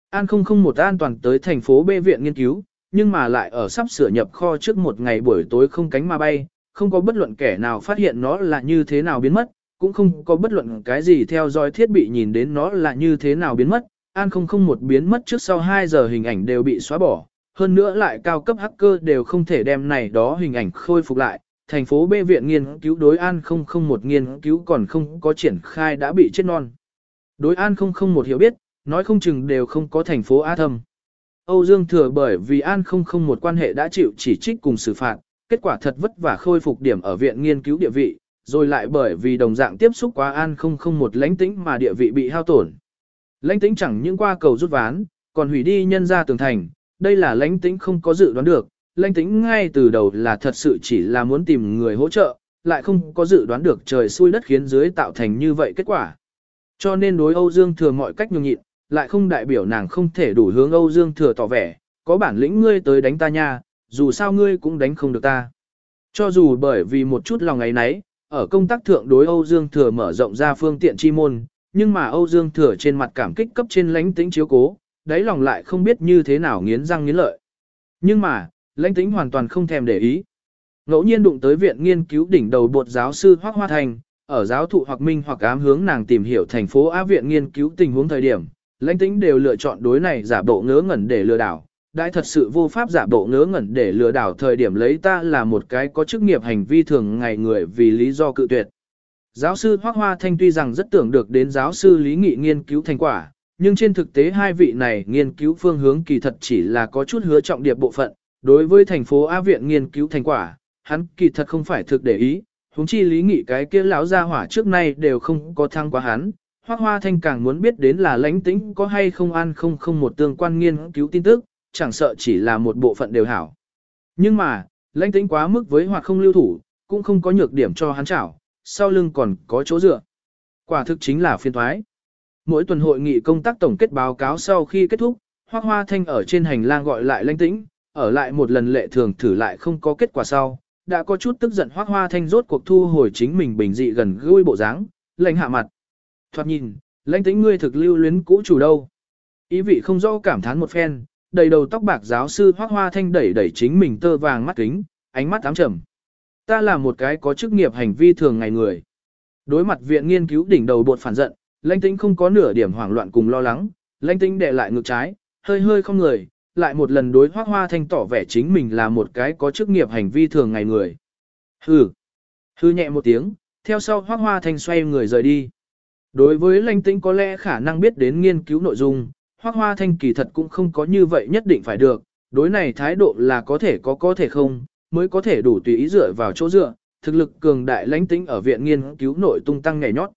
An không không một an toàn tới thành phố B viện nghiên cứu, nhưng mà lại ở sắp sửa nhập kho trước một ngày buổi tối không cánh mà bay, không có bất luận kẻ nào phát hiện nó là như thế nào biến mất, cũng không có bất luận cái gì theo dõi thiết bị nhìn đến nó là như thế nào biến mất, an không không một biến mất trước sau 2 giờ hình ảnh đều bị xóa bỏ, hơn nữa lại cao cấp hacker đều không thể đem này đó hình ảnh khôi phục lại. Thành phố B viện nghiên cứu đối an 001 nghiên cứu còn không có triển khai đã bị chết non. Đối an 001 hiểu biết, nói không chừng đều không có thành phố A thâm. Âu Dương Thừa bởi vì an 001 quan hệ đã chịu chỉ trích cùng xử phạt, kết quả thật vất vả khôi phục điểm ở viện nghiên cứu địa vị, rồi lại bởi vì đồng dạng tiếp xúc quá an không không một lãnh tĩnh mà địa vị bị hao tổn. Lãnh tĩnh chẳng những qua cầu rút ván, còn hủy đi nhân ra tường thành, đây là lãnh tĩnh không có dự đoán được, lãnh tĩnh ngay từ đầu là thật sự chỉ là muốn tìm người hỗ trợ, lại không có dự đoán được trời xui đất khiến dưới tạo thành như vậy kết quả. Cho nên đối Âu Dương Thừa mọi cách nhường nhịn, lại không đại biểu nàng không thể đủ hướng Âu Dương Thừa tỏ vẻ, có bản lĩnh ngươi tới đánh ta nha, dù sao ngươi cũng đánh không được ta. Cho dù bởi vì một chút lòng ấy nấy, ở công tác thượng đối Âu Dương Thừa mở rộng ra phương tiện chi môn, nhưng mà Âu Dương Thừa trên mặt cảm kích cấp trên lãnh tĩnh chiếu cố, đáy lòng lại không biết như thế nào nghiến răng nghiến lợi. Nhưng mà, lãnh tĩnh hoàn toàn không thèm để ý. Ngẫu nhiên đụng tới viện nghiên cứu đỉnh đầu bột giáo sư Hoác Hoa Thành, ở giáo thụ hoặc minh hoặc ám hướng nàng tìm hiểu thành phố Á viện nghiên cứu tình huống thời điểm, lãnh tĩnh đều lựa chọn đối này giả bộ ngớ ngẩn để lừa đảo, đại thật sự vô pháp giả bộ ngớ ngẩn để lừa đảo thời điểm lấy ta là một cái có chức nghiệp hành vi thường ngày người vì lý do cự tuyệt. Giáo sư Hoác Hoa Thanh tuy rằng rất tưởng được đến giáo sư Lý Nghị nghiên cứu thành quả, nhưng trên thực tế hai vị này nghiên cứu phương hướng kỳ thật chỉ là có chút hứa trọng điệp bộ phận, đối với thành phố A viện nghiên cứu thành quả, hắn kỳ thật không phải thực để ý, huống chi Lý Nghị cái kia lão gia hỏa trước nay đều không có thăng quá hắn. Hoác Hoa Thanh càng muốn biết đến là lãnh tĩnh có hay không an không không một tương quan nghiên cứu tin tức, chẳng sợ chỉ là một bộ phận đều hảo. Nhưng mà, lãnh tĩnh quá mức với hoặc không lưu thủ, cũng không có nhược điểm cho hắn chảo, sau lưng còn có chỗ dựa. Quả thực chính là phiên thoái. Mỗi tuần hội nghị công tác tổng kết báo cáo sau khi kết thúc, Hoác Hoa Thanh ở trên hành lang gọi lại lãnh tĩnh, ở lại một lần lệ thường thử lại không có kết quả sau, đã có chút tức giận hoác hoa thanh rốt cuộc thu hồi chính mình bình dị gần gũi bộ dáng, lệnh hạ mặt. Thoạt nhìn, lãnh tĩnh ngươi thực lưu luyến cũ chủ đâu. Ý vị không rõ cảm thán một phen, đầy đầu tóc bạc giáo sư hoác hoa thanh đẩy đẩy chính mình tơ vàng mắt kính, ánh mắt ám trầm. Ta là một cái có chức nghiệp hành vi thường ngày người. Đối mặt viện nghiên cứu đỉnh đầu bột phản giận, lãnh tĩnh không có nửa điểm hoảng loạn cùng lo lắng, lãnh tĩnh để lại ngược trái, hơi hơi không người, lại một lần đối hoác hoa thanh tỏ vẻ chính mình là một cái có chức nghiệp hành vi thường ngày người. Hừ, hư nhẹ một tiếng, theo sau hoác hoa thanh xoay người rời đi. Đối với lãnh tĩnh có lẽ khả năng biết đến nghiên cứu nội dung, hoác hoa thanh kỳ thật cũng không có như vậy nhất định phải được, đối này thái độ là có thể có có thể không, mới có thể đủ tùy ý dựa vào chỗ dựa, thực lực cường đại lãnh tĩnh ở viện nghiên cứu nội tung tăng nhảy nhót.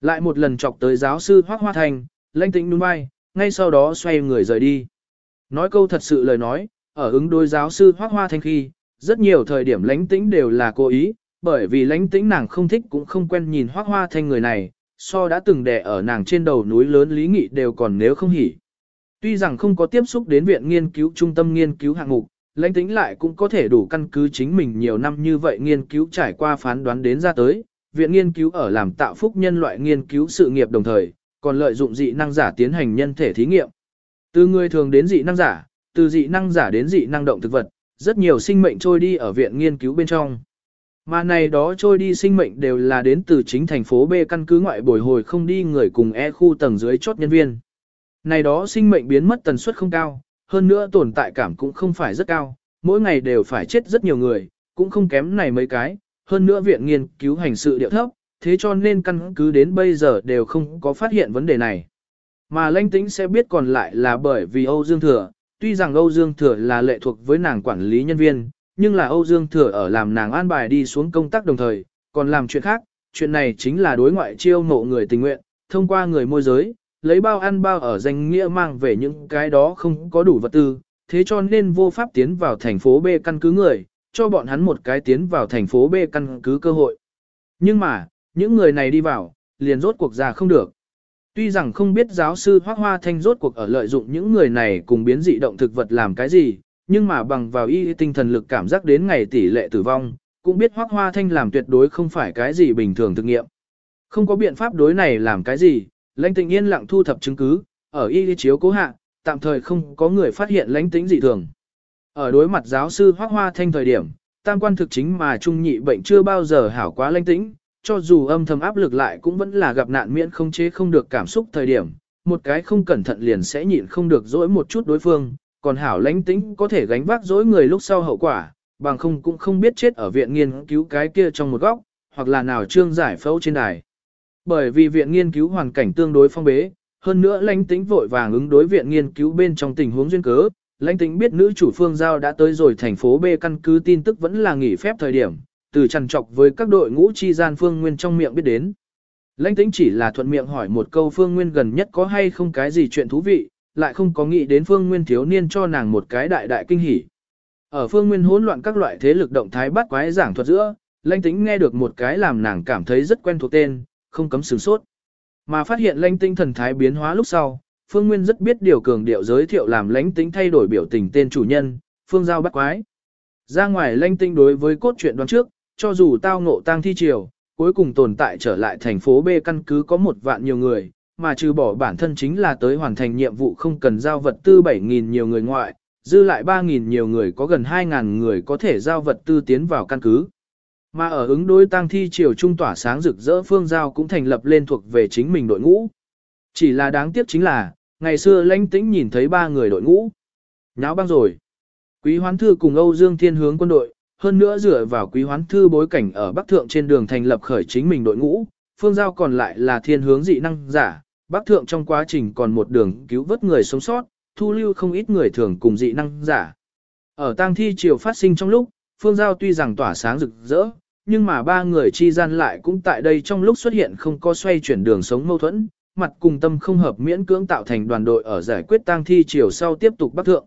Lại một lần chọc tới giáo sư hoác hoa thanh, lãnh tĩnh đúng bay, ngay sau đó xoay người rời đi. Nói câu thật sự lời nói, ở ứng đối giáo sư hoác hoa thanh khi, rất nhiều thời điểm lãnh tĩnh đều là cố ý, bởi vì lãnh tĩnh nàng không thích cũng không quen nhìn hoác hoa thanh người này, so đã từng đè ở nàng trên đầu núi lớn lý nghị đều còn nếu không hỉ. Tuy rằng không có tiếp xúc đến viện nghiên cứu trung tâm nghiên cứu hạng mục, lãnh tĩnh lại cũng có thể đủ căn cứ chính mình nhiều năm như vậy nghiên cứu trải qua phán đoán đến ra tới, viện nghiên cứu ở làm tạo phúc nhân loại nghiên cứu sự nghiệp đồng thời, còn lợi dụng dị năng giả tiến hành nhân thể thí nghiệm. Từ người thường đến dị năng giả, từ dị năng giả đến dị năng động thực vật, rất nhiều sinh mệnh trôi đi ở viện nghiên cứu bên trong. Mà này đó trôi đi sinh mệnh đều là đến từ chính thành phố B căn cứ ngoại bồi hồi không đi người cùng E khu tầng dưới chốt nhân viên. Này đó sinh mệnh biến mất tần suất không cao, hơn nữa tồn tại cảm cũng không phải rất cao, mỗi ngày đều phải chết rất nhiều người, cũng không kém này mấy cái, hơn nữa viện nghiên cứu hành sự điệu thấp, thế cho nên căn cứ đến bây giờ đều không có phát hiện vấn đề này. Mà lãnh tĩnh sẽ biết còn lại là bởi vì Âu Dương Thừa, tuy rằng Âu Dương Thừa là lệ thuộc với nàng quản lý nhân viên, nhưng là Âu Dương Thừa ở làm nàng an bài đi xuống công tác đồng thời, còn làm chuyện khác, chuyện này chính là đối ngoại chiêu mộ người tình nguyện, thông qua người môi giới, lấy bao ăn bao ở danh nghĩa mang về những cái đó không có đủ vật tư, thế cho nên vô pháp tiến vào thành phố B căn cứ người, cho bọn hắn một cái tiến vào thành phố B căn cứ cơ hội. Nhưng mà, những người này đi vào, liền rốt cuộc ra không được. Tuy rằng không biết giáo sư Hoác Hoa Thanh rốt cuộc ở lợi dụng những người này cùng biến dị động thực vật làm cái gì, nhưng mà bằng vào y tinh thần lực cảm giác đến ngày tỷ lệ tử vong, cũng biết Hoác Hoa Thanh làm tuyệt đối không phải cái gì bình thường thực nghiệm. Không có biện pháp đối này làm cái gì, lãnh tĩnh yên lặng thu thập chứng cứ, ở y chiếu cố hạ, tạm thời không có người phát hiện lãnh tĩnh dị thường. Ở đối mặt giáo sư Hoác Hoa Thanh thời điểm, tam quan thực chính mà trung nhị bệnh chưa bao giờ hảo quá lãnh tĩnh, cho dù âm thầm áp lực lại cũng vẫn là gặp nạn miễn không chế không được cảm xúc thời điểm, một cái không cẩn thận liền sẽ nhịn không được dỗi một chút đối phương, còn hảo lãnh tĩnh có thể gánh vác dối người lúc sau hậu quả, bằng không cũng không biết chết ở viện nghiên cứu cái kia trong một góc, hoặc là nào trương giải phẫu trên đài. Bởi vì viện nghiên cứu hoàn cảnh tương đối phong bế, hơn nữa lãnh tĩnh vội vàng ứng đối viện nghiên cứu bên trong tình huống duyên cớ, lãnh tĩnh biết nữ chủ phương giao đã tới rồi thành phố B căn cứ tin tức vẫn là nghỉ phép thời điểm, từ trằn trọc với các đội ngũ chi gian Phương Nguyên trong miệng biết đến. Lãnh tĩnh chỉ là thuận miệng hỏi một câu Phương Nguyên gần nhất có hay không cái gì chuyện thú vị, lại không có nghĩ đến Phương Nguyên thiếu niên cho nàng một cái đại đại kinh hỉ. Ở Phương Nguyên hỗn loạn các loại thế lực động thái bắt quái giảng thuật giữa, lãnh tĩnh nghe được một cái làm nàng cảm thấy rất quen thuộc tên, không cấm sửng sốt. Mà phát hiện lãnh tĩnh thần thái biến hóa lúc sau, Phương Nguyên rất biết điều cường điệu giới thiệu làm lãnh tĩnh thay đổi biểu tình tên chủ nhân, Phương Giao bắt quái. Ra ngoài lãnh tĩnh đối với cốt truyện đoán trước, cho dù tao ngộ tang thi triều, cuối cùng tồn tại trở lại thành phố B căn cứ có một vạn nhiều người, mà trừ bỏ bản thân chính là tới hoàn thành nhiệm vụ không cần giao vật tư 7.000 nhiều người ngoại, dư lại 3.000 nhiều người có gần 2.000 người có thể giao vật tư tiến vào căn cứ. Mà ở ứng đối tang thi triều trung tỏa sáng rực rỡ phương giao cũng thành lập lên thuộc về chính mình đội ngũ. Chỉ là đáng tiếc chính là, ngày xưa lãnh tĩnh nhìn thấy ba người đội ngũ. Nháo băng rồi. Quý hoán thư cùng Âu Dương Thiên hướng quân đội, hơn nữa dựa vào quý hoán thư bối cảnh ở Bắc Thượng trên đường thành lập khởi chính mình đội ngũ, phương giao còn lại là thiên hướng dị năng giả, bác Thượng trong quá trình còn một đường cứu vớt người sống sót, thu lưu không ít người thường cùng dị năng giả. Ở tang thi triều phát sinh trong lúc, phương giao tuy rằng tỏa sáng rực rỡ, nhưng mà ba người chi gian lại cũng tại đây trong lúc xuất hiện không có xoay chuyển đường sống mâu thuẫn, mặt cùng tâm không hợp miễn cưỡng tạo thành đoàn đội ở giải quyết tang thi triều sau tiếp tục Bắc Thượng.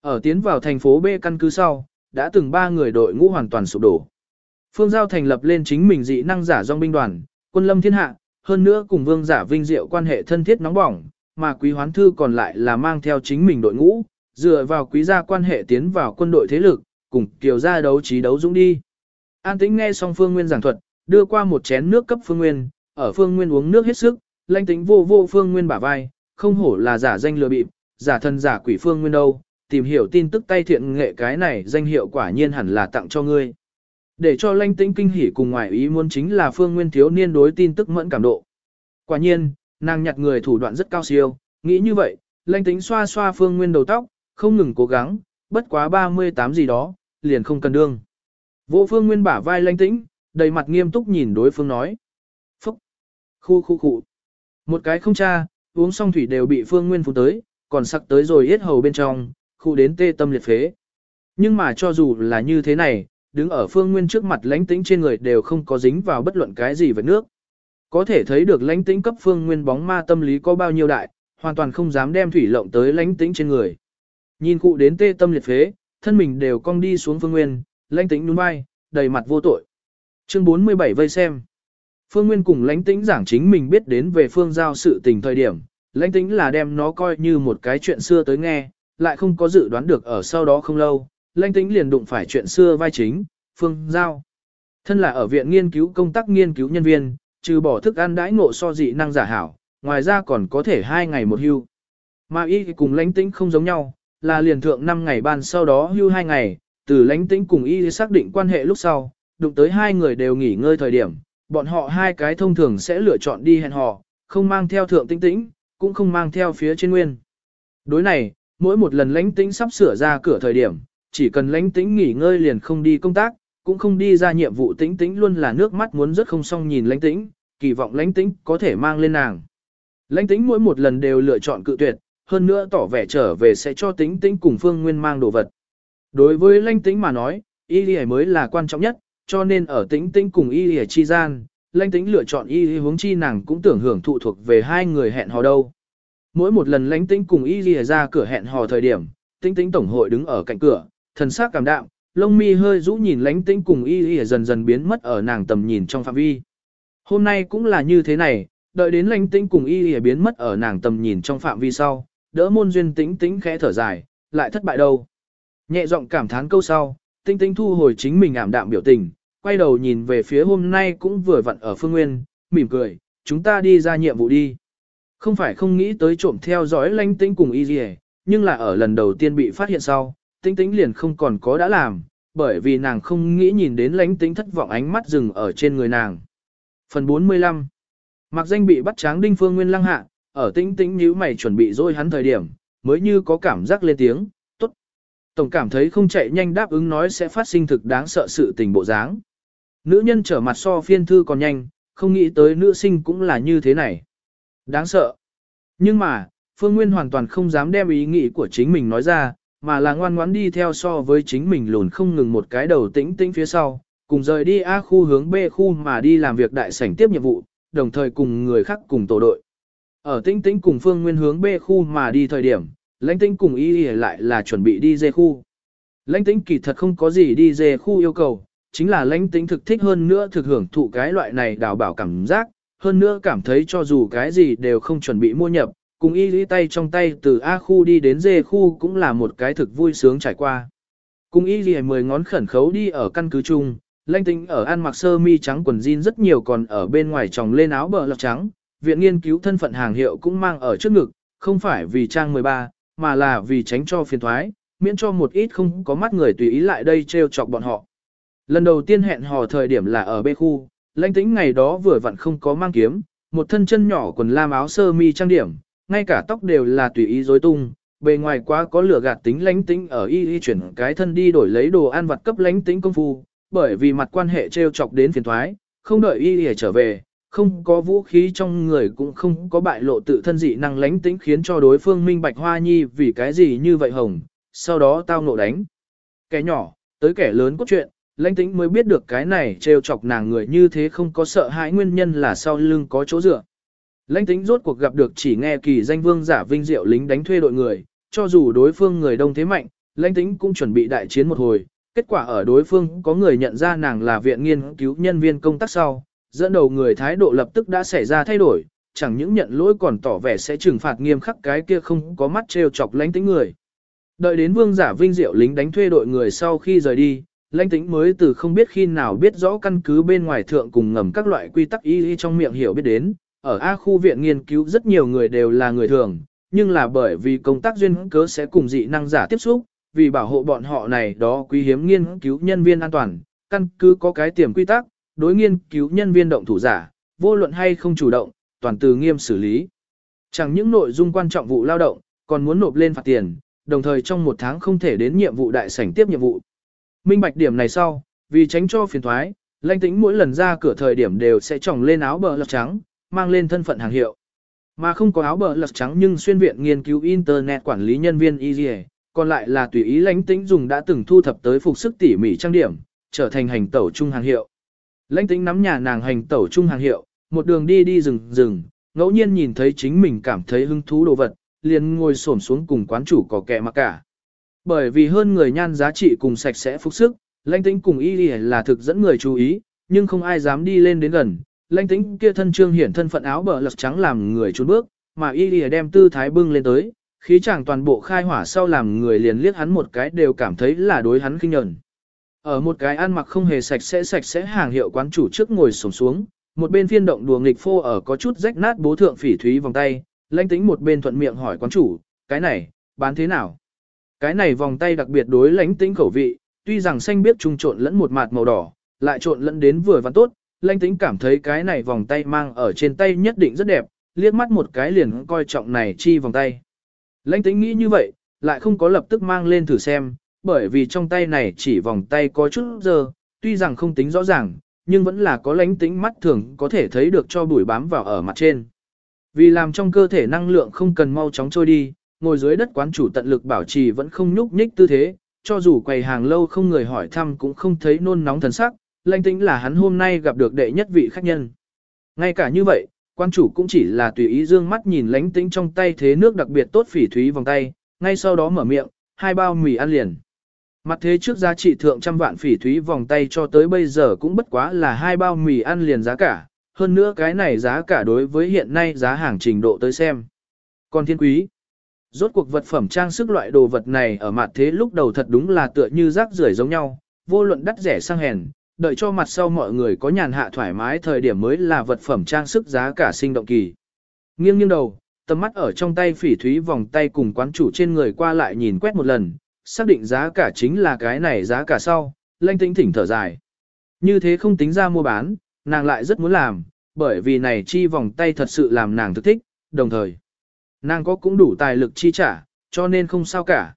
Ở tiến vào thành phố B căn cứ sau, đã từng ba người đội ngũ hoàn toàn sụp đổ. Phương Giao thành lập lên chính mình dị năng giả dòng binh đoàn, quân lâm thiên hạ, hơn nữa cùng vương giả vinh diệu quan hệ thân thiết nóng bỏng, mà quý hoán thư còn lại là mang theo chính mình đội ngũ, dựa vào quý gia quan hệ tiến vào quân đội thế lực, cùng kiều gia đấu trí đấu dũng đi. An tĩnh nghe xong Phương Nguyên giảng thuật, đưa qua một chén nước cấp Phương Nguyên, ở Phương Nguyên uống nước hết sức, lãnh tĩnh vô vô Phương Nguyên bả vai, không hổ là giả danh lừa bịp, giả thân giả quỷ Phương Nguyên đâu, tìm hiểu tin tức tay thiện nghệ cái này danh hiệu quả nhiên hẳn là tặng cho ngươi. Để cho lãnh tĩnh kinh hỉ cùng ngoại ý muốn chính là Phương Nguyên thiếu niên đối tin tức mẫn cảm độ. Quả nhiên, nàng nhặt người thủ đoạn rất cao siêu, nghĩ như vậy, lãnh tĩnh xoa xoa Phương Nguyên đầu tóc, không ngừng cố gắng, bất quá 38 gì đó, liền không cần đương. Vô Phương Nguyên bả vai lãnh tĩnh, đầy mặt nghiêm túc nhìn đối phương nói. Phúc! Khu khu khu! Một cái không cha, uống xong thủy đều bị Phương Nguyên phụ tới, còn sặc tới rồi hết hầu bên trong, khu đến tê tâm liệt phế. Nhưng mà cho dù là như thế này, đứng ở Phương Nguyên trước mặt lãnh tĩnh trên người đều không có dính vào bất luận cái gì về nước. Có thể thấy được lãnh tĩnh cấp Phương Nguyên bóng ma tâm lý có bao nhiêu đại, hoàn toàn không dám đem thủy lộng tới lãnh tĩnh trên người. Nhìn cụ đến tê tâm liệt phế, thân mình đều cong đi xuống Phương Nguyên, lãnh tĩnh nhún vai, đầy mặt vô tội. Chương 47 vây xem. Phương Nguyên cùng lãnh tĩnh giảng chính mình biết đến về phương giao sự tình thời điểm, lãnh tĩnh là đem nó coi như một cái chuyện xưa tới nghe, lại không có dự đoán được ở sau đó không lâu, lanh tĩnh liền đụng phải chuyện xưa vai chính, phương giao. Thân là ở viện nghiên cứu công tác nghiên cứu nhân viên, trừ bỏ thức ăn đãi ngộ so dị năng giả hảo, ngoài ra còn có thể hai ngày một hưu. Mà y cùng lãnh tĩnh không giống nhau, là liền thượng 5 ngày ban sau đó hưu 2 ngày, từ lãnh tĩnh cùng y xác định quan hệ lúc sau, đụng tới hai người đều nghỉ ngơi thời điểm, bọn họ hai cái thông thường sẽ lựa chọn đi hẹn hò, không mang theo thượng tĩnh tĩnh, cũng không mang theo phía trên nguyên. Đối này, mỗi một lần lãnh tĩnh sắp sửa ra cửa thời điểm, chỉ cần lãnh tĩnh nghỉ ngơi liền không đi công tác, cũng không đi ra nhiệm vụ tĩnh tĩnh luôn là nước mắt muốn rất không xong nhìn lãnh tĩnh, kỳ vọng lãnh tĩnh có thể mang lên nàng. Lãnh tĩnh mỗi một lần đều lựa chọn cự tuyệt, hơn nữa tỏ vẻ trở về sẽ cho tĩnh tĩnh cùng phương nguyên mang đồ vật. Đối với lãnh tĩnh mà nói, y lì mới là quan trọng nhất, cho nên ở tĩnh tĩnh cùng y lì chi gian, lãnh tĩnh lựa chọn y lì hướng chi nàng cũng tưởng hưởng thụ thuộc về hai người hẹn hò đâu. Mỗi một lần lãnh tĩnh cùng y lì ra cửa hẹn hò thời điểm, tĩnh tĩnh tổng hội đứng ở cạnh cửa, thần sắc cảm đạm, lông mi hơi rũ nhìn lãnh tĩnh cùng y y dần dần biến mất ở nàng tầm nhìn trong phạm vi. Hôm nay cũng là như thế này, đợi đến lãnh tĩnh cùng y y biến mất ở nàng tầm nhìn trong phạm vi sau, đỡ môn duyên tĩnh tĩnh khẽ thở dài, lại thất bại đâu. Nhẹ giọng cảm thán câu sau, tinh tinh thu hồi chính mình ảm đạm biểu tình, quay đầu nhìn về phía hôm nay cũng vừa vặn ở phương nguyên, mỉm cười, chúng ta đi ra nhiệm vụ đi. Không phải không nghĩ tới trộm theo dõi lánh tĩnh cùng y y, nhưng là ở lần đầu tiên bị phát hiện sau, tinh tĩnh liền không còn có đã làm, bởi vì nàng không nghĩ nhìn đến lánh tĩnh thất vọng ánh mắt dừng ở trên người nàng. Phần 45 Mặc danh bị bắt tráng đinh phương nguyên lăng hạ, ở tĩnh tĩnh nhíu mày chuẩn bị dôi hắn thời điểm, mới như có cảm giác lên tiếng, tốt. Tổng cảm thấy không chạy nhanh đáp ứng nói sẽ phát sinh thực đáng sợ sự tình bộ dáng. Nữ nhân trở mặt so phiên thư còn nhanh, không nghĩ tới nữ sinh cũng là như thế này. Đáng sợ. Nhưng mà, Phương Nguyên hoàn toàn không dám đem ý nghĩ của chính mình nói ra, mà là ngoan ngoãn đi theo so với chính mình lùn không ngừng một cái đầu tĩnh tĩnh phía sau, cùng rời đi A khu hướng B khu mà đi làm việc đại sảnh tiếp nhiệm vụ, đồng thời cùng người khác cùng tổ đội. Ở tĩnh tĩnh cùng Phương Nguyên hướng B khu mà đi thời điểm, lãnh tĩnh cùng y lại là chuẩn bị đi D khu. Lãnh tĩnh kỳ thật không có gì đi D khu yêu cầu, chính là lãnh tĩnh thực thích hơn nữa thực hưởng thụ cái loại này đào bảo cảm giác, hơn nữa cảm thấy cho dù cái gì đều không chuẩn bị mua nhập, cùng y lý tay trong tay từ A khu đi đến D khu cũng là một cái thực vui sướng trải qua. Cùng y lý mười ngón khẩn khấu đi ở căn cứ chung, lanh tinh ở ăn mặc sơ mi trắng quần jean rất nhiều còn ở bên ngoài tròng lên áo bờ lọc trắng, viện nghiên cứu thân phận hàng hiệu cũng mang ở trước ngực, không phải vì trang 13, mà là vì tránh cho phiền thoái, miễn cho một ít không có mắt người tùy ý lại đây trêu chọc bọn họ. Lần đầu tiên hẹn hò thời điểm là ở B khu, lãnh tĩnh ngày đó vừa vặn không có mang kiếm, một thân chân nhỏ quần lam áo sơ mi trang điểm, ngay cả tóc đều là tùy ý rối tung, bề ngoài quá có lửa gạt tính lãnh tính ở y y chuyển cái thân đi đổi lấy đồ ăn vặt cấp lãnh tính công phu, bởi vì mặt quan hệ treo chọc đến phiền thoái, không đợi y y trở về, không có vũ khí trong người cũng không có bại lộ tự thân dị năng lãnh tính khiến cho đối phương minh bạch hoa nhi vì cái gì như vậy hồng, sau đó tao nộ đánh. Kẻ nhỏ, tới kẻ lớn cốt truyện, lãnh tĩnh mới biết được cái này trêu chọc nàng người như thế không có sợ hãi nguyên nhân là sau lưng có chỗ dựa. Lãnh tĩnh rốt cuộc gặp được chỉ nghe kỳ danh vương giả vinh diệu lính đánh thuê đội người, cho dù đối phương người đông thế mạnh, lãnh tĩnh cũng chuẩn bị đại chiến một hồi, kết quả ở đối phương có người nhận ra nàng là viện nghiên cứu nhân viên công tác sau, dẫn đầu người thái độ lập tức đã xảy ra thay đổi, chẳng những nhận lỗi còn tỏ vẻ sẽ trừng phạt nghiêm khắc cái kia không có mắt trêu chọc lãnh tĩnh người. Đợi đến vương giả vinh diệu lính đánh thuê đội người sau khi rời đi, lãnh tĩnh mới từ không biết khi nào biết rõ căn cứ bên ngoài thượng cùng ngầm các loại quy tắc y y trong miệng hiểu biết đến, ở A khu viện nghiên cứu rất nhiều người đều là người thường, nhưng là bởi vì công tác duyên cớ sẽ cùng dị năng giả tiếp xúc, vì bảo hộ bọn họ này đó quý hiếm nghiên cứu nhân viên an toàn, căn cứ có cái tiềm quy tắc, đối nghiên cứu nhân viên động thủ giả, vô luận hay không chủ động, toàn từ nghiêm xử lý. Chẳng những nội dung quan trọng vụ lao động, còn muốn nộp lên phạt tiền, đồng thời trong một tháng không thể đến nhiệm vụ đại sảnh tiếp nhiệm vụ. Minh bạch điểm này sau, vì tránh cho phiền thoái, lãnh tĩnh mỗi lần ra cửa thời điểm đều sẽ tròng lên áo bờ lọc trắng, mang lên thân phận hàng hiệu. Mà không có áo bờ lật trắng nhưng xuyên viện nghiên cứu Internet quản lý nhân viên y còn lại là tùy ý lãnh tĩnh dùng đã từng thu thập tới phục sức tỉ mỉ trang điểm, trở thành hành tẩu trung hàng hiệu. Lãnh tĩnh nắm nhà nàng hành tẩu trung hàng hiệu, một đường đi đi rừng rừng, ngẫu nhiên nhìn thấy chính mình cảm thấy hứng thú đồ vật, liền ngồi xổm xuống cùng quán chủ có kẻ mặc cả. Bởi vì hơn người nhan giá trị cùng sạch sẽ phục sức, lãnh tĩnh cùng y là thực dẫn người chú ý, nhưng không ai dám đi lên đến gần. Lãnh tĩnh kia thân trương hiển thân phận áo bờ lật trắng làm người trốn bước, mà y đem tư thái bưng lên tới, khí chàng toàn bộ khai hỏa sau làm người liền liếc hắn một cái đều cảm thấy là đối hắn kinh nhẫn. Ở một cái ăn mặc không hề sạch sẽ sạch sẽ hàng hiệu quán chủ trước ngồi sổng xuống, một bên phiên động đùa nghịch phô ở có chút rách nát bố thượng phỉ thúy vòng tay, lãnh tĩnh một bên thuận miệng hỏi quán chủ, cái này, bán thế nào? Cái này vòng tay đặc biệt đối lãnh tĩnh khẩu vị, tuy rằng xanh biết trung trộn lẫn một mạt màu đỏ, lại trộn lẫn đến vừa và tốt, lãnh tĩnh cảm thấy cái này vòng tay mang ở trên tay nhất định rất đẹp, liếc mắt một cái liền coi trọng này chi vòng tay. Lãnh tĩnh nghĩ như vậy, lại không có lập tức mang lên thử xem, bởi vì trong tay này chỉ vòng tay có chút giờ, tuy rằng không tính rõ ràng, nhưng vẫn là có lãnh tĩnh mắt thường có thể thấy được cho bụi bám vào ở mặt trên. Vì làm trong cơ thể năng lượng không cần mau chóng trôi đi, ngồi dưới đất quán chủ tận lực bảo trì vẫn không nhúc nhích tư thế, cho dù quầy hàng lâu không người hỏi thăm cũng không thấy nôn nóng thần sắc, lãnh tĩnh là hắn hôm nay gặp được đệ nhất vị khách nhân. Ngay cả như vậy, quan chủ cũng chỉ là tùy ý dương mắt nhìn lãnh tĩnh trong tay thế nước đặc biệt tốt phỉ thúy vòng tay, ngay sau đó mở miệng, hai bao mì ăn liền. Mặt thế trước giá trị thượng trăm vạn phỉ thúy vòng tay cho tới bây giờ cũng bất quá là hai bao mì ăn liền giá cả, hơn nữa cái này giá cả đối với hiện nay giá hàng trình độ tới xem. Còn thiên quý, rốt cuộc vật phẩm trang sức loại đồ vật này ở mặt thế lúc đầu thật đúng là tựa như rác rưởi giống nhau, vô luận đắt rẻ sang hèn, đợi cho mặt sau mọi người có nhàn hạ thoải mái thời điểm mới là vật phẩm trang sức giá cả sinh động kỳ. Nghiêng nghiêng đầu, tầm mắt ở trong tay phỉ thúy vòng tay cùng quán chủ trên người qua lại nhìn quét một lần, xác định giá cả chính là cái này giá cả sau, lanh tĩnh thỉnh thở dài. Như thế không tính ra mua bán, nàng lại rất muốn làm, bởi vì này chi vòng tay thật sự làm nàng thực thích, đồng thời. Nàng có cũng đủ tài lực chi trả, cho nên không sao cả.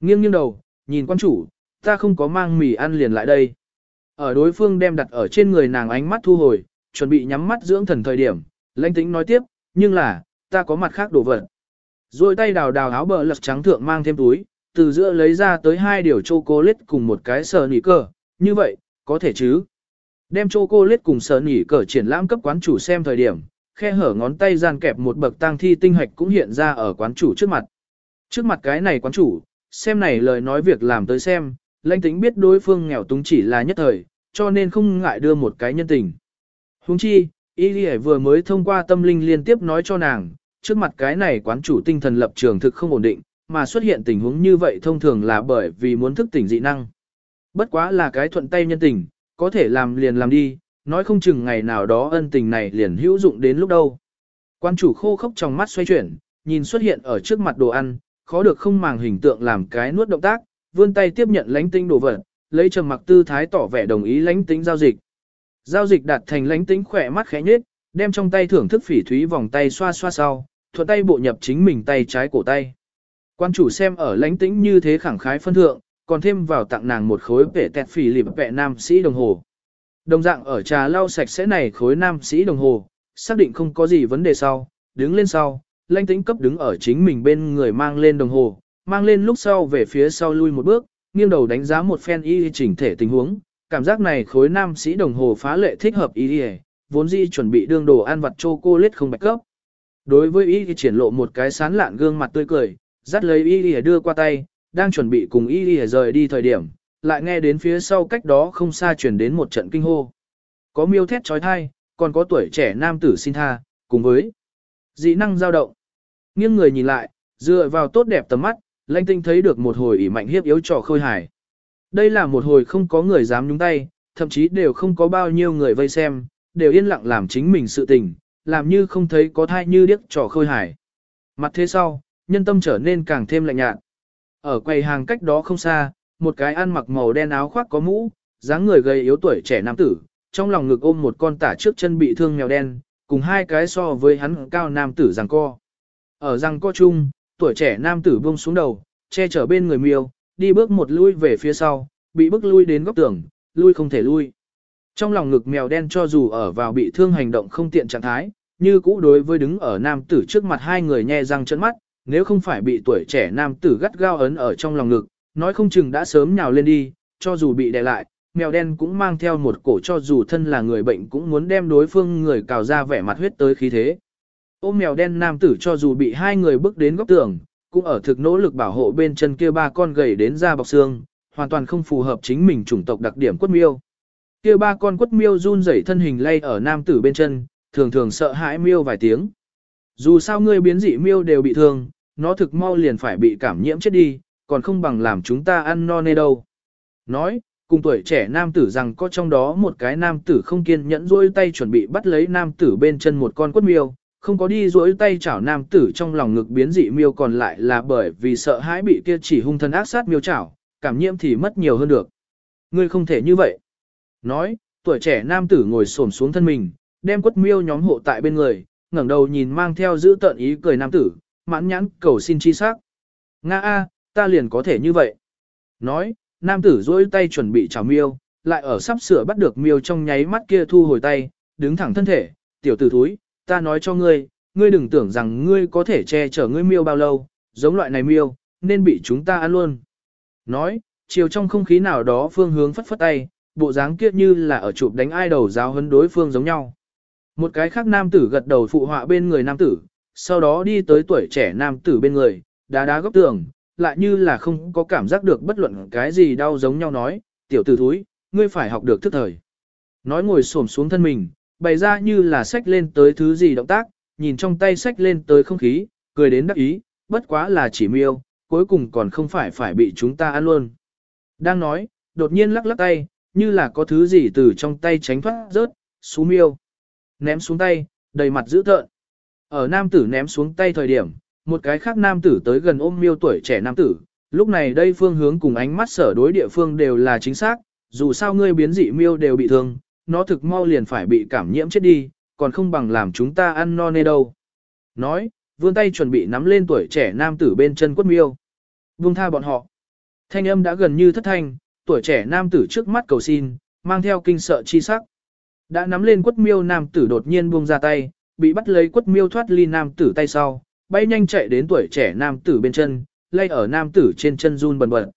Nghiêng nghiêng đầu, nhìn quan chủ, ta không có mang mì ăn liền lại đây. Ở đối phương đem đặt ở trên người nàng ánh mắt thu hồi, chuẩn bị nhắm mắt dưỡng thần thời điểm, lãnh tĩnh nói tiếp, nhưng là, ta có mặt khác đồ vật. Rồi tay đào đào áo bờ lật trắng thượng mang thêm túi, từ giữa lấy ra tới hai điều chocolate cùng một cái sờ nỉ cờ, như vậy, có thể chứ. Đem chocolate cùng sờ nỉ cờ triển lãm cấp quán chủ xem thời điểm, khe hở ngón tay gian kẹp một bậc tang thi tinh hạch cũng hiện ra ở quán chủ trước mặt. Trước mặt cái này quán chủ, xem này lời nói việc làm tới xem, lãnh tính biết đối phương nghèo túng chỉ là nhất thời, cho nên không ngại đưa một cái nhân tình. Huống chi, Y vừa mới thông qua tâm linh liên tiếp nói cho nàng, trước mặt cái này quán chủ tinh thần lập trường thực không ổn định, mà xuất hiện tình huống như vậy thông thường là bởi vì muốn thức tỉnh dị năng. Bất quá là cái thuận tay nhân tình, có thể làm liền làm đi, nói không chừng ngày nào đó ân tình này liền hữu dụng đến lúc đâu. Quan chủ khô khốc trong mắt xoay chuyển, nhìn xuất hiện ở trước mặt đồ ăn, khó được không màng hình tượng làm cái nuốt động tác, vươn tay tiếp nhận lánh tinh đồ vật, lấy trầm mặc tư thái tỏ vẻ đồng ý lánh tính giao dịch. Giao dịch đạt thành lánh tính khỏe mắt khẽ nhếch, đem trong tay thưởng thức phỉ thúy vòng tay xoa xoa sau, thuận tay bộ nhập chính mình tay trái cổ tay. Quan chủ xem ở lãnh tinh như thế khẳng khái phân thượng, còn thêm vào tặng nàng một khối vẻ tẹt phỉ lịp vẻ nam sĩ đồng hồ. Đồng dạng ở trà lau sạch sẽ này khối nam sĩ đồng hồ, xác định không có gì vấn đề sau, đứng lên sau, lãnh tinh cấp đứng ở chính mình bên người mang lên đồng hồ, mang lên lúc sau về phía sau lui một bước, nghiêng đầu đánh giá một phen y chỉnh thể tình huống, cảm giác này khối nam sĩ đồng hồ phá lệ thích hợp y vốn dĩ chuẩn bị đương đồ ăn vặt chocolate không bạch cấp. Đối với y triển lộ một cái sán lạn gương mặt tươi cười, dắt lấy y đưa qua tay, đang chuẩn bị cùng y rời đi thời điểm, lại nghe đến phía sau cách đó không xa chuyển đến một trận kinh hô. Có miêu thét trói thai, còn có tuổi trẻ nam tử xin tha, cùng với dị năng dao động. Nghiêng người nhìn lại, dựa vào tốt đẹp tầm mắt, lanh tinh thấy được một hồi ỉ mạnh hiếp yếu trò khôi hài. Đây là một hồi không có người dám nhúng tay, thậm chí đều không có bao nhiêu người vây xem, đều yên lặng làm chính mình sự tình, làm như không thấy có thai như điếc trò khôi hài. Mặt thế sau, nhân tâm trở nên càng thêm lạnh nhạt. Ở quầy hàng cách đó không xa, một cái ăn mặc màu đen áo khoác có mũ, dáng người gầy yếu tuổi trẻ nam tử, trong lòng ngực ôm một con tả trước chân bị thương mèo đen, cùng hai cái so với hắn cao nam tử giằng co. Ở răng co chung, tuổi trẻ nam tử buông xuống đầu, che chở bên người miêu, đi bước một lui về phía sau, bị bước lui đến góc tường, lui không thể lui. Trong lòng ngực mèo đen cho dù ở vào bị thương hành động không tiện trạng thái, như cũ đối với đứng ở nam tử trước mặt hai người nhe răng trợn mắt, nếu không phải bị tuổi trẻ nam tử gắt gao ấn ở trong lòng ngực, nói không chừng đã sớm nhào lên đi, cho dù bị đè lại, mèo đen cũng mang theo một cổ cho dù thân là người bệnh cũng muốn đem đối phương người cào ra vẻ mặt huyết tới khí thế. Ôm mèo đen nam tử cho dù bị hai người bước đến góc tường, cũng ở thực nỗ lực bảo hộ bên chân kia ba con gầy đến da bọc xương, hoàn toàn không phù hợp chính mình chủng tộc đặc điểm quất miêu. Kia ba con quất miêu run rẩy thân hình lay ở nam tử bên chân, thường thường sợ hãi miêu vài tiếng. Dù sao ngươi biến dị miêu đều bị thương, nó thực mau liền phải bị cảm nhiễm chết đi, còn không bằng làm chúng ta ăn no nê đâu. Nói, cùng tuổi trẻ nam tử rằng có trong đó một cái nam tử không kiên nhẫn rôi tay chuẩn bị bắt lấy nam tử bên chân một con quất miêu, không có đi rỗi tay chảo nam tử trong lòng ngực biến dị miêu còn lại là bởi vì sợ hãi bị kia chỉ hung thân ác sát miêu chảo, cảm nhiễm thì mất nhiều hơn được. Ngươi không thể như vậy. Nói, tuổi trẻ nam tử ngồi xổm xuống thân mình, đem quất miêu nhóm hộ tại bên người, ngẩng đầu nhìn mang theo giữ tợn ý cười nam tử, mãn nhãn cầu xin chi sắc. Nga a, ta liền có thể như vậy. Nói, nam tử duỗi tay chuẩn bị chảo miêu, lại ở sắp sửa bắt được miêu trong nháy mắt kia thu hồi tay, đứng thẳng thân thể, tiểu tử thúi, ta nói cho ngươi, ngươi đừng tưởng rằng ngươi có thể che chở ngươi miêu bao lâu, giống loại này miêu, nên bị chúng ta ăn luôn. Nói, chiều trong không khí nào đó phương hướng phất phất tay, bộ dáng kia như là ở chụp đánh ai đầu giáo hấn đối phương giống nhau. Một cái khác nam tử gật đầu phụ họa bên người nam tử, sau đó đi tới tuổi trẻ nam tử bên người, đá đá góc tường, lại như là không có cảm giác được bất luận cái gì đau giống nhau nói, tiểu tử thúi, ngươi phải học được thức thời. Nói ngồi xổm xuống thân mình, bày ra như là sách lên tới thứ gì động tác, nhìn trong tay sách lên tới không khí, cười đến đắc ý, bất quá là chỉ miêu, cuối cùng còn không phải phải bị chúng ta ăn luôn. Đang nói, đột nhiên lắc lắc tay, như là có thứ gì từ trong tay tránh thoát rớt, xuống miêu. Ném xuống tay, đầy mặt dữ tợn. Ở nam tử ném xuống tay thời điểm, một cái khác nam tử tới gần ôm miêu tuổi trẻ nam tử, lúc này đây phương hướng cùng ánh mắt sở đối địa phương đều là chính xác, dù sao ngươi biến dị miêu đều bị thương, nó thực mau liền phải bị cảm nhiễm chết đi, còn không bằng làm chúng ta ăn no nê đâu. Nói, vươn tay chuẩn bị nắm lên tuổi trẻ nam tử bên chân quất miêu. Vương tha bọn họ. Thanh âm đã gần như thất thanh, tuổi trẻ nam tử trước mắt cầu xin, mang theo kinh sợ chi sắc. Đã nắm lên quất miêu nam tử đột nhiên buông ra tay, bị bắt lấy quất miêu thoát ly nam tử tay sau, bay nhanh chạy đến tuổi trẻ nam tử bên chân, lay ở nam tử trên chân run bần bật.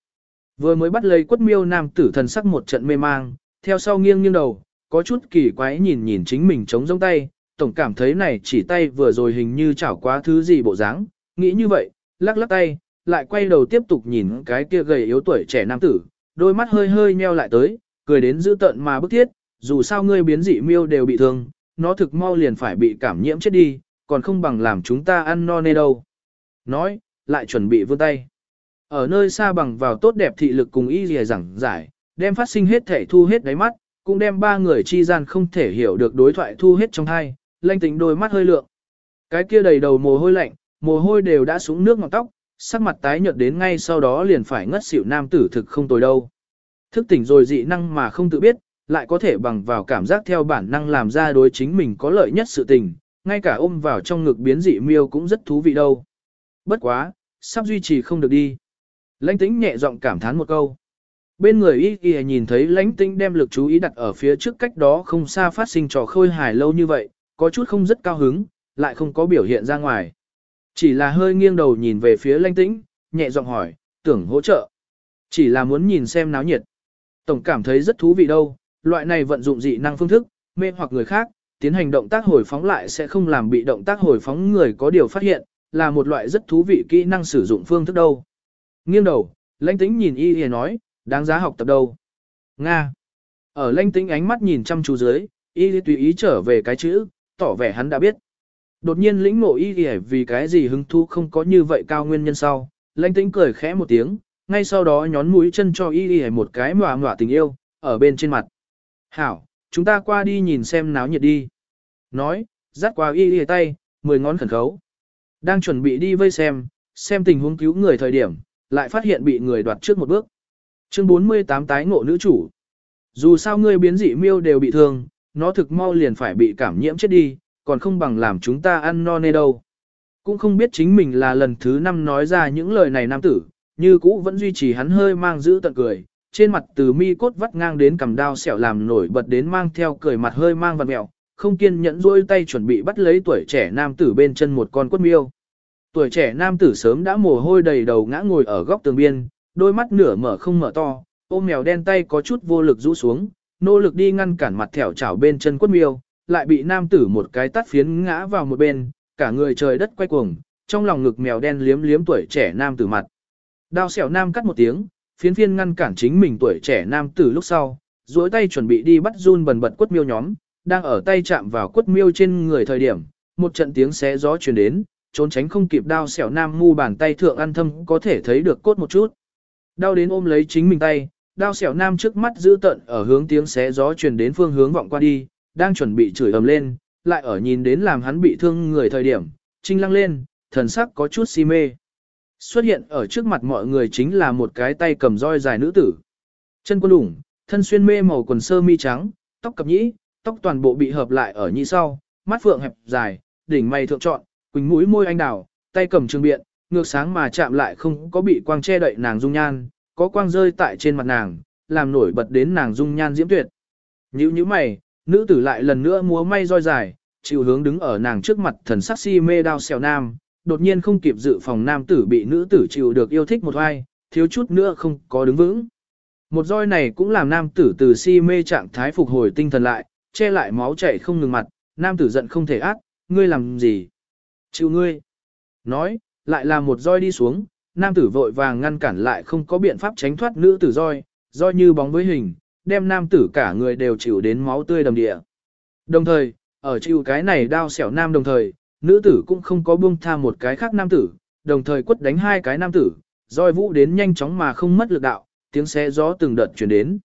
Vừa mới bắt lấy quất miêu nam tử thần sắc một trận mê mang, theo sau nghiêng nghiêng đầu, có chút kỳ quái nhìn nhìn chính mình chống giống tay, tổng cảm thấy này chỉ tay vừa rồi hình như chảo quá thứ gì bộ dáng, nghĩ như vậy, lắc lắc tay, lại quay đầu tiếp tục nhìn cái kia gầy yếu tuổi trẻ nam tử, đôi mắt hơi hơi nheo lại tới, cười đến dữ tợn mà bức thiết, dù sao ngươi biến dị miêu đều bị thương, nó thực mau liền phải bị cảm nhiễm chết đi, còn không bằng làm chúng ta ăn no nê đâu. Nói, lại chuẩn bị vươn tay. Ở nơi xa bằng vào tốt đẹp thị lực cùng y lìa giảng giải, đem phát sinh hết thể thu hết đáy mắt, cũng đem ba người chi gian không thể hiểu được đối thoại thu hết trong hai, lanh tính đôi mắt hơi lượng. Cái kia đầy đầu mồ hôi lạnh, mồ hôi đều đã xuống nước ngọn tóc, sắc mặt tái nhợt đến ngay sau đó liền phải ngất xỉu nam tử thực không tồi đâu. Thức tỉnh rồi dị năng mà không tự biết, lại có thể bằng vào cảm giác theo bản năng làm ra đối chính mình có lợi nhất sự tình, ngay cả ôm vào trong ngực biến dị miêu cũng rất thú vị đâu. Bất quá, sắp duy trì không được đi. Lãnh tĩnh nhẹ giọng cảm thán một câu. Bên người y y nhìn thấy lãnh tinh đem lực chú ý đặt ở phía trước cách đó không xa phát sinh trò khôi hài lâu như vậy, có chút không rất cao hứng, lại không có biểu hiện ra ngoài. Chỉ là hơi nghiêng đầu nhìn về phía lãnh tĩnh, nhẹ giọng hỏi, tưởng hỗ trợ. Chỉ là muốn nhìn xem náo nhiệt. Tổng cảm thấy rất thú vị đâu, loại này vận dụng dị năng phương thức, mê hoặc người khác, tiến hành động tác hồi phóng lại sẽ không làm bị động tác hồi phóng người có điều phát hiện, là một loại rất thú vị kỹ năng sử dụng phương thức đâu. Nghiêng đầu, lãnh tĩnh nhìn y y nói, đáng giá học tập đâu. Nga. Ở lãnh tĩnh ánh mắt nhìn chăm chú dưới, y tùy ý trở về cái chữ, tỏ vẻ hắn đã biết. Đột nhiên lĩnh ngộ y y vì cái gì hứng thú không có như vậy cao nguyên nhân sau, lãnh tĩnh cười khẽ một tiếng, ngay sau đó nhón mũi chân cho y y một cái mòa mòa tình yêu, ở bên trên mặt. Hảo, chúng ta qua đi nhìn xem náo nhiệt đi. Nói, dắt qua y y tay, mười ngón khẩn khấu. Đang chuẩn bị đi vây xem, xem tình huống cứu người thời điểm, lại phát hiện bị người đoạt trước một bước. Chương 48 tái ngộ nữ chủ. Dù sao ngươi biến dị miêu đều bị thương, nó thực mau liền phải bị cảm nhiễm chết đi, còn không bằng làm chúng ta ăn no nê đâu. Cũng không biết chính mình là lần thứ năm nói ra những lời này nam tử, như cũ vẫn duy trì hắn hơi mang giữ tận cười, trên mặt từ mi cốt vắt ngang đến cầm đao xẻo làm nổi bật đến mang theo cười mặt hơi mang vật mẹo, không kiên nhẫn rôi tay chuẩn bị bắt lấy tuổi trẻ nam tử bên chân một con quất miêu. Tuổi trẻ nam tử sớm đã mồ hôi đầy đầu ngã ngồi ở góc tường biên, đôi mắt nửa mở không mở to, ôm mèo đen tay có chút vô lực rũ xuống, nỗ lực đi ngăn cản mặt thẻo chảo bên chân quất miêu, lại bị nam tử một cái tắt phiến ngã vào một bên, cả người trời đất quay cuồng, trong lòng ngực mèo đen liếm liếm tuổi trẻ nam tử mặt. Đao xẻo nam cắt một tiếng, phiến phiên ngăn cản chính mình tuổi trẻ nam tử lúc sau, duỗi tay chuẩn bị đi bắt run bần bật quất miêu nhóm, đang ở tay chạm vào quất miêu trên người thời điểm, một trận tiếng xé gió truyền đến, trốn tránh không kịp đao xẻo nam mu bàn tay thượng ăn thâm có thể thấy được cốt một chút. Đau đến ôm lấy chính mình tay, đao xẻo nam trước mắt giữ tận ở hướng tiếng xé gió truyền đến phương hướng vọng qua đi, đang chuẩn bị chửi ầm lên, lại ở nhìn đến làm hắn bị thương người thời điểm, trinh lăng lên, thần sắc có chút si mê. Xuất hiện ở trước mặt mọi người chính là một cái tay cầm roi dài nữ tử. Chân quân đủng, thân xuyên mê màu quần sơ mi trắng, tóc cặp nhĩ, tóc toàn bộ bị hợp lại ở nhĩ sau, mắt phượng hẹp dài, đỉnh mày thượng trọn, quỳnh mũi môi anh đào, tay cầm trường biện, ngược sáng mà chạm lại không có bị quang che đậy nàng dung nhan, có quang rơi tại trên mặt nàng, làm nổi bật đến nàng dung nhan diễm tuyệt. Nhữ như mày, nữ tử lại lần nữa múa may roi dài, chịu hướng đứng ở nàng trước mặt thần sắc si mê đao xèo nam, đột nhiên không kịp dự phòng nam tử bị nữ tử chịu được yêu thích một vai, thiếu chút nữa không có đứng vững. Một roi này cũng làm nam tử từ si mê trạng thái phục hồi tinh thần lại, che lại máu chảy không ngừng mặt, nam tử giận không thể ác, ngươi làm gì? Chịu ngươi. Nói, lại là một roi đi xuống, nam tử vội vàng ngăn cản lại không có biện pháp tránh thoát nữ tử roi, roi như bóng với hình, đem nam tử cả người đều chịu đến máu tươi đầm địa. Đồng thời, ở chịu cái này đao xẻo nam đồng thời, nữ tử cũng không có buông tha một cái khác nam tử, đồng thời quất đánh hai cái nam tử, roi vũ đến nhanh chóng mà không mất lực đạo, tiếng xe gió từng đợt truyền đến.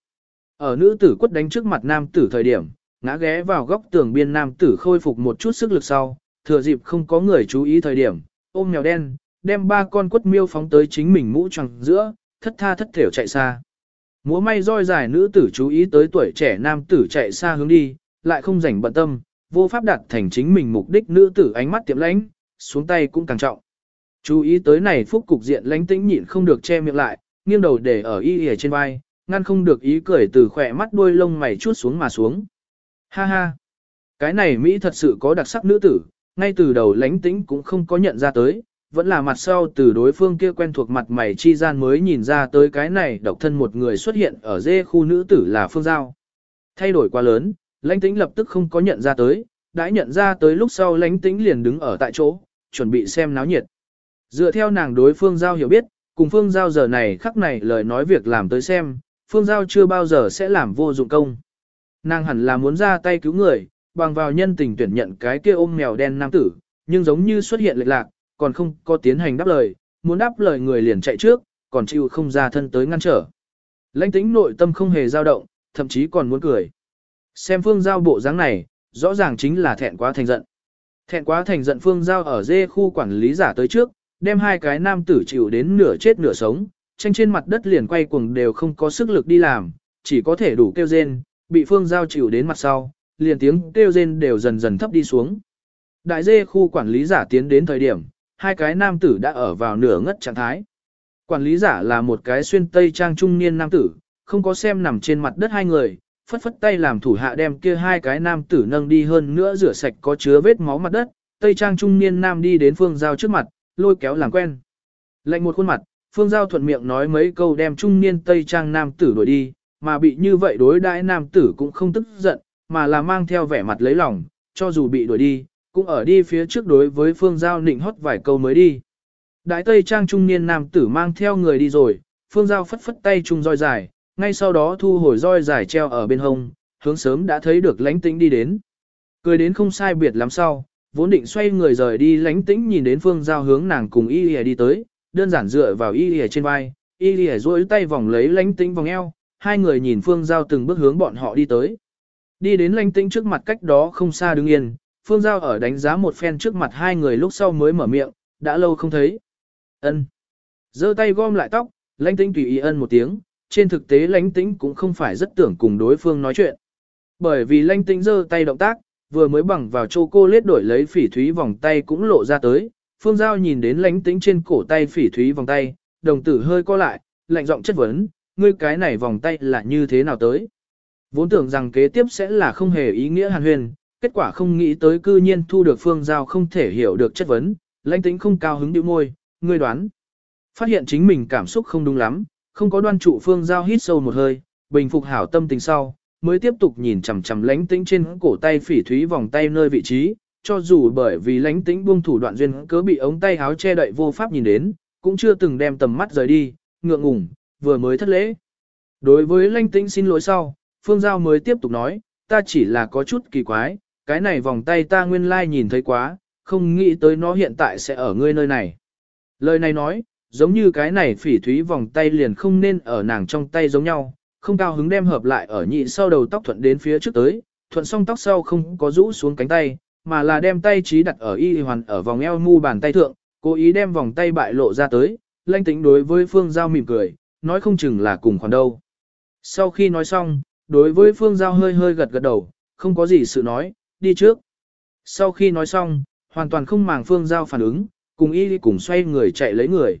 Ở nữ tử quất đánh trước mặt nam tử thời điểm, ngã ghé vào góc tường biên nam tử khôi phục một chút sức lực sau, thừa dịp không có người chú ý thời điểm, ôm mèo đen, đem ba con quất miêu phóng tới chính mình mũ trăng giữa, thất tha thất thểu chạy xa. Múa may roi dài nữ tử chú ý tới tuổi trẻ nam tử chạy xa hướng đi, lại không rảnh bận tâm, vô pháp đạt thành chính mình mục đích nữ tử ánh mắt tiệm lãnh, xuống tay cũng càng trọng. Chú ý tới này phúc cục diện lãnh tĩnh nhịn không được che miệng lại, nghiêng đầu để ở y ỉa trên vai, ngăn không được ý cười từ khỏe mắt đuôi lông mày chuốt xuống mà xuống. Ha ha! Cái này Mỹ thật sự có đặc sắc nữ tử, ngay từ đầu lãnh tĩnh cũng không có nhận ra tới, vẫn là mặt sau từ đối phương kia quen thuộc mặt mày chi gian mới nhìn ra tới cái này độc thân một người xuất hiện ở dê khu nữ tử là phương giao. Thay đổi quá lớn, lãnh tĩnh lập tức không có nhận ra tới, đã nhận ra tới lúc sau lãnh tĩnh liền đứng ở tại chỗ, chuẩn bị xem náo nhiệt. Dựa theo nàng đối phương giao hiểu biết, cùng phương giao giờ này khắc này lời nói việc làm tới xem, phương giao chưa bao giờ sẽ làm vô dụng công. Nàng hẳn là muốn ra tay cứu người, bằng vào nhân tình tuyển nhận cái kia ôm mèo đen nam tử, nhưng giống như xuất hiện lệch lạc, còn không có tiến hành đáp lời, muốn đáp lời người liền chạy trước, còn chịu không ra thân tới ngăn trở. Lãnh tĩnh nội tâm không hề dao động, thậm chí còn muốn cười. Xem phương giao bộ dáng này, rõ ràng chính là thẹn quá thành giận. Thẹn quá thành giận phương giao ở dê khu quản lý giả tới trước, đem hai cái nam tử chịu đến nửa chết nửa sống, tranh trên mặt đất liền quay cuồng đều không có sức lực đi làm, chỉ có thể đủ kêu rên, bị phương giao chịu đến mặt sau, liền tiếng kêu rên đều dần dần thấp đi xuống. Đại dê khu quản lý giả tiến đến thời điểm, hai cái nam tử đã ở vào nửa ngất trạng thái. Quản lý giả là một cái xuyên tây trang trung niên nam tử, không có xem nằm trên mặt đất hai người, phất phất tay làm thủ hạ đem kia hai cái nam tử nâng đi hơn nữa rửa sạch có chứa vết máu mặt đất, tây trang trung niên nam đi đến phương giao trước mặt, lôi kéo làm quen. Lạnh một khuôn mặt, phương giao thuận miệng nói mấy câu đem trung niên tây trang nam tử đuổi đi, mà bị như vậy đối đãi nam tử cũng không tức giận, mà là mang theo vẻ mặt lấy lòng, cho dù bị đuổi đi, cũng ở đi phía trước đối với phương giao nịnh hót vài câu mới đi. Đại tây trang trung niên nam tử mang theo người đi rồi, phương giao phất phất tay trung roi dài, ngay sau đó thu hồi roi dài treo ở bên hông, hướng sớm đã thấy được lánh tĩnh đi đến. Cười đến không sai biệt lắm sau, vốn định xoay người rời đi lánh tĩnh nhìn đến phương giao hướng nàng cùng y y đi tới, đơn giản dựa vào y y trên vai, y lìa duỗi tay vòng lấy lánh tĩnh vòng eo, hai người nhìn Phương Giao từng bước hướng bọn họ đi tới. Đi đến lãnh tĩnh trước mặt cách đó không xa đứng yên, Phương Giao ở đánh giá một phen trước mặt hai người lúc sau mới mở miệng, đã lâu không thấy. ân giơ tay gom lại tóc, lãnh tĩnh tùy ý ân một tiếng, trên thực tế lãnh tĩnh cũng không phải rất tưởng cùng đối phương nói chuyện. Bởi vì lãnh tĩnh giơ tay động tác, vừa mới bằng vào chô cô lết đổi lấy phỉ thúy vòng tay cũng lộ ra tới, Phương Giao nhìn đến lãnh tĩnh trên cổ tay phỉ thúy vòng tay, đồng tử hơi co lại, lạnh giọng chất vấn, ngươi cái này vòng tay là như thế nào tới. Vốn tưởng rằng kế tiếp sẽ là không hề ý nghĩa hàn huyền, kết quả không nghĩ tới cư nhiên thu được Phương Giao không thể hiểu được chất vấn, lãnh tĩnh không cao hứng điệu môi, ngươi đoán. Phát hiện chính mình cảm xúc không đúng lắm, không có đoan trụ Phương Giao hít sâu một hơi, bình phục hảo tâm tình sau, mới tiếp tục nhìn chằm chằm lãnh tĩnh trên cổ tay phỉ thúy vòng tay nơi vị trí, cho dù bởi vì lãnh tĩnh buông thủ đoạn duyên cớ bị ống tay áo che đậy vô pháp nhìn đến, cũng chưa từng đem tầm mắt rời đi, ngượng ngùng, vừa mới thất lễ. Đối với lãnh tĩnh xin lỗi sau, Phương Giao mới tiếp tục nói, ta chỉ là có chút kỳ quái, cái này vòng tay ta nguyên lai nhìn thấy quá, không nghĩ tới nó hiện tại sẽ ở ngươi nơi này. Lời này nói, giống như cái này phỉ thúy vòng tay liền không nên ở nàng trong tay giống nhau, không cao hứng đem hợp lại ở nhị sau đầu tóc thuận đến phía trước tới, thuận xong tóc sau không có rũ xuống cánh tay, mà là đem tay trí đặt ở y hoàn ở vòng eo mu bàn tay thượng, cố ý đem vòng tay bại lộ ra tới, lanh tính đối với Phương Giao mỉm cười, nói không chừng là cùng khoản đâu. Sau khi nói xong, đối với Phương Giao hơi hơi gật gật đầu, không có gì sự nói, đi trước. Sau khi nói xong, hoàn toàn không màng Phương Giao phản ứng, cùng y cùng xoay người chạy lấy người.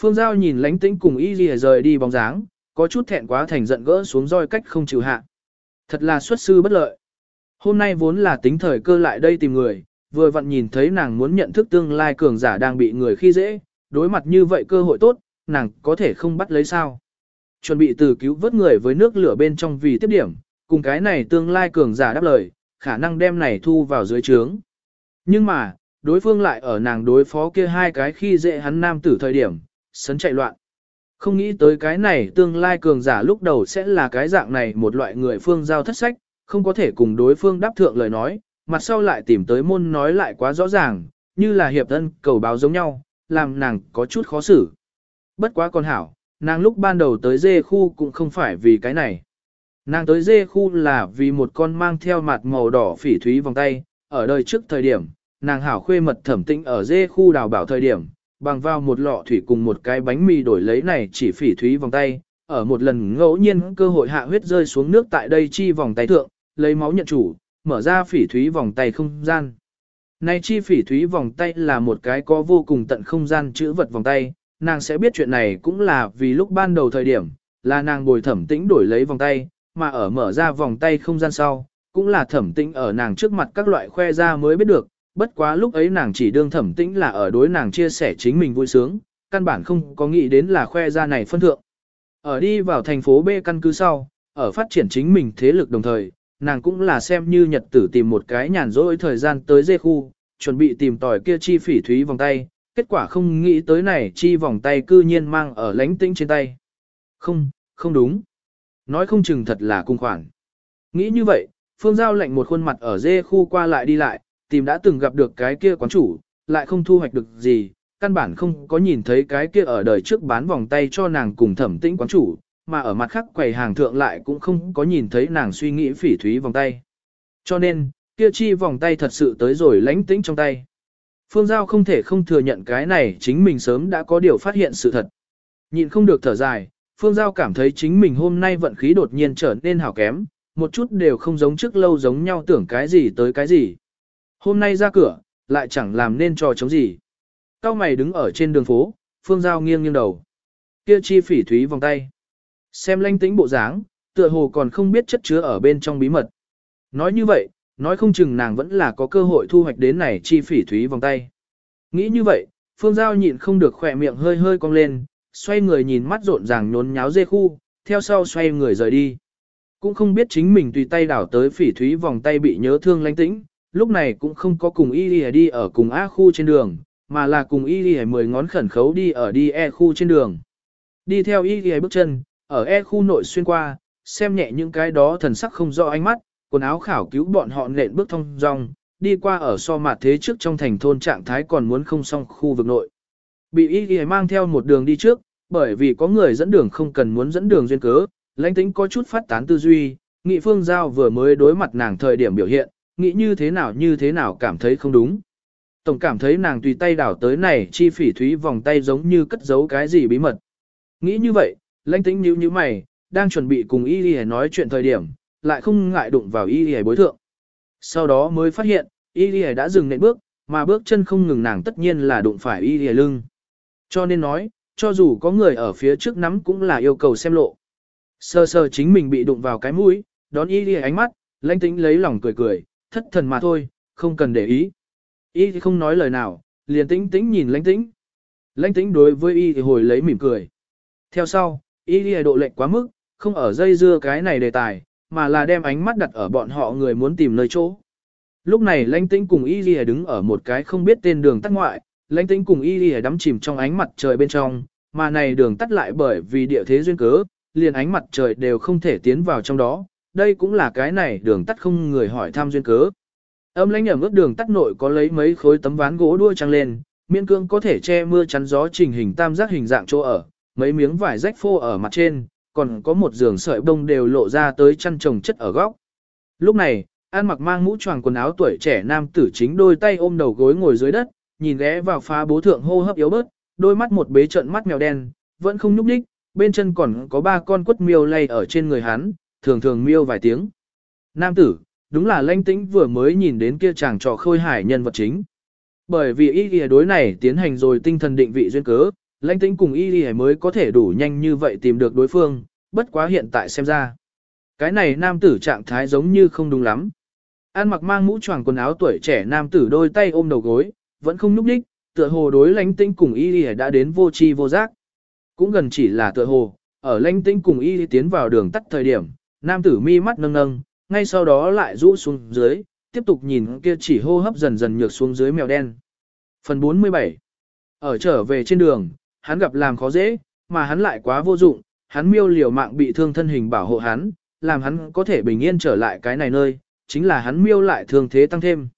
Phương Giao nhìn lánh tĩnh cùng y rời đi bóng dáng, có chút thẹn quá thành giận gỡ xuống roi cách không chịu hạ. Thật là xuất sư bất lợi. Hôm nay vốn là tính thời cơ lại đây tìm người, vừa vặn nhìn thấy nàng muốn nhận thức tương lai cường giả đang bị người khi dễ, đối mặt như vậy cơ hội tốt, nàng có thể không bắt lấy sao. Chuẩn bị từ cứu vớt người với nước lửa bên trong vì tiếp điểm, cùng cái này tương lai cường giả đáp lời, khả năng đem này thu vào dưới trướng. Nhưng mà, đối phương lại ở nàng đối phó kia hai cái khi dễ hắn nam tử thời điểm, sấn chạy loạn. Không nghĩ tới cái này tương lai cường giả lúc đầu sẽ là cái dạng này một loại người phương giao thất sách, không có thể cùng đối phương đáp thượng lời nói, mặt sau lại tìm tới môn nói lại quá rõ ràng, như là hiệp thân cầu báo giống nhau, làm nàng có chút khó xử. Bất quá con hảo, nàng lúc ban đầu tới dê khu cũng không phải vì cái này. Nàng tới dê khu là vì một con mang theo mặt màu đỏ phỉ thúy vòng tay, ở đời trước thời điểm, nàng hảo khuê mật thẩm tĩnh ở dê khu đào bảo thời điểm, bằng vào một lọ thủy cùng một cái bánh mì đổi lấy này chỉ phỉ thúy vòng tay, ở một lần ngẫu nhiên cơ hội hạ huyết rơi xuống nước tại đây chi vòng tay thượng, lấy máu nhận chủ, mở ra phỉ thúy vòng tay không gian. Này chi phỉ thúy vòng tay là một cái có vô cùng tận không gian chữ vật vòng tay, nàng sẽ biết chuyện này cũng là vì lúc ban đầu thời điểm, là nàng bồi thẩm tĩnh đổi lấy vòng tay, mà ở mở ra vòng tay không gian sau, cũng là thẩm tĩnh ở nàng trước mặt các loại khoe ra mới biết được, bất quá lúc ấy nàng chỉ đương thẩm tĩnh là ở đối nàng chia sẻ chính mình vui sướng, căn bản không có nghĩ đến là khoe ra này phân thượng. Ở đi vào thành phố B căn cứ sau, ở phát triển chính mình thế lực đồng thời, nàng cũng là xem như nhật tử tìm một cái nhàn rỗi thời gian tới dê khu, chuẩn bị tìm tỏi kia chi phỉ thúy vòng tay, kết quả không nghĩ tới này chi vòng tay cư nhiên mang ở lánh tĩnh trên tay. Không, không đúng. Nói không chừng thật là cung khoản. Nghĩ như vậy, Phương Giao lệnh một khuôn mặt ở dê khu qua lại đi lại, tìm đã từng gặp được cái kia quán chủ, lại không thu hoạch được gì, căn bản không có nhìn thấy cái kia ở đời trước bán vòng tay cho nàng cùng thẩm tĩnh quán chủ, mà ở mặt khác quầy hàng thượng lại cũng không có nhìn thấy nàng suy nghĩ phỉ thúy vòng tay. Cho nên, kia chi vòng tay thật sự tới rồi lánh tĩnh trong tay. Phương Giao không thể không thừa nhận cái này chính mình sớm đã có điều phát hiện sự thật. Nhịn không được thở dài, Phương Giao cảm thấy chính mình hôm nay vận khí đột nhiên trở nên hảo kém, một chút đều không giống trước lâu giống nhau tưởng cái gì tới cái gì. Hôm nay ra cửa, lại chẳng làm nên trò chống gì. Cao mày đứng ở trên đường phố, Phương Giao nghiêng nghiêng đầu. Kia chi phỉ thúy vòng tay. Xem lanh tĩnh bộ dáng, tựa hồ còn không biết chất chứa ở bên trong bí mật. Nói như vậy, nói không chừng nàng vẫn là có cơ hội thu hoạch đến này chi phỉ thúy vòng tay. Nghĩ như vậy, Phương Giao nhịn không được khỏe miệng hơi hơi cong lên, xoay người nhìn mắt rộn ràng nhốn nháo dê khu, theo sau xoay người rời đi. Cũng không biết chính mình tùy tay đảo tới phỉ thúy vòng tay bị nhớ thương lánh tĩnh, lúc này cũng không có cùng y đi, đi ở cùng A khu trên đường, mà là cùng y đi mười ngón khẩn khấu đi ở đi E khu trên đường. Đi theo y đi bước chân, ở E khu nội xuyên qua, xem nhẹ những cái đó thần sắc không rõ ánh mắt, quần áo khảo cứu bọn họ nện bước thông dong, đi qua ở so mặt thế trước trong thành thôn trạng thái còn muốn không xong khu vực nội. Bị y ghi mang theo một đường đi trước, Bởi vì có người dẫn đường không cần muốn dẫn đường duyên cớ, lãnh tĩnh có chút phát tán tư duy, nghị phương giao vừa mới đối mặt nàng thời điểm biểu hiện, nghĩ như thế nào như thế nào cảm thấy không đúng. Tổng cảm thấy nàng tùy tay đảo tới này chi phỉ thúy vòng tay giống như cất giấu cái gì bí mật. Nghĩ như vậy, lãnh tĩnh nhíu nhíu mày, đang chuẩn bị cùng y ghi nói chuyện thời điểm, lại không ngại đụng vào y y bối thượng. Sau đó mới phát hiện, y y đã dừng nệm bước, mà bước chân không ngừng nàng tất nhiên là đụng phải y y lưng. Cho nên nói, cho dù có người ở phía trước nắm cũng là yêu cầu xem lộ. Sơ sơ chính mình bị đụng vào cái mũi, đón y y ánh mắt, lãnh tĩnh lấy lòng cười cười, thất thần mà thôi, không cần để ý. Y thì không nói lời nào, liền tĩnh tĩnh nhìn lãnh tĩnh. Lãnh tĩnh đối với y thì hồi lấy mỉm cười. Theo sau, y thì độ lệnh quá mức, không ở dây dưa cái này đề tài, mà là đem ánh mắt đặt ở bọn họ người muốn tìm nơi chỗ. Lúc này lãnh tĩnh cùng y lìa đứng ở một cái không biết tên đường tắt ngoại, lãnh tĩnh cùng y lìa đắm chìm trong ánh mặt trời bên trong, mà này đường tắt lại bởi vì địa thế duyên cớ, liền ánh mặt trời đều không thể tiến vào trong đó, đây cũng là cái này đường tắt không người hỏi thăm duyên cớ. Âm lãnh ẩm ướt đường tắt nội có lấy mấy khối tấm ván gỗ đua trăng lên, miễn cương có thể che mưa chắn gió trình hình tam giác hình dạng chỗ ở, mấy miếng vải rách phô ở mặt trên, còn có một giường sợi bông đều lộ ra tới chăn trồng chất ở góc. Lúc này, An mặc mang mũ choàng quần áo tuổi trẻ nam tử chính đôi tay ôm đầu gối ngồi dưới đất, nhìn ghé vào phá bố thượng hô hấp yếu bớt, đôi mắt một bế trận mắt mèo đen, vẫn không nhúc nhích, bên chân còn có ba con quất miêu lay ở trên người hắn, thường thường miêu vài tiếng. Nam tử, đúng là lãnh tĩnh vừa mới nhìn đến kia chàng trò khôi hải nhân vật chính. Bởi vì y nghĩa đối này tiến hành rồi tinh thần định vị duyên cớ, lãnh tĩnh cùng y y mới có thể đủ nhanh như vậy tìm được đối phương, bất quá hiện tại xem ra. Cái này nam tử trạng thái giống như không đúng lắm. An mặc mang mũ choàng quần áo tuổi trẻ nam tử đôi tay ôm đầu gối, vẫn không nhúc đích, tựa hồ đối lãnh tĩnh cùng y y đã đến vô tri vô giác. Cũng gần chỉ là tựa hồ, ở lãnh tĩnh cùng y tiến vào đường tắt thời điểm, nam tử mi mắt nâng nâng, ngay sau đó lại rũ xuống dưới, tiếp tục nhìn kia chỉ hô hấp dần dần nhược xuống dưới mèo đen. Phần 47 Ở trở về trên đường, hắn gặp làm khó dễ, mà hắn lại quá vô dụng, hắn miêu liều mạng bị thương thân hình bảo hộ hắn, làm hắn có thể bình yên trở lại cái này nơi, chính là hắn miêu lại thương thế tăng thêm.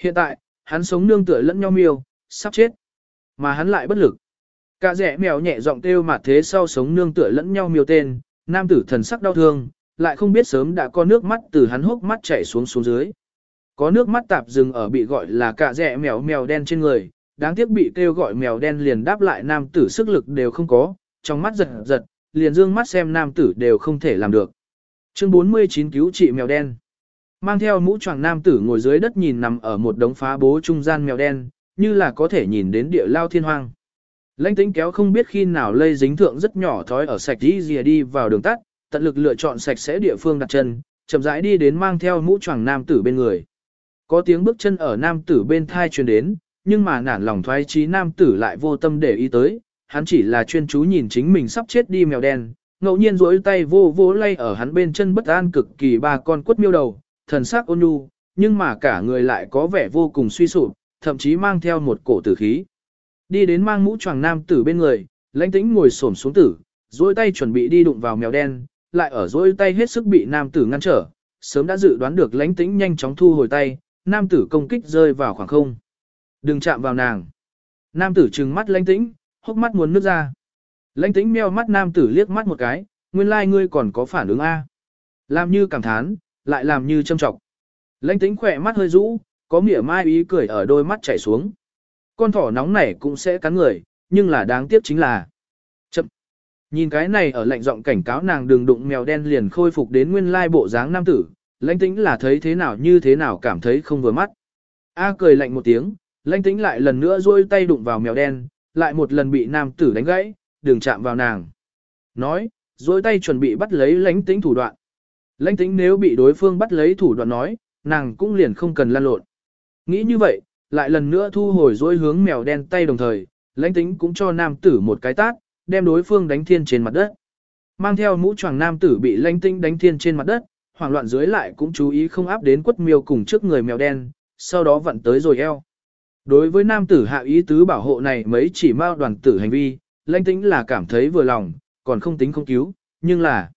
Hiện tại, hắn sống nương tựa lẫn nhau miêu, sắp chết, mà hắn lại bất lực. Cả rẻ mèo nhẹ giọng kêu mà thế sau sống nương tựa lẫn nhau miêu tên, nam tử thần sắc đau thương, lại không biết sớm đã có nước mắt từ hắn hốc mắt chảy xuống xuống dưới. Có nước mắt tạp dừng ở bị gọi là cả rẻ mèo mèo đen trên người, đáng tiếc bị kêu gọi mèo đen liền đáp lại nam tử sức lực đều không có, trong mắt giật giật, liền dương mắt xem nam tử đều không thể làm được. Chương 49 cứu trị mèo đen. Mang theo mũ choàng nam tử ngồi dưới đất nhìn nằm ở một đống phá bố trung gian mèo đen, như là có thể nhìn đến địa lao thiên hoang. Lãnh tính kéo không biết khi nào lây dính thượng rất nhỏ thói ở sạch đi dìa đi vào đường tắt, tận lực lựa chọn sạch sẽ địa phương đặt chân, chậm rãi đi đến mang theo mũ choàng nam tử bên người. Có tiếng bước chân ở nam tử bên thai truyền đến, nhưng mà nản lòng thoái trí nam tử lại vô tâm để ý tới, hắn chỉ là chuyên chú nhìn chính mình sắp chết đi mèo đen, ngẫu nhiên duỗi tay vô vô lay ở hắn bên chân bất an cực kỳ ba con quất miêu đầu, thần sắc ôn nhu, nhưng mà cả người lại có vẻ vô cùng suy sụp, thậm chí mang theo một cổ tử khí. Đi đến mang mũ choàng nam tử bên người, lãnh tĩnh ngồi xổm xuống tử, duỗi tay chuẩn bị đi đụng vào mèo đen, lại ở dối tay hết sức bị nam tử ngăn trở, sớm đã dự đoán được lãnh tĩnh nhanh chóng thu hồi tay, nam tử công kích rơi vào khoảng không. Đừng chạm vào nàng. Nam tử trừng mắt lãnh tĩnh, hốc mắt muốn nước ra. Lãnh tĩnh meo mắt nam tử liếc mắt một cái, nguyên lai like ngươi còn có phản ứng A. Làm như cảm thán, lại làm như châm trọng. Lãnh tĩnh khỏe mắt hơi rũ, có mỉa mai ý cười ở đôi mắt chảy xuống. Con thỏ nóng này cũng sẽ cắn người, nhưng là đáng tiếc chính là Chậm. Nhìn cái này ở lạnh giọng cảnh cáo nàng đừng đụng mèo đen liền khôi phục đến nguyên lai bộ dáng nam tử, lãnh tĩnh là thấy thế nào như thế nào cảm thấy không vừa mắt. A cười lạnh một tiếng, lãnh tĩnh lại lần nữa duỗi tay đụng vào mèo đen, lại một lần bị nam tử đánh gãy, đừng chạm vào nàng. Nói, duỗi tay chuẩn bị bắt lấy lãnh tĩnh thủ đoạn. Lãnh tĩnh nếu bị đối phương bắt lấy thủ đoạn nói, nàng cũng liền không cần lan lộn. Nghĩ như vậy, lại lần nữa thu hồi duỗi hướng mèo đen tay đồng thời, lãnh tĩnh cũng cho nam tử một cái tát, đem đối phương đánh thiên trên mặt đất. Mang theo mũ choàng nam tử bị lãnh tĩnh đánh thiên trên mặt đất, hoảng loạn dưới lại cũng chú ý không áp đến quất miêu cùng trước người mèo đen, sau đó vặn tới rồi eo. Đối với nam tử hạ ý tứ bảo hộ này mấy chỉ mao đoàn tử hành vi, lãnh tĩnh là cảm thấy vừa lòng, còn không tính không cứu, nhưng là...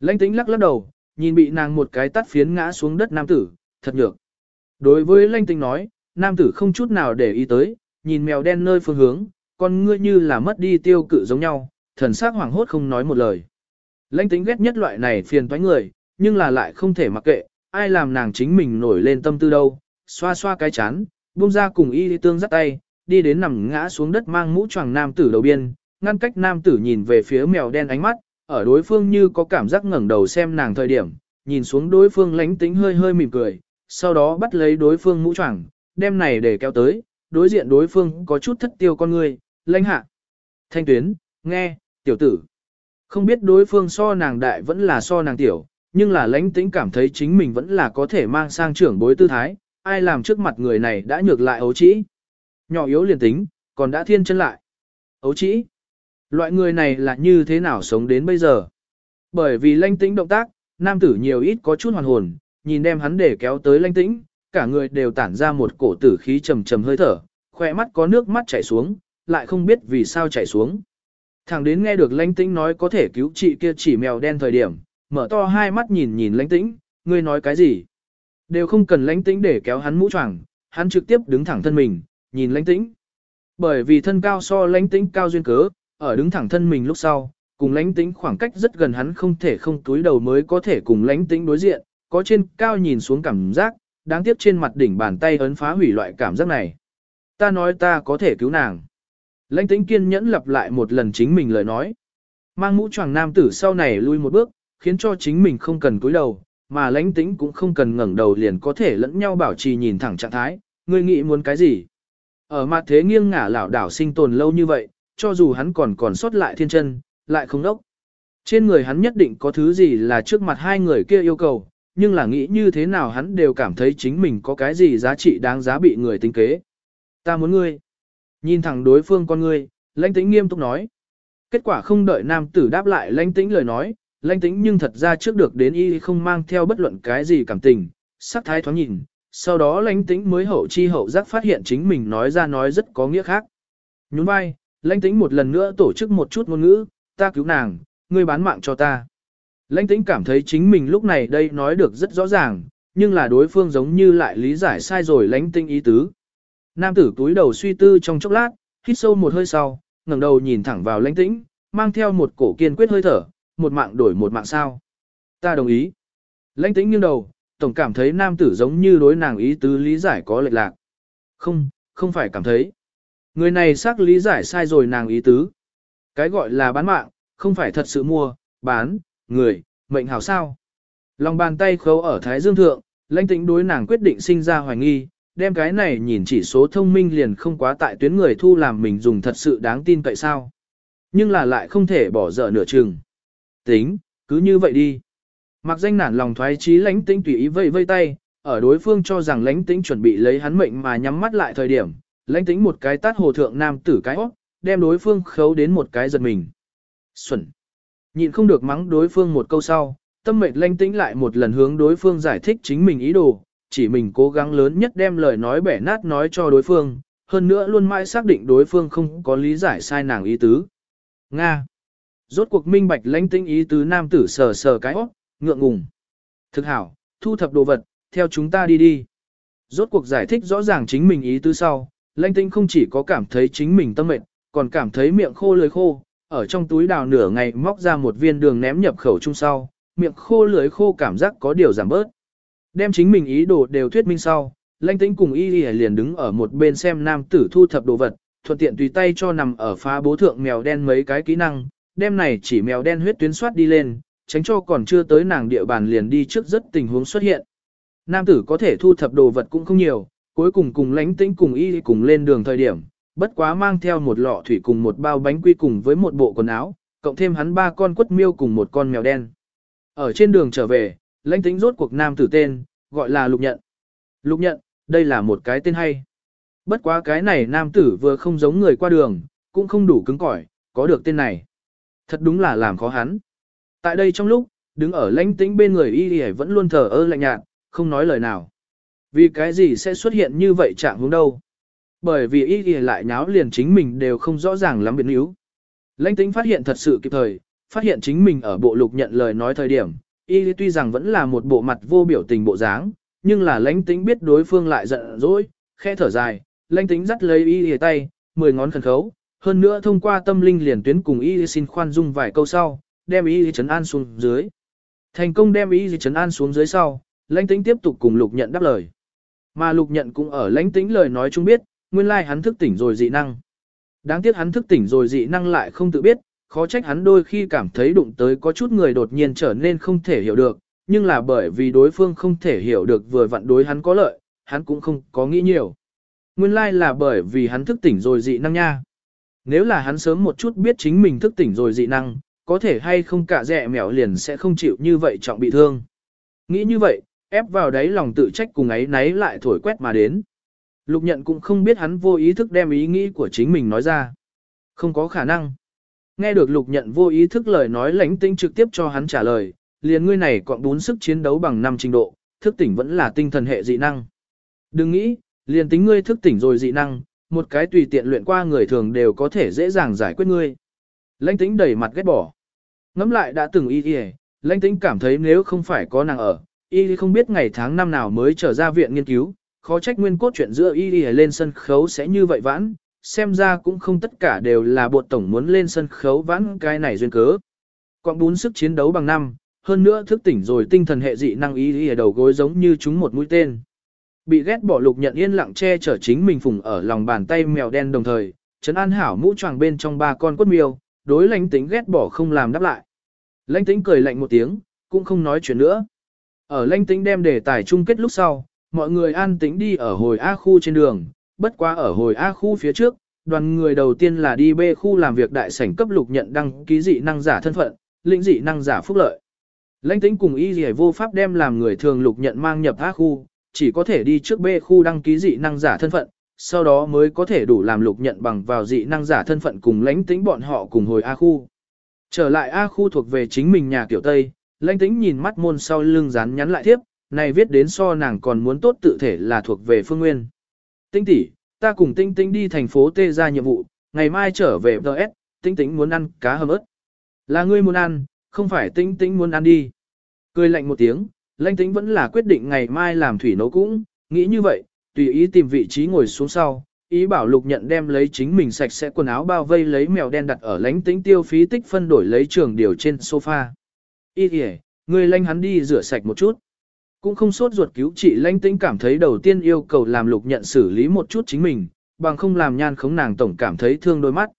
Lãnh tĩnh lắc lắc đầu, nhìn bị nàng một cái tắt phiến ngã xuống đất nam tử, thật nhược. Đối với lãnh tĩnh nói, nam tử không chút nào để ý tới, nhìn mèo đen nơi phương hướng, con ngươi như là mất đi tiêu cự giống nhau, thần sắc hoảng hốt không nói một lời. Lãnh tĩnh ghét nhất loại này phiền toái người, nhưng là lại không thể mặc kệ, ai làm nàng chính mình nổi lên tâm tư đâu, xoa xoa cái chán, buông ra cùng y tương dắt tay, đi đến nằm ngã xuống đất mang mũ choàng nam tử đầu biên, ngăn cách nam tử nhìn về phía mèo đen ánh mắt, ở đối phương như có cảm giác ngẩng đầu xem nàng thời điểm, nhìn xuống đối phương lánh tính hơi hơi mỉm cười, sau đó bắt lấy đối phương mũ choàng, đem này để kéo tới, đối diện đối phương có chút thất tiêu con người, lãnh hạ. Thanh tuyến, nghe, tiểu tử. Không biết đối phương so nàng đại vẫn là so nàng tiểu, nhưng là lãnh tĩnh cảm thấy chính mình vẫn là có thể mang sang trưởng bối tư thái, ai làm trước mặt người này đã nhược lại ấu trĩ. Nhỏ yếu liền tính, còn đã thiên chân lại. Ấu trĩ. Loại người này là như thế nào sống đến bây giờ? Bởi vì lanh tĩnh động tác, nam tử nhiều ít có chút hoàn hồn, nhìn đem hắn để kéo tới lanh tĩnh, cả người đều tản ra một cổ tử khí trầm trầm hơi thở, khỏe mắt có nước mắt chảy xuống, lại không biết vì sao chảy xuống. Thẳng đến nghe được lanh tĩnh nói có thể cứu chị kia chỉ mèo đen thời điểm, mở to hai mắt nhìn nhìn lanh tĩnh, ngươi nói cái gì? Đều không cần lãnh tĩnh để kéo hắn mũ choàng, hắn trực tiếp đứng thẳng thân mình, nhìn lãnh tĩnh. Bởi vì thân cao so lãnh tĩnh cao duyên cớ, ở đứng thẳng thân mình lúc sau, cùng lãnh tĩnh khoảng cách rất gần hắn không thể không túi đầu mới có thể cùng lãnh tĩnh đối diện, có trên cao nhìn xuống cảm giác, đáng tiếc trên mặt đỉnh bàn tay ấn phá hủy loại cảm giác này. Ta nói ta có thể cứu nàng. Lãnh tĩnh kiên nhẫn lặp lại một lần chính mình lời nói. Mang mũ choàng nam tử sau này lui một bước, khiến cho chính mình không cần cúi đầu, mà lãnh tĩnh cũng không cần ngẩng đầu liền có thể lẫn nhau bảo trì nhìn thẳng trạng thái, ngươi nghĩ muốn cái gì. Ở mặt thế nghiêng ngả lảo đảo sinh tồn lâu như vậy, cho dù hắn còn còn sót lại thiên chân, lại không đốc. Trên người hắn nhất định có thứ gì là trước mặt hai người kia yêu cầu, nhưng là nghĩ như thế nào hắn đều cảm thấy chính mình có cái gì giá trị đáng giá bị người tính kế. Ta muốn ngươi. Nhìn thẳng đối phương con ngươi, lãnh tĩnh nghiêm túc nói. Kết quả không đợi nam tử đáp lại lãnh tĩnh lời nói, lãnh tĩnh nhưng thật ra trước được đến y không mang theo bất luận cái gì cảm tình, sắc thái thoáng nhìn, sau đó lãnh tĩnh mới hậu chi hậu giác phát hiện chính mình nói ra nói rất có nghĩa khác. Nhún vai, lãnh tĩnh một lần nữa tổ chức một chút ngôn ngữ, ta cứu nàng, ngươi bán mạng cho ta. Lãnh tĩnh cảm thấy chính mình lúc này đây nói được rất rõ ràng, nhưng là đối phương giống như lại lý giải sai rồi lãnh tĩnh ý tứ. Nam tử túi đầu suy tư trong chốc lát, hít sâu một hơi sau, ngẩng đầu nhìn thẳng vào lãnh tĩnh, mang theo một cổ kiên quyết hơi thở, một mạng đổi một mạng sao. Ta đồng ý. Lãnh tĩnh nghiêng đầu, tổng cảm thấy nam tử giống như đối nàng ý tứ lý giải có lệch lạc. Không, không phải cảm thấy. Người này xác lý giải sai rồi nàng ý tứ. Cái gọi là bán mạng, không phải thật sự mua, bán, người, mệnh hảo sao. Lòng bàn tay khấu ở Thái Dương Thượng, lãnh tĩnh đối nàng quyết định sinh ra hoài nghi, đem cái này nhìn chỉ số thông minh liền không quá tại tuyến người thu làm mình dùng thật sự đáng tin cậy sao. Nhưng là lại không thể bỏ dở nửa chừng. Tính, cứ như vậy đi. Mặc danh nản lòng thoái trí lãnh tĩnh tùy ý vây vây tay, ở đối phương cho rằng lãnh tĩnh chuẩn bị lấy hắn mệnh mà nhắm mắt lại thời điểm, lãnh tĩnh một cái tát hồ thượng nam tử cái óc, đem đối phương khấu đến một cái giật mình. Xuẩn. Nhịn không được mắng đối phương một câu sau, tâm mệnh lãnh tĩnh lại một lần hướng đối phương giải thích chính mình ý đồ, chỉ mình cố gắng lớn nhất đem lời nói bẻ nát nói cho đối phương, hơn nữa luôn mãi xác định đối phương không có lý giải sai nàng ý tứ. Nga. Rốt cuộc minh bạch lãnh tĩnh ý tứ nam tử sờ sờ cái óc, ngượng ngùng. Thực hảo, thu thập đồ vật, theo chúng ta đi đi. Rốt cuộc giải thích rõ ràng chính mình ý tứ sau, lãnh tĩnh không chỉ có cảm thấy chính mình tâm mệnh, còn cảm thấy miệng khô lưỡi khô, ở trong túi đào nửa ngày móc ra một viên đường ném nhập khẩu chung sau, miệng khô lưỡi khô cảm giác có điều giảm bớt. Đem chính mình ý đồ đều thuyết minh sau, lãnh tĩnh cùng y liền đứng ở một bên xem nam tử thu thập đồ vật, thuận tiện tùy tay cho nằm ở phá bố thượng mèo đen mấy cái kỹ năng, đem này chỉ mèo đen huyết tuyến soát đi lên, tránh cho còn chưa tới nàng địa bàn liền đi trước rất tình huống xuất hiện. Nam tử có thể thu thập đồ vật cũng không nhiều, cuối cùng cùng lãnh tĩnh cùng y cùng lên đường thời điểm, bất quá mang theo một lọ thủy cùng một bao bánh quy cùng với một bộ quần áo, cộng thêm hắn ba con quất miêu cùng một con mèo đen. Ở trên đường trở về, lãnh tĩnh rốt cuộc nam tử tên, gọi là lục nhận. Lục nhận, đây là một cái tên hay. Bất quá cái này nam tử vừa không giống người qua đường, cũng không đủ cứng cỏi, có được tên này. Thật đúng là làm khó hắn. Tại đây trong lúc, đứng ở lãnh tĩnh bên người y y vẫn luôn thờ ơ lạnh nhạt, không nói lời nào. Vì cái gì sẽ xuất hiện như vậy trạng hướng đâu? Bởi vì y y lại nháo liền chính mình đều không rõ ràng lắm biến yếu. Lãnh tĩnh phát hiện thật sự kịp thời, phát hiện chính mình ở bộ lục nhận lời nói thời điểm, y tuy rằng vẫn là một bộ mặt vô biểu tình bộ dáng, nhưng là lãnh tĩnh biết đối phương lại giận dỗi, khẽ thở dài, lãnh tĩnh dắt lấy y y tay, mười ngón khẩn khấu, hơn nữa thông qua tâm linh liền tuyến cùng y xin khoan dung vài câu sau, đem y chấn an xuống dưới. Thành công đem y chấn an xuống dưới sau, lãnh tĩnh tiếp tục cùng lục nhận đáp lời. Mà lục nhận cũng ở lãnh tĩnh lời nói chung biết, nguyên lai hắn thức tỉnh rồi dị năng. Đáng tiếc hắn thức tỉnh rồi dị năng lại không tự biết, khó trách hắn đôi khi cảm thấy đụng tới có chút người đột nhiên trở nên không thể hiểu được, nhưng là bởi vì đối phương không thể hiểu được vừa vặn đối hắn có lợi, hắn cũng không có nghĩ nhiều. Nguyên lai là bởi vì hắn thức tỉnh rồi dị năng nha. Nếu là hắn sớm một chút biết chính mình thức tỉnh rồi dị năng, có thể hay không cả dẹ mèo liền sẽ không chịu như vậy trọng bị thương. Nghĩ như vậy, ép vào đấy lòng tự trách cùng ấy náy lại thổi quét mà đến. Lục nhận cũng không biết hắn vô ý thức đem ý nghĩ của chính mình nói ra. Không có khả năng. Nghe được lục nhận vô ý thức lời nói lãnh tinh trực tiếp cho hắn trả lời, liền ngươi này còn bốn sức chiến đấu bằng 5 trình độ, thức tỉnh vẫn là tinh thần hệ dị năng. Đừng nghĩ, liền tính ngươi thức tỉnh rồi dị năng, một cái tùy tiện luyện qua người thường đều có thể dễ dàng giải quyết ngươi. Lãnh tĩnh đẩy mặt ghét bỏ. Ngắm lại đã từng y y, lãnh tĩnh cảm thấy nếu không phải có nàng ở, y không biết ngày tháng năm nào mới trở ra viện nghiên cứu, khó trách nguyên cốt chuyện giữa y y lên sân khấu sẽ như vậy vãn, xem ra cũng không tất cả đều là bột tổng muốn lên sân khấu vãn cái này duyên cớ. Còn bốn sức chiến đấu bằng năm, hơn nữa thức tỉnh rồi tinh thần hệ dị năng y y đầu gối giống như chúng một mũi tên. Bị ghét bỏ lục nhận yên lặng che chở chính mình phùng ở lòng bàn tay mèo đen đồng thời, Trấn An Hảo mũ choàng bên trong ba con quất miêu, đối lãnh tính ghét bỏ không làm đáp lại. Lãnh tính cười lạnh một tiếng, cũng không nói chuyện nữa. Ở lãnh tính đem đề tài chung kết lúc sau, mọi người an tĩnh đi ở hồi A khu trên đường, bất quá ở hồi A khu phía trước, đoàn người đầu tiên là đi B khu làm việc đại sảnh cấp lục nhận đăng ký dị năng giả thân phận, lĩnh dị năng giả phúc lợi. Lãnh tính cùng y gì vô pháp đem làm người thường lục nhận mang nhập A khu, chỉ có thể đi trước B khu đăng ký dị năng giả thân phận, sau đó mới có thể đủ làm lục nhận bằng vào dị năng giả thân phận cùng lãnh tĩnh bọn họ cùng hồi A khu. Trở lại A khu thuộc về chính mình nhà kiểu Tây, lãnh tĩnh nhìn mắt môn sau lưng rán nhắn lại tiếp, này viết đến so nàng còn muốn tốt tự thể là thuộc về phương nguyên. Tinh tỷ, ta cùng tinh tinh đi thành phố Tê ra nhiệm vụ, ngày mai trở về DS, tinh tinh muốn ăn cá hầm ớt. Là ngươi muốn ăn, không phải tinh tinh muốn ăn đi. Cười lạnh một tiếng, Lanh tính vẫn là quyết định ngày mai làm thủy nấu cũng, nghĩ như vậy, tùy ý tìm vị trí ngồi xuống sau, ý bảo lục nhận đem lấy chính mình sạch sẽ quần áo bao vây lấy mèo đen đặt ở lánh tính tiêu phí tích phân đổi lấy trường điều trên sofa. Ý kìa, người lanh hắn đi rửa sạch một chút. Cũng không sốt ruột cứu trị lanh tính cảm thấy đầu tiên yêu cầu làm lục nhận xử lý một chút chính mình, bằng không làm nhan khống nàng tổng cảm thấy thương đôi mắt.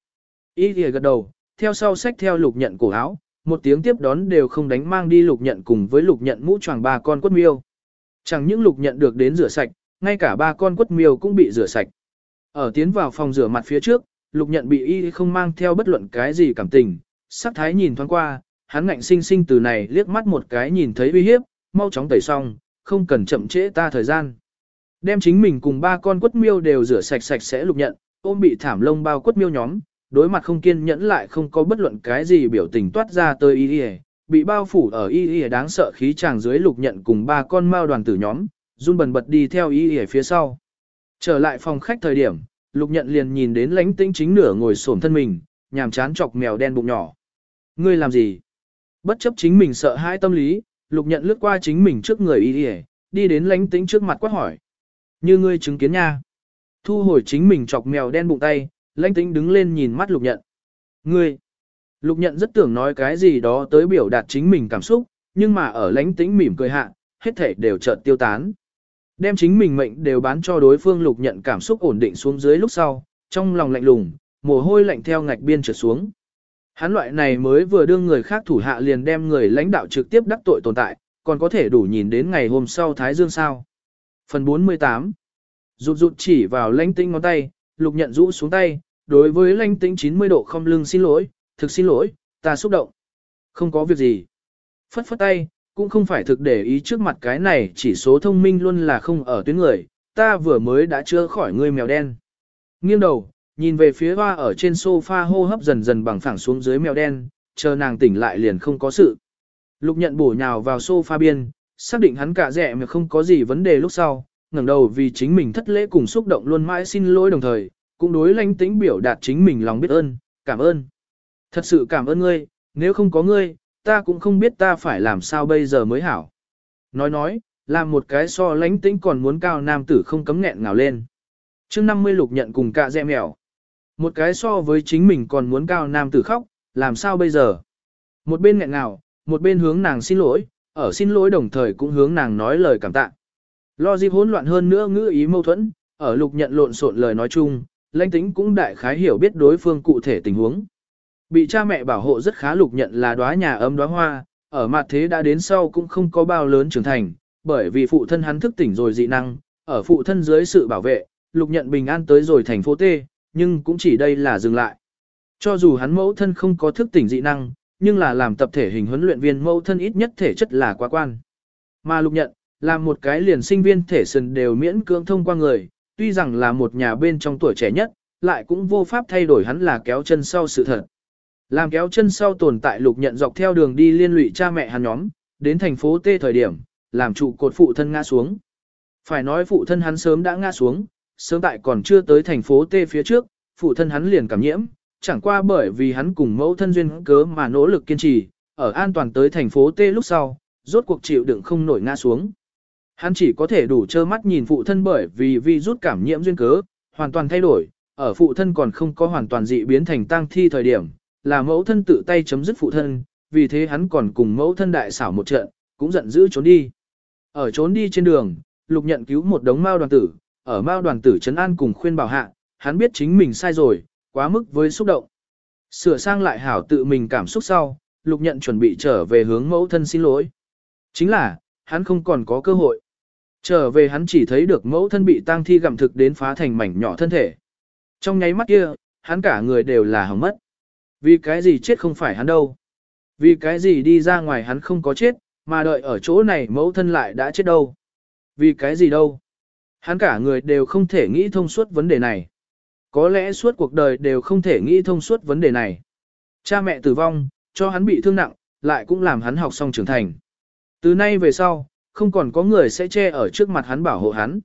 Ý kìa gật đầu, theo sau sách theo lục nhận cổ áo, một tiếng tiếp đón đều không đánh mang đi lục nhận cùng với lục nhận mũ choàng ba con quất miêu. Chẳng những lục nhận được đến rửa sạch, ngay cả ba con quất miêu cũng bị rửa sạch. Ở tiến vào phòng rửa mặt phía trước, lục nhận bị y không mang theo bất luận cái gì cảm tình, sắc thái nhìn thoáng qua, hắn ngạnh sinh sinh từ này liếc mắt một cái nhìn thấy uy hiếp, mau chóng tẩy xong, không cần chậm trễ ta thời gian. Đem chính mình cùng ba con quất miêu đều rửa sạch sạch sẽ lục nhận, ôm bị thảm lông bao quất miêu nhóm, đối mặt không kiên nhẫn lại không có bất luận cái gì biểu tình toát ra tới y y, bị bao phủ ở y y đáng sợ khí chàng dưới lục nhận cùng ba con mao đoàn tử nhóm, run bần bật đi theo y y phía sau. Trở lại phòng khách thời điểm, lục nhận liền nhìn đến lánh tĩnh chính nửa ngồi xổm thân mình, nhàm chán chọc mèo đen bụng nhỏ. Ngươi làm gì? Bất chấp chính mình sợ hãi tâm lý, lục nhận lướt qua chính mình trước người y y, đi đến lánh tĩnh trước mặt quát hỏi. Như ngươi chứng kiến nha. Thu hồi chính mình chọc mèo đen bụng tay, lãnh tĩnh đứng lên nhìn mắt lục nhận. Ngươi! Lục nhận rất tưởng nói cái gì đó tới biểu đạt chính mình cảm xúc, nhưng mà ở lãnh tĩnh mỉm cười hạ, hết thể đều chợt tiêu tán. Đem chính mình mệnh đều bán cho đối phương lục nhận cảm xúc ổn định xuống dưới lúc sau, trong lòng lạnh lùng, mồ hôi lạnh theo ngạch biên trượt xuống. Hắn loại này mới vừa đương người khác thủ hạ liền đem người lãnh đạo trực tiếp đắc tội tồn tại, còn có thể đủ nhìn đến ngày hôm sau Thái Dương sao. Phần 48 Rụt rụt chỉ vào lãnh tĩnh ngón tay, lục nhận rũ xuống tay, đối với lanh tĩnh 90 độ không lưng xin lỗi, thực xin lỗi, ta xúc động. Không có việc gì. Phất phất tay, cũng không phải thực để ý trước mặt cái này chỉ số thông minh luôn là không ở tuyến người, ta vừa mới đã chữa khỏi người mèo đen. Nghiêng đầu, nhìn về phía hoa ở trên sofa hô hấp dần dần bằng phẳng xuống dưới mèo đen, chờ nàng tỉnh lại liền không có sự. Lục nhận bổ nhào vào sofa biên, xác định hắn cả rẻ mà không có gì vấn đề lúc sau, ngẩng đầu vì chính mình thất lễ cùng xúc động luôn mãi xin lỗi đồng thời, cũng đối lãnh tĩnh biểu đạt chính mình lòng biết ơn, cảm ơn. Thật sự cảm ơn ngươi, nếu không có ngươi, ta cũng không biết ta phải làm sao bây giờ mới hảo. Nói nói, làm một cái so lãnh tĩnh còn muốn cao nam tử không cấm nghẹn ngào lên. chương 50 lục nhận cùng cạ dẹ mèo. Một cái so với chính mình còn muốn cao nam tử khóc, làm sao bây giờ? Một bên nghẹn ngào, một bên hướng nàng xin lỗi, ở xin lỗi đồng thời cũng hướng nàng nói lời cảm tạ. Lo dịp hỗn loạn hơn nữa ngữ ý mâu thuẫn, ở lục nhận lộn xộn lời nói chung, lãnh tính cũng đại khái hiểu biết đối phương cụ thể tình huống. Bị cha mẹ bảo hộ rất khá lục nhận là đóa nhà ấm đóa hoa, ở mặt thế đã đến sau cũng không có bao lớn trưởng thành, bởi vì phụ thân hắn thức tỉnh rồi dị năng, ở phụ thân dưới sự bảo vệ, lục nhận bình an tới rồi thành phố T, nhưng cũng chỉ đây là dừng lại. Cho dù hắn mẫu thân không có thức tỉnh dị năng, nhưng là làm tập thể hình huấn luyện viên mẫu thân ít nhất thể chất là quá quan. Mà lục nhận, là một cái liền sinh viên thể sần đều miễn cưỡng thông qua người, tuy rằng là một nhà bên trong tuổi trẻ nhất, lại cũng vô pháp thay đổi hắn là kéo chân sau sự thật. Làm kéo chân sau tồn tại lục nhận dọc theo đường đi liên lụy cha mẹ hắn nhóm, đến thành phố T thời điểm, làm trụ cột phụ thân ngã xuống. Phải nói phụ thân hắn sớm đã ngã xuống, sớm tại còn chưa tới thành phố T phía trước, phụ thân hắn liền cảm nhiễm, chẳng qua bởi vì hắn cùng mẫu thân duyên cớ mà nỗ lực kiên trì, ở an toàn tới thành phố T lúc sau, rốt cuộc chịu đựng không nổi ngã xuống. Hắn chỉ có thể đủ trơ mắt nhìn phụ thân bởi vì vi rút cảm nhiễm duyên cớ, hoàn toàn thay đổi, ở phụ thân còn không có hoàn toàn dị biến thành tang thi thời điểm, là mẫu thân tự tay chấm dứt phụ thân, vì thế hắn còn cùng mẫu thân đại xảo một trận, cũng giận dữ trốn đi. Ở trốn đi trên đường, lục nhận cứu một đống mao đoàn tử, ở mao đoàn tử trấn an cùng khuyên bảo hạ, hắn biết chính mình sai rồi, quá mức với xúc động. Sửa sang lại hảo tự mình cảm xúc sau, lục nhận chuẩn bị trở về hướng mẫu thân xin lỗi. Chính là, hắn không còn có cơ hội. Trở về hắn chỉ thấy được mẫu thân bị tang thi gặm thực đến phá thành mảnh nhỏ thân thể. Trong nháy mắt kia, hắn cả người đều là hỏng mất. Vì cái gì chết không phải hắn đâu. Vì cái gì đi ra ngoài hắn không có chết, mà đợi ở chỗ này mẫu thân lại đã chết đâu. Vì cái gì đâu. Hắn cả người đều không thể nghĩ thông suốt vấn đề này. Có lẽ suốt cuộc đời đều không thể nghĩ thông suốt vấn đề này. Cha mẹ tử vong, cho hắn bị thương nặng, lại cũng làm hắn học xong trưởng thành. Từ nay về sau, không còn có người sẽ che ở trước mặt hắn bảo hộ hắn.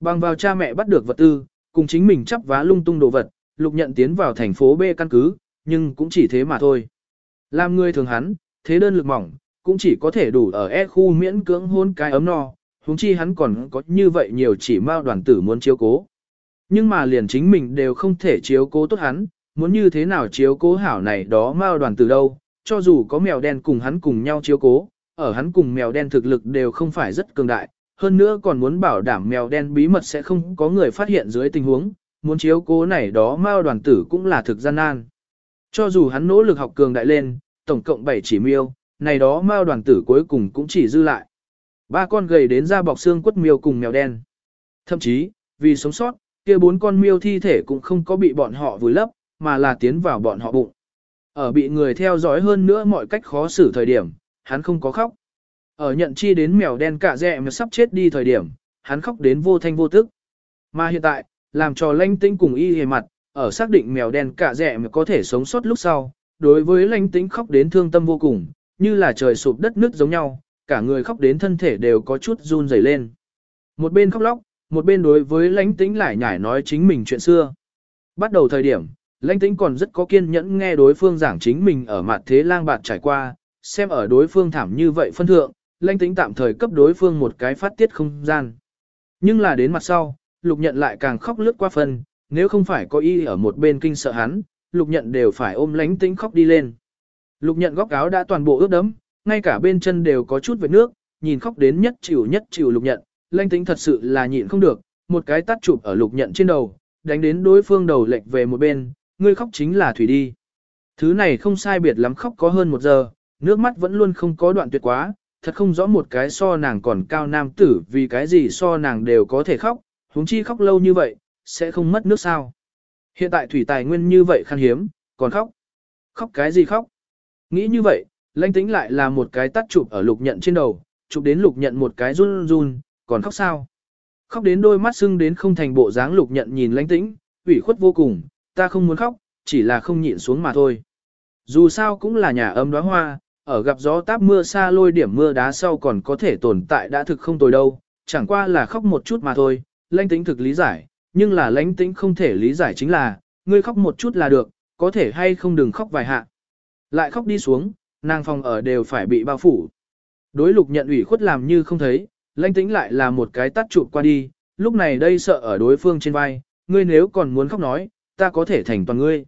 Bằng vào cha mẹ bắt được vật tư, cùng chính mình chấp vá lung tung đồ vật, lục nhận tiến vào thành phố B căn cứ, nhưng cũng chỉ thế mà thôi. Làm người thường hắn, thế đơn lực mỏng, cũng chỉ có thể đủ ở E khu miễn cưỡng hôn cái ấm no, huống chi hắn còn có như vậy nhiều chỉ mao đoàn tử muốn chiếu cố. Nhưng mà liền chính mình đều không thể chiếu cố tốt hắn, muốn như thế nào chiếu cố hảo này đó mao đoàn tử đâu, cho dù có mèo đen cùng hắn cùng nhau chiếu cố, ở hắn cùng mèo đen thực lực đều không phải rất cường đại, hơn nữa còn muốn bảo đảm mèo đen bí mật sẽ không có người phát hiện dưới tình huống, muốn chiếu cố này đó mao đoàn tử cũng là thực gian nan. Cho dù hắn nỗ lực học cường đại lên, tổng cộng 7 chỉ miêu, này đó mao đoàn tử cuối cùng cũng chỉ dư lại. Ba con gầy đến da bọc xương quất miêu cùng mèo đen. Thậm chí, vì sống sót, kia bốn con miêu thi thể cũng không có bị bọn họ vùi lấp, mà là tiến vào bọn họ bụng. Ở bị người theo dõi hơn nữa mọi cách khó xử thời điểm, hắn không có khóc. Ở nhận chi đến mèo đen cả dẹ mà sắp chết đi thời điểm, hắn khóc đến vô thanh vô tức. Mà hiện tại, làm cho lanh tĩnh cùng y hề mặt, ở xác định mèo đen cả dẹ mà có thể sống sót lúc sau, đối với lanh tĩnh khóc đến thương tâm vô cùng, như là trời sụp đất nước giống nhau, cả người khóc đến thân thể đều có chút run rẩy lên. Một bên khóc lóc, một bên đối với lãnh tĩnh lại nhải nói chính mình chuyện xưa. Bắt đầu thời điểm, lãnh tĩnh còn rất có kiên nhẫn nghe đối phương giảng chính mình ở mặt thế lang bạt trải qua, xem ở đối phương thảm như vậy phân thượng, lãnh tĩnh tạm thời cấp đối phương một cái phát tiết không gian. Nhưng là đến mặt sau, lục nhận lại càng khóc lướt qua phân, nếu không phải có y ở một bên kinh sợ hắn, lục nhận đều phải ôm lãnh tĩnh khóc đi lên. Lục nhận góc áo đã toàn bộ ướt đẫm, ngay cả bên chân đều có chút vệt nước, nhìn khóc đến nhất chịu nhất chịu lục nhận, lãnh tĩnh thật sự là nhịn không được, một cái tắt chụp ở lục nhận trên đầu, đánh đến đối phương đầu lệch về một bên, ngươi khóc chính là thủy đi. Thứ này không sai biệt lắm khóc có hơn một giờ, nước mắt vẫn luôn không có đoạn tuyệt quá, thật không rõ một cái so nàng còn cao nam tử vì cái gì so nàng đều có thể khóc, huống chi khóc lâu như vậy, sẽ không mất nước sao. Hiện tại thủy tài nguyên như vậy khan hiếm, còn khóc. Khóc cái gì khóc? Nghĩ như vậy, lãnh tính lại là một cái tắt chụp ở lục nhận trên đầu, chụp đến lục nhận một cái run run, còn khóc sao? Khóc đến đôi mắt sưng đến không thành bộ dáng lục nhận nhìn lãnh tĩnh, ủy khuất vô cùng, ta không muốn khóc, chỉ là không nhịn xuống mà thôi. Dù sao cũng là nhà âm đóa hoa, ở gặp gió táp mưa xa lôi điểm mưa đá sau còn có thể tồn tại đã thực không tồi đâu, chẳng qua là khóc một chút mà thôi, lãnh tĩnh thực lý giải, nhưng là lãnh tĩnh không thể lý giải chính là, ngươi khóc một chút là được, có thể hay không đừng khóc vài hạ. Lại khóc đi xuống, nàng phòng ở đều phải bị bao phủ. Đối lục nhận ủy khuất làm như không thấy, lãnh tĩnh lại là một cái tắt chụp qua đi, lúc này đây sợ ở đối phương trên vai, ngươi nếu còn muốn khóc nói, ta có thể thành toàn ngươi.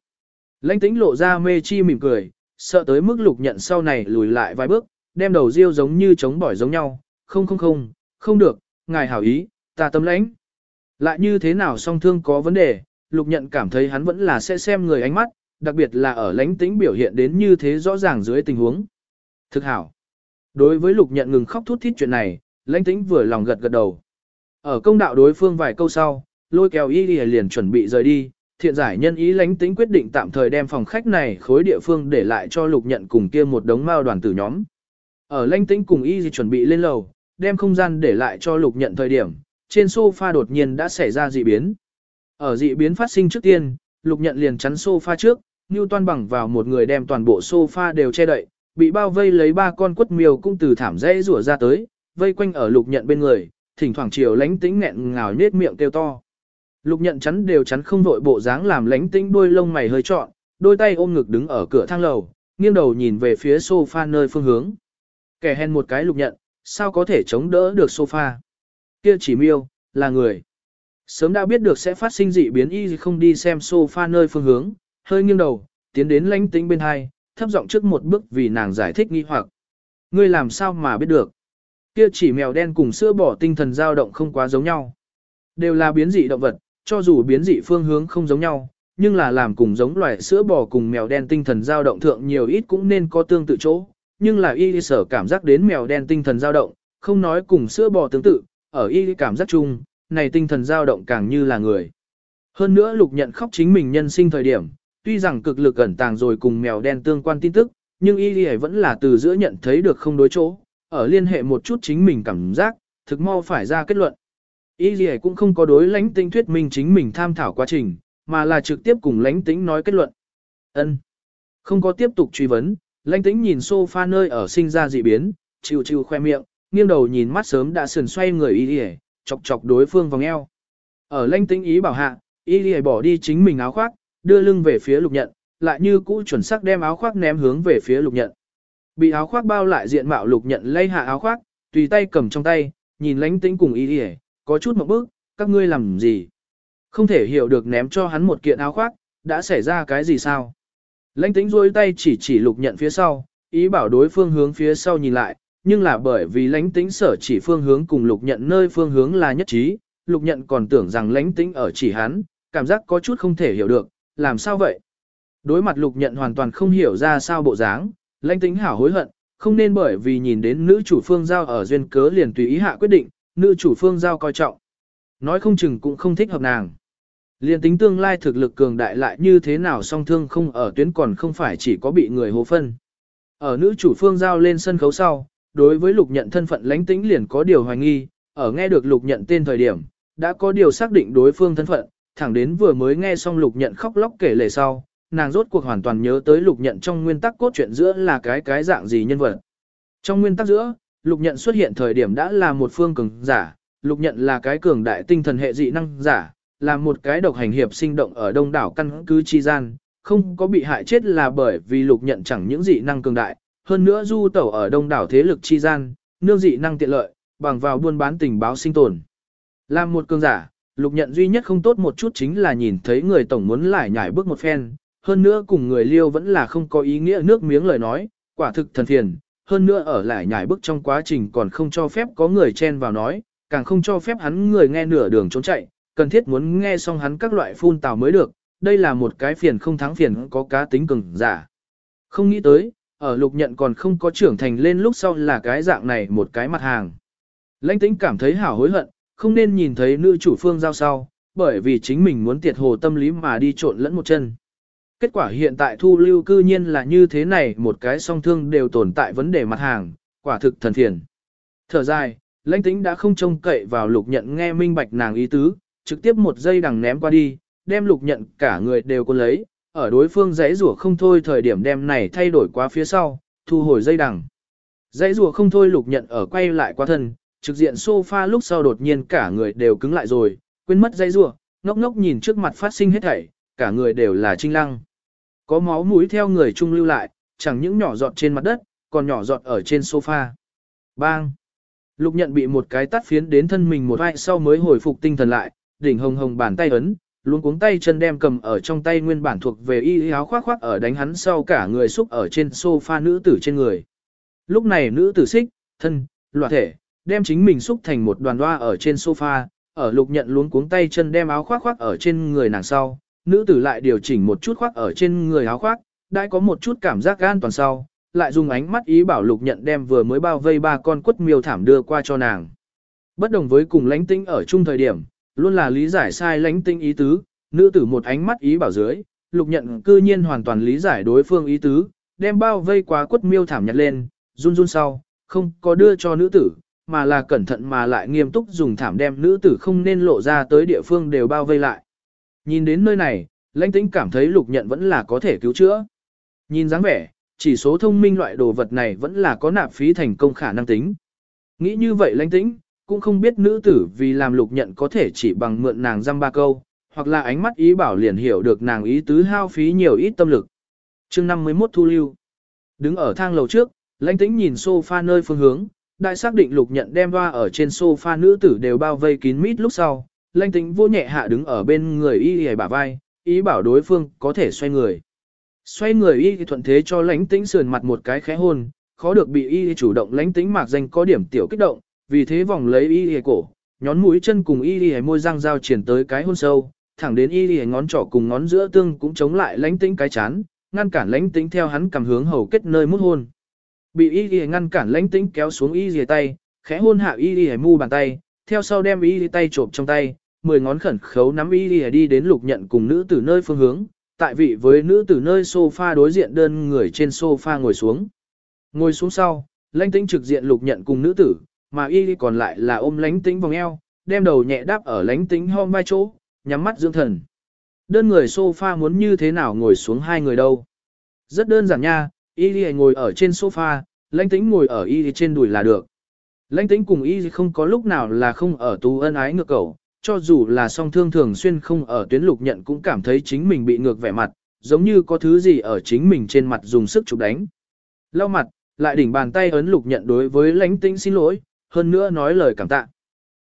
Lãnh tĩnh lộ ra mê chi mỉm cười, sợ tới mức lục nhận sau này lùi lại vài bước, đem đầu riêu giống như chống bỏi giống nhau, không không không, không được, ngài hảo ý, ta tâm lãnh. Lại như thế nào song thương có vấn đề, lục nhận cảm thấy hắn vẫn là sẽ xem người ánh mắt, đặc biệt là ở lãnh tĩnh biểu hiện đến như thế rõ ràng dưới tình huống. Thực hảo. Đối với lục nhận ngừng khóc thút thít chuyện này, lãnh tĩnh vừa lòng gật gật đầu. Ở công đạo đối phương vài câu sau, lôi kéo y liền chuẩn bị rời đi, thiện giải nhân ý lãnh tĩnh quyết định tạm thời đem phòng khách này khối địa phương để lại cho lục nhận cùng kia một đống mao đoàn tử nhóm. Ở lãnh tĩnh cùng y chuẩn bị lên lầu, đem không gian để lại cho lục nhận thời điểm, trên sofa đột nhiên đã xảy ra dị biến. Ở dị biến phát sinh trước tiên, lục nhận liền chắn sofa trước, như toan bằng vào một người đem toàn bộ sofa đều che đậy, bị bao vây lấy ba con quất miêu cũng từ thảm dãy rủa ra tới, vây quanh ở lục nhận bên người, thỉnh thoảng chiều lánh tĩnh nghẹn ngào nết miệng kêu to. Lục nhận chắn đều chắn không vội bộ dáng làm lánh tĩnh đôi lông mày hơi trọn, đôi tay ôm ngực đứng ở cửa thang lầu, nghiêng đầu nhìn về phía sofa nơi phương hướng. Kẻ hèn một cái lục nhận, sao có thể chống đỡ được sofa. Kia chỉ miêu, là người. Sớm đã biết được sẽ phát sinh dị biến y không đi xem sofa nơi phương hướng, hơi nghiêng đầu, tiến đến lánh tĩnh bên hai, thấp giọng trước một bước vì nàng giải thích nghi hoặc. Ngươi làm sao mà biết được? Kia chỉ mèo đen cùng sữa bỏ tinh thần dao động không quá giống nhau. Đều là biến dị động vật, cho dù biến dị phương hướng không giống nhau, nhưng là làm cùng giống loài sữa bò cùng mèo đen tinh thần dao động thượng nhiều ít cũng nên có tương tự chỗ. Nhưng là y sở cảm giác đến mèo đen tinh thần dao động, không nói cùng sữa bò tương tự, ở y cảm giác chung, này tinh thần dao động càng như là người. Hơn nữa lục nhận khóc chính mình nhân sinh thời điểm, tuy rằng cực lực ẩn tàng rồi cùng mèo đen tương quan tin tức, nhưng y vẫn là từ giữa nhận thấy được không đối chỗ, ở liên hệ một chút chính mình cảm giác, thực mau phải ra kết luận. Y gì cũng không có đối lãnh tĩnh thuyết minh chính mình tham thảo quá trình, mà là trực tiếp cùng lãnh tĩnh nói kết luận. ân Không có tiếp tục truy vấn, lãnh tĩnh nhìn sofa nơi ở sinh ra dị biến, chịu chịu khoe miệng, nghiêng đầu nhìn mắt sớm đã sườn xoay người y gì chọc chọc đối phương vòng eo. Ở lãnh tĩnh ý bảo hạ, y gì bỏ đi chính mình áo khoác, đưa lưng về phía lục nhận, lại như cũ chuẩn xác đem áo khoác ném hướng về phía lục nhận. Bị áo khoác bao lại diện mạo lục nhận lây hạ áo khoác, tùy tay cầm trong tay, nhìn lãnh tĩnh cùng y Lệ có chút một bước, các ngươi làm gì? Không thể hiểu được ném cho hắn một kiện áo khoác, đã xảy ra cái gì sao? Lãnh tĩnh rôi tay chỉ chỉ lục nhận phía sau, ý bảo đối phương hướng phía sau nhìn lại, nhưng là bởi vì lãnh tĩnh sở chỉ phương hướng cùng lục nhận nơi phương hướng là nhất trí, lục nhận còn tưởng rằng lãnh tĩnh ở chỉ hắn, cảm giác có chút không thể hiểu được, làm sao vậy? Đối mặt lục nhận hoàn toàn không hiểu ra sao bộ dáng, lãnh tĩnh hảo hối hận, không nên bởi vì nhìn đến nữ chủ phương giao ở duyên cớ liền tùy ý hạ quyết định, nữ chủ phương giao coi trọng. Nói không chừng cũng không thích hợp nàng. Liên tính tương lai thực lực cường đại lại như thế nào song thương không ở tuyến còn không phải chỉ có bị người hố phân. Ở nữ chủ phương giao lên sân khấu sau, đối với lục nhận thân phận lãnh tính liền có điều hoài nghi, ở nghe được lục nhận tên thời điểm, đã có điều xác định đối phương thân phận, thẳng đến vừa mới nghe xong lục nhận khóc lóc kể lể sau, nàng rốt cuộc hoàn toàn nhớ tới lục nhận trong nguyên tắc cốt truyện giữa là cái cái dạng gì nhân vật. Trong nguyên tắc giữa, lục nhận xuất hiện thời điểm đã là một phương cường giả, lục nhận là cái cường đại tinh thần hệ dị năng giả, là một cái độc hành hiệp sinh động ở đông đảo căn cứ chi gian, không có bị hại chết là bởi vì lục nhận chẳng những dị năng cường đại, hơn nữa du tẩu ở đông đảo thế lực chi gian, nương dị năng tiện lợi, bằng vào buôn bán tình báo sinh tồn. Làm một cường giả, lục nhận duy nhất không tốt một chút chính là nhìn thấy người tổng muốn lại nhảy bước một phen, hơn nữa cùng người liêu vẫn là không có ý nghĩa nước miếng lời nói, quả thực thần thiền hơn nữa ở lại nhảy bước trong quá trình còn không cho phép có người chen vào nói, càng không cho phép hắn người nghe nửa đường trốn chạy, cần thiết muốn nghe xong hắn các loại phun tào mới được, đây là một cái phiền không thắng phiền có cá tính cường giả. Không nghĩ tới, ở lục nhận còn không có trưởng thành lên lúc sau là cái dạng này một cái mặt hàng. Lãnh tĩnh cảm thấy hảo hối hận, không nên nhìn thấy nữ chủ phương giao sau, bởi vì chính mình muốn tiệt hồ tâm lý mà đi trộn lẫn một chân. Kết quả hiện tại thu lưu cư nhiên là như thế này một cái song thương đều tồn tại vấn đề mặt hàng, quả thực thần thiền. Thở dài, lãnh tĩnh đã không trông cậy vào lục nhận nghe minh bạch nàng ý tứ, trực tiếp một giây đằng ném qua đi, đem lục nhận cả người đều có lấy, ở đối phương dãy rủa không thôi thời điểm đem này thay đổi qua phía sau, thu hồi dây đằng. Dãy rủa không thôi lục nhận ở quay lại qua thân, trực diện sofa lúc sau đột nhiên cả người đều cứng lại rồi, quên mất dãy rủa, ngốc ngốc nhìn trước mặt phát sinh hết thảy, cả người đều là trinh lăng. Có máu mũi theo người trung lưu lại, chẳng những nhỏ giọt trên mặt đất, còn nhỏ giọt ở trên sofa. Bang! Lục nhận bị một cái tắt phiến đến thân mình một vai sau mới hồi phục tinh thần lại, đỉnh hồng hồng bàn tay ấn, luôn cuống tay chân đem cầm ở trong tay nguyên bản thuộc về y áo khoác khoác ở đánh hắn sau cả người xúc ở trên sofa nữ tử trên người. Lúc này nữ tử xích, thân, loạt thể, đem chính mình xúc thành một đoàn hoa ở trên sofa, ở lục nhận luôn cuống tay chân đem áo khoác khoác ở trên người nàng sau, nữ tử lại điều chỉnh một chút khoác ở trên người áo khoác, đã có một chút cảm giác an toàn sau, lại dùng ánh mắt ý bảo lục nhận đem vừa mới bao vây ba con quất miêu thảm đưa qua cho nàng. Bất đồng với cùng lánh tinh ở chung thời điểm, luôn là lý giải sai lánh tinh ý tứ, nữ tử một ánh mắt ý bảo dưới, lục nhận cư nhiên hoàn toàn lý giải đối phương ý tứ, đem bao vây quá quất miêu thảm nhặt lên, run run sau, không có đưa cho nữ tử, mà là cẩn thận mà lại nghiêm túc dùng thảm đem nữ tử không nên lộ ra tới địa phương đều bao vây lại. Nhìn đến nơi này, lãnh tĩnh cảm thấy lục nhận vẫn là có thể cứu chữa. Nhìn dáng vẻ, chỉ số thông minh loại đồ vật này vẫn là có nạp phí thành công khả năng tính. Nghĩ như vậy lãnh tĩnh, cũng không biết nữ tử vì làm lục nhận có thể chỉ bằng mượn nàng dăm ba câu, hoặc là ánh mắt ý bảo liền hiểu được nàng ý tứ hao phí nhiều ít tâm lực. chương 51 thu lưu. Đứng ở thang lầu trước, lãnh tĩnh nhìn sofa nơi phương hướng, đại xác định lục nhận đem hoa ở trên sofa nữ tử đều bao vây kín mít lúc sau, lanh tĩnh vô nhẹ hạ đứng ở bên người y y bả vai, ý bảo đối phương có thể xoay người. Xoay người y thì thuận thế cho lãnh tĩnh sườn mặt một cái khẽ hôn, khó được bị y chủ động lãnh tĩnh mạc danh có điểm tiểu kích động, vì thế vòng lấy y y cổ, nhón mũi chân cùng y y môi răng giao triển tới cái hôn sâu, thẳng đến y y ngón trỏ cùng ngón giữa tương cũng chống lại lãnh tĩnh cái chán, ngăn cản lãnh tĩnh theo hắn cầm hướng hầu kết nơi mút hôn. Bị y y ngăn cản lãnh tĩnh kéo xuống y y tay, khẽ hôn hạ y y mu bàn tay, theo sau đem y y tay trộm trong tay, mười ngón khẩn khấu nắm y đi đến lục nhận cùng nữ tử nơi phương hướng, tại vị với nữ tử nơi sofa đối diện đơn người trên sofa ngồi xuống. Ngồi xuống sau, lãnh tĩnh trực diện lục nhận cùng nữ tử, mà y còn lại là ôm lãnh tĩnh vòng eo, đem đầu nhẹ đáp ở lãnh tĩnh hôm vai chỗ, nhắm mắt dưỡng thần. Đơn người sofa muốn như thế nào ngồi xuống hai người đâu. Rất đơn giản nha, y ngồi ở trên sofa, lãnh tĩnh ngồi ở y trên đùi là được. Lãnh tĩnh cùng y không có lúc nào là không ở tu ân ái ngược cầu, cho dù là song thương thường xuyên không ở tuyến lục nhận cũng cảm thấy chính mình bị ngược vẻ mặt, giống như có thứ gì ở chính mình trên mặt dùng sức chụp đánh. Lau mặt, lại đỉnh bàn tay ấn lục nhận đối với lãnh tĩnh xin lỗi, hơn nữa nói lời cảm tạ.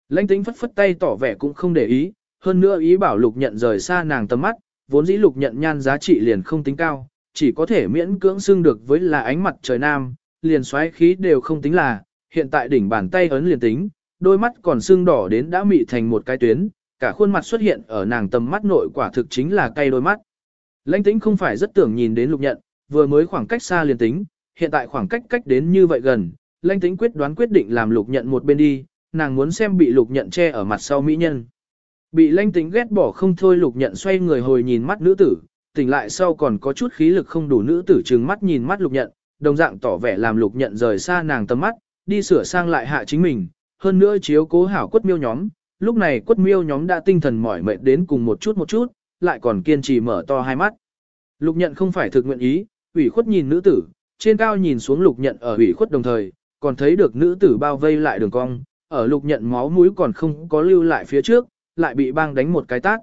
Lãnh tĩnh phất phất tay tỏ vẻ cũng không để ý, hơn nữa ý bảo lục nhận rời xa nàng tầm mắt, vốn dĩ lục nhận nhan giá trị liền không tính cao, chỉ có thể miễn cưỡng xưng được với là ánh mặt trời nam, liền xoáy khí đều không tính là, hiện tại đỉnh bàn tay ấn liền tính, đôi mắt còn sưng đỏ đến đã mị thành một cái tuyến, cả khuôn mặt xuất hiện ở nàng tầm mắt nội quả thực chính là cay đôi mắt. Lãnh tĩnh không phải rất tưởng nhìn đến lục nhận, vừa mới khoảng cách xa liền tính, hiện tại khoảng cách cách đến như vậy gần, lãnh tĩnh quyết đoán quyết định làm lục nhận một bên đi, nàng muốn xem bị lục nhận che ở mặt sau mỹ nhân. Bị lãnh tĩnh ghét bỏ không thôi lục nhận xoay người hồi nhìn mắt nữ tử, tỉnh lại sau còn có chút khí lực không đủ nữ tử trừng mắt nhìn mắt lục nhận, đồng dạng tỏ vẻ làm lục nhận rời xa nàng tầm mắt, đi sửa sang lại hạ chính mình, hơn nữa chiếu cố hảo quất miêu nhóm, lúc này quất miêu nhóm đã tinh thần mỏi mệt đến cùng một chút một chút, lại còn kiên trì mở to hai mắt. Lục nhận không phải thực nguyện ý, ủy khuất nhìn nữ tử, trên cao nhìn xuống lục nhận ở ủy khuất đồng thời, còn thấy được nữ tử bao vây lại đường cong, ở lục nhận máu mũi còn không có lưu lại phía trước, lại bị bang đánh một cái tát.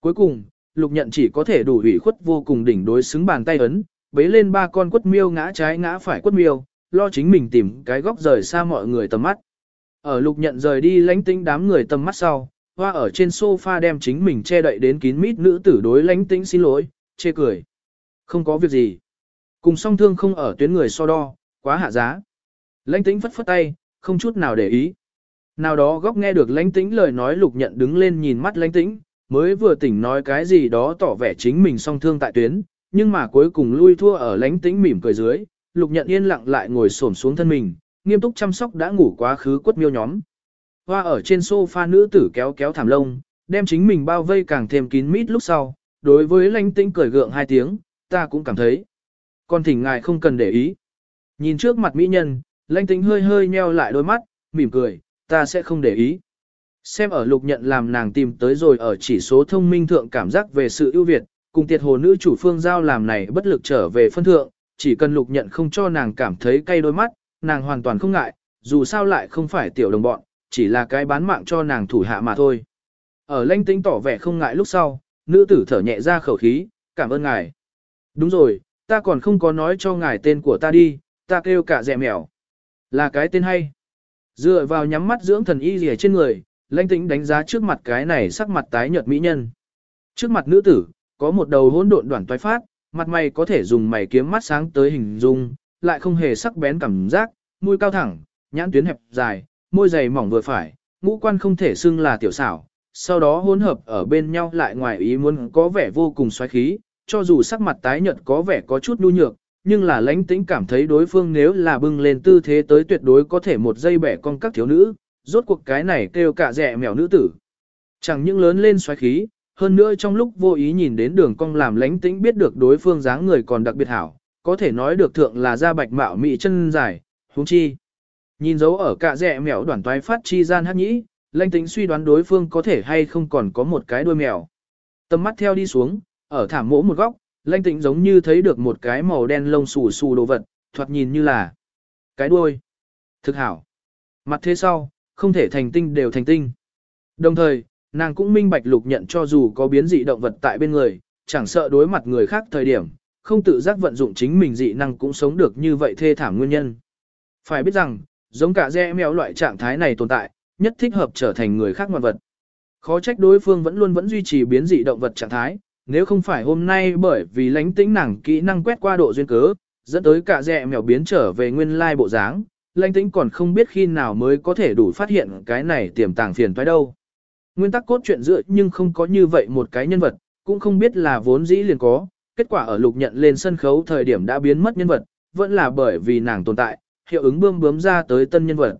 Cuối cùng, lục nhận chỉ có thể đủ ủy khuất vô cùng đỉnh đối xứng bàn tay ấn, bế lên ba con quất miêu ngã trái ngã phải quất miêu, lo chính mình tìm cái góc rời xa mọi người tầm mắt. Ở lục nhận rời đi lánh tĩnh đám người tầm mắt sau, hoa ở trên sofa đem chính mình che đậy đến kín mít nữ tử đối lánh tĩnh xin lỗi, chê cười. Không có việc gì. Cùng song thương không ở tuyến người so đo, quá hạ giá. Lánh tĩnh phất phất tay, không chút nào để ý. Nào đó góc nghe được lánh tĩnh lời nói lục nhận đứng lên nhìn mắt lánh tĩnh, mới vừa tỉnh nói cái gì đó tỏ vẻ chính mình song thương tại tuyến, nhưng mà cuối cùng lui thua ở lánh tĩnh mỉm cười dưới, lục nhận yên lặng lại ngồi xổm xuống thân mình, nghiêm túc chăm sóc đã ngủ quá khứ quất miêu nhóm. Hoa ở trên sofa nữ tử kéo kéo thảm lông, đem chính mình bao vây càng thêm kín mít lúc sau, đối với lãnh tĩnh cười gượng hai tiếng, ta cũng cảm thấy. Còn thỉnh ngài không cần để ý. Nhìn trước mặt mỹ nhân, lãnh tĩnh hơi hơi nheo lại đôi mắt, mỉm cười, ta sẽ không để ý. Xem ở lục nhận làm nàng tìm tới rồi ở chỉ số thông minh thượng cảm giác về sự ưu việt, cùng tiệt hồ nữ chủ phương giao làm này bất lực trở về phân thượng, chỉ cần lục nhận không cho nàng cảm thấy cay đôi mắt, nàng hoàn toàn không ngại, dù sao lại không phải tiểu đồng bọn, chỉ là cái bán mạng cho nàng thủ hạ mà thôi. Ở lãnh tĩnh tỏ vẻ không ngại lúc sau, nữ tử thở nhẹ ra khẩu khí, cảm ơn ngài. Đúng rồi, ta còn không có nói cho ngài tên của ta đi, ta kêu cả dẹ mèo. Là cái tên hay. Dựa vào nhắm mắt dưỡng thần y rìa trên người, lãnh tĩnh đánh giá trước mặt cái này sắc mặt tái nhợt mỹ nhân. Trước mặt nữ tử, có một đầu hỗn độn đoạn toái phát, mặt mày có thể dùng mày kiếm mắt sáng tới hình dung, lại không hề sắc bén cảm giác, mũi cao thẳng, nhãn tuyến hẹp dài, môi dày mỏng vừa phải, ngũ quan không thể xưng là tiểu xảo, sau đó hỗn hợp ở bên nhau lại ngoài ý muốn có vẻ vô cùng xoáy khí, cho dù sắc mặt tái nhợt có vẻ có chút nhu nhược, nhưng là lãnh tĩnh cảm thấy đối phương nếu là bưng lên tư thế tới tuyệt đối có thể một giây bẻ con các thiếu nữ, rốt cuộc cái này kêu cả rẻ mèo nữ tử. Chẳng những lớn lên xoáy khí, hơn nữa trong lúc vô ý nhìn đến đường cong làm lãnh tĩnh biết được đối phương dáng người còn đặc biệt hảo, có thể nói được thượng là da bạch mạo mị chân dài, huống chi. Nhìn dấu ở cả rẻ mèo đoàn toái phát chi gian hát nhĩ, lanh tĩnh suy đoán đối phương có thể hay không còn có một cái đuôi mèo. Tầm mắt theo đi xuống, ở thảm mỗ một góc, lanh tĩnh giống như thấy được một cái màu đen lông xù xù đồ vật, thoạt nhìn như là cái đuôi. Thực hảo. Mặt thế sau, không thể thành tinh đều thành tinh. Đồng thời, nàng cũng minh bạch lục nhận cho dù có biến dị động vật tại bên người, chẳng sợ đối mặt người khác thời điểm, không tự giác vận dụng chính mình dị năng cũng sống được như vậy thê thảm nguyên nhân. Phải biết rằng, giống cả dê mèo loại trạng thái này tồn tại, nhất thích hợp trở thành người khác ngoại vật. Khó trách đối phương vẫn luôn vẫn duy trì biến dị động vật trạng thái, nếu không phải hôm nay bởi vì lánh tĩnh nàng kỹ năng quét qua độ duyên cớ, dẫn tới cả rẽ mèo biến trở về nguyên lai bộ dáng, lánh tĩnh còn không biết khi nào mới có thể đủ phát hiện cái này tiềm tàng phiền toái đâu. Nguyên tắc cốt truyện dựa nhưng không có như vậy một cái nhân vật, cũng không biết là vốn dĩ liền có, kết quả ở lục nhận lên sân khấu thời điểm đã biến mất nhân vật, vẫn là bởi vì nàng tồn tại, hiệu ứng bươm bướm ra tới tân nhân vật.